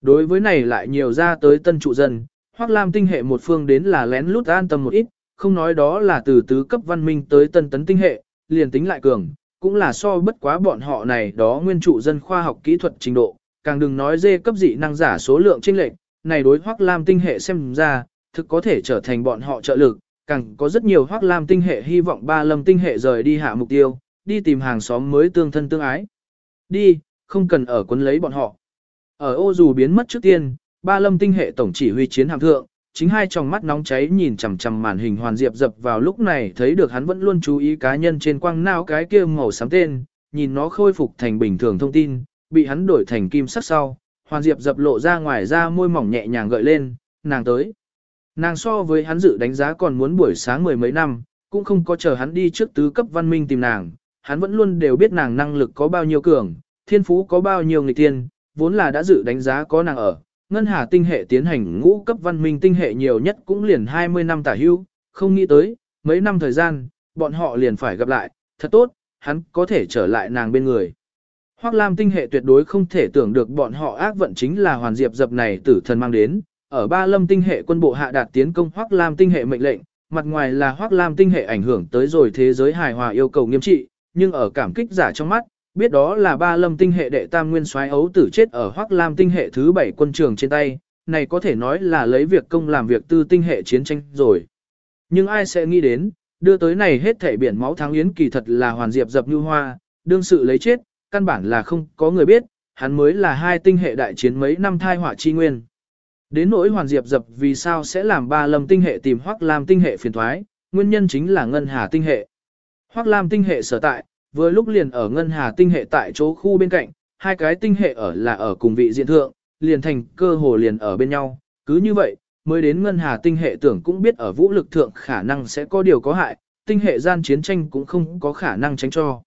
Đối với này lại nhiều ra tới tân trụ dân, hoặc làm tinh hệ một phương đến là lén lút an tâm một ít, không nói đó là từ tứ cấp văn minh tới tân tấn tinh hệ, liền tính lại cường, cũng là so bất quá bọn họ này đó nguyên trụ dân khoa học kỹ thuật trình độ, càng đừng nói dê cấp dị năng giả số lượng chênh lệch, này đối Hoắc Lam tinh hệ xem ra, thực có thể trở thành bọn họ trợ lực, càng có rất nhiều Hoắc Lam tinh hệ hy vọng Ba Lâm tinh hệ rời đi hạ mục tiêu, đi tìm hàng xóm mới tương thân tương ái. Đi, không cần ở quấn lấy bọn họ. Ở ô dù biến mất trước tiên, Ba Lâm tinh hệ tổng chỉ huy chiến hạm thượng, chính hai tròng mắt nóng cháy nhìn chằm chằm màn hình hoàn diệp dập vào lúc này thấy được hắn vẫn luôn chú ý cá nhân trên quang nao cái kia màu xám tên, nhìn nó khôi phục thành bình thường thông tin, bị hắn đổi thành kim sắc sau, hoàn diệp dập lộ ra ngoài ra môi mỏng nhẹ nhàng gợi lên, nàng tới. Nàng so với hắn dự đánh giá còn muốn buổi sáng mười mấy năm, cũng không có chờ hắn đi trước tứ cấp văn minh tìm nàng, hắn vẫn luôn đều biết nàng năng lực có bao nhiêu cường, thiên phú có bao nhiêu người tiên, vốn là đã dự đánh giá có nàng ở, Ngân Hà tinh hệ tiến hành ngũ cấp văn minh tinh hệ nhiều nhất cũng liền 20 năm tả hưu, không nghĩ tới, mấy năm thời gian, bọn họ liền phải gặp lại, thật tốt, hắn có thể trở lại nàng bên người. Hoắc Lam tinh hệ tuyệt đối không thể tưởng được bọn họ ác vận chính là hoàn diệp dập này tử thần mang đến, ở Ba Lâm tinh hệ quân bộ hạ đạt tiến công Hoắc Lam tinh hệ mệnh lệnh, mặt ngoài là Hoắc Lam tinh hệ ảnh hưởng tới rồi thế giới hài hòa yêu cầu nghiêm trị, nhưng ở cảm kích giả trong mắt, biết đó là ba lâm tinh hệ đệ tam nguyên soái ấu tử chết ở Hoắc Lam tinh hệ thứ bảy quân trường trên tay, này có thể nói là lấy việc công làm việc tư tinh hệ chiến tranh rồi. Nhưng ai sẽ nghĩ đến, đưa tới này hết thể biển máu thắng yến kỳ thật là hoàn diệp dập như hoa, đương sự lấy chết, căn bản là không có người biết, hắn mới là hai tinh hệ đại chiến mấy năm thai họa chi nguyên. Đến nỗi hoàn diệp dập vì sao sẽ làm ba lâm tinh hệ tìm Hoắc Lam tinh hệ phiền thoái, nguyên nhân chính là ngân hà tinh hệ. Hoắc Lam tinh hệ sở tại, vừa lúc liền ở ngân hà tinh hệ tại chỗ khu bên cạnh, hai cái tinh hệ ở là ở cùng vị diện thượng, liền thành cơ hồ liền ở bên nhau, cứ như vậy, mới đến ngân hà tinh hệ tưởng cũng biết ở vũ lực thượng khả năng sẽ có điều có hại, tinh hệ gian chiến tranh cũng không có khả năng tránh cho.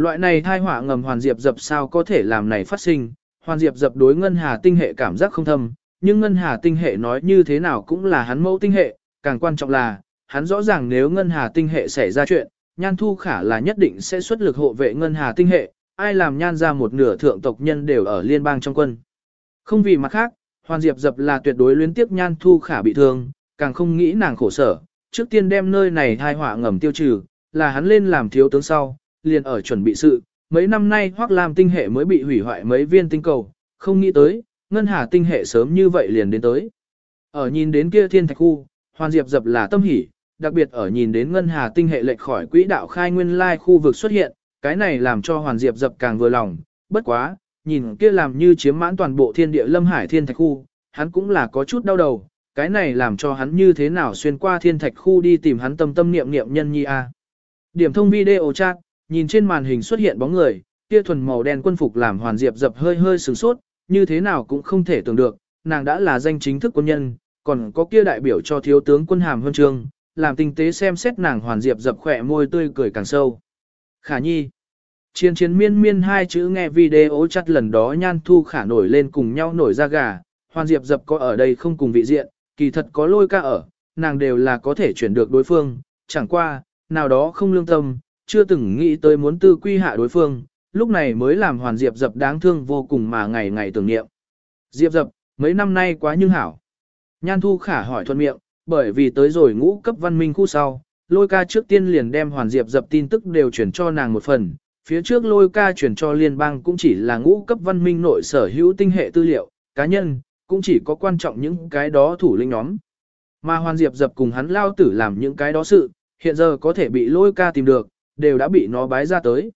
Loại này thai họa ngầm hoàn diệp dập sao có thể làm này phát sinh, hoàn diệp dập đối ngân hà tinh hệ cảm giác không thâm, nhưng ngân hà tinh hệ nói như thế nào cũng là hắn mẫu tinh hệ, càng quan trọng là, hắn rõ ràng nếu ngân hà tinh hệ xảy ra chuyện, Nhan Thu Khả là nhất định sẽ xuất lực hộ vệ ngân hà tinh hệ, ai làm nhan ra một nửa thượng tộc nhân đều ở liên bang trong quân. Không vì mặt khác, Hoàn Diệp Dập là tuyệt đối luyến tiếc Nhan Thu Khả bị thương, càng không nghĩ nàng khổ sở, trước tiên đem nơi này thai họa ngầm tiêu trừ, là hắn lên làm thiếu tướng sau, liền ở chuẩn bị sự, mấy năm nay Hoắc Lam tinh hệ mới bị hủy hoại mấy viên tinh cầu, không nghĩ tới, ngân hà tinh hệ sớm như vậy liền đến tới. Ở nhìn đến kia thiên thạch khu, Hoàn Diệp Dập là tâm hỉ, đặc biệt ở nhìn đến ngân hà tinh hệ lệch khỏi quỹ đạo khai nguyên lai khu vực xuất hiện, cái này làm cho Hoàn Diệp dập càng vừa lòng, bất quá, nhìn kia làm như chiếm mãn toàn bộ thiên địa lâm hải thiên thạch khu, hắn cũng là có chút đau đầu, cái này làm cho hắn như thế nào xuyên qua thiên thạch khu đi tìm hắn tâm tâm niệm niệm nhân nhi a. Điểm thông video chat, nhìn trên màn hình xuất hiện bóng người, kia thuần màu đen quân phục làm Hoàn Diệp dập hơi hơi sửng sốt, như thế nào cũng không thể tưởng được, nàng đã là danh chính thức quân nhân, còn có kia đại biểu cho thiếu tướng quân hàm huân chương, làm tinh tế xem xét nàng Hoàn Diệp dập khỏe môi tươi cười càng sâu. Khả nhi. Chiến chiến miên miên hai chữ nghe video chắt lần đó nhan thu khả nổi lên cùng nhau nổi ra gà, Hoàn Diệp dập có ở đây không cùng vị diện, kỳ thật có lôi ca ở, nàng đều là có thể chuyển được đối phương, chẳng qua, nào đó không lương tâm, chưa từng nghĩ tới muốn tư quy hạ đối phương, lúc này mới làm Hoàn Diệp dập đáng thương vô cùng mà ngày ngày tưởng niệm. Diệp dập, mấy năm nay quá nhưng hảo. Nhan thu khả hỏi thuận miệng, bởi vì tới rồi ngũ cấp văn minh khu sau, lôi ca trước tiên liền đem Hoàn Diệp dập tin tức đều chuyển cho nàng một phần, phía trước lôi ca chuyển cho liên bang cũng chỉ là ngũ cấp văn minh nội sở hữu tinh hệ tư liệu, cá nhân, cũng chỉ có quan trọng những cái đó thủ lĩnh nhóm. Mà Hoàn Diệp dập cùng hắn lao tử làm những cái đó sự, hiện giờ có thể bị lôi ca tìm được, đều đã bị nó bái ra tới.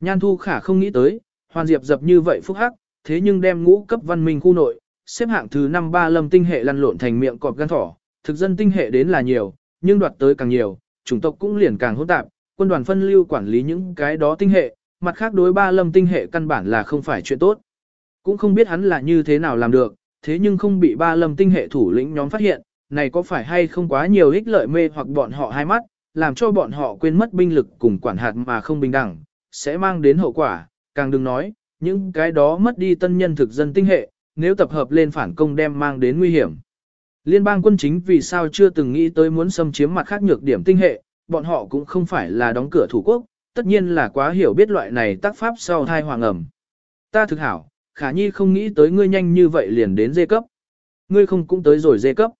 Nhan Thu Khả không nghĩ tới, Hoàn Diệp dập như vậy phúc hắc, thế nhưng đem ngũ cấp văn minh khu nội, xếp hạng thứ năm ba lâm tinh hệ lăn lộn thành miệng cọp gan thỏ, thực dân tinh hệ đến là nhiều, nhưng đoạt tới càng nhiều, chủng tộc cũng liền càng hỗn tạp, quân đoàn phân lưu quản lý những cái đó tinh hệ, mặt khác đối ba lâm tinh hệ căn bản là không phải chuyện tốt. Cũng không biết hắn là như thế nào làm được, thế nhưng không bị ba lâm tinh hệ thủ lĩnh nhóm phát hiện, này có phải hay không quá nhiều ích lợi mê hoặc bọn họ hai mắt, làm cho bọn họ quên mất binh lực cùng quản hạt mà không bình đẳng, sẽ mang đến hậu quả, càng đừng nói, những cái đó mất đi tân nhân thực dân tinh hệ, nếu tập hợp lên phản công đem mang đến nguy hiểm. Liên bang quân chính vì sao chưa từng nghĩ tới muốn xâm chiếm mặt khác nhược điểm tinh hệ, bọn họ cũng không phải là đóng cửa thủ quốc, tất nhiên là quá hiểu biết loại này tác pháp sau thai hoàng ẩm. Ta thực hảo, khả nhi không nghĩ tới ngươi nhanh như vậy liền đến dê cấp. Ngươi không cũng tới rồi dê cấp.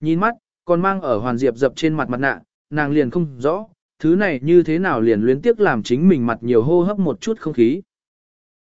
Nhìn mắt, còn mang ở hoàn diệp dập trên mặt mặt nạ, nàng liền không rõ, thứ này như thế nào liền luyến tiếc làm chính mình mặt nhiều hô hấp một chút không khí.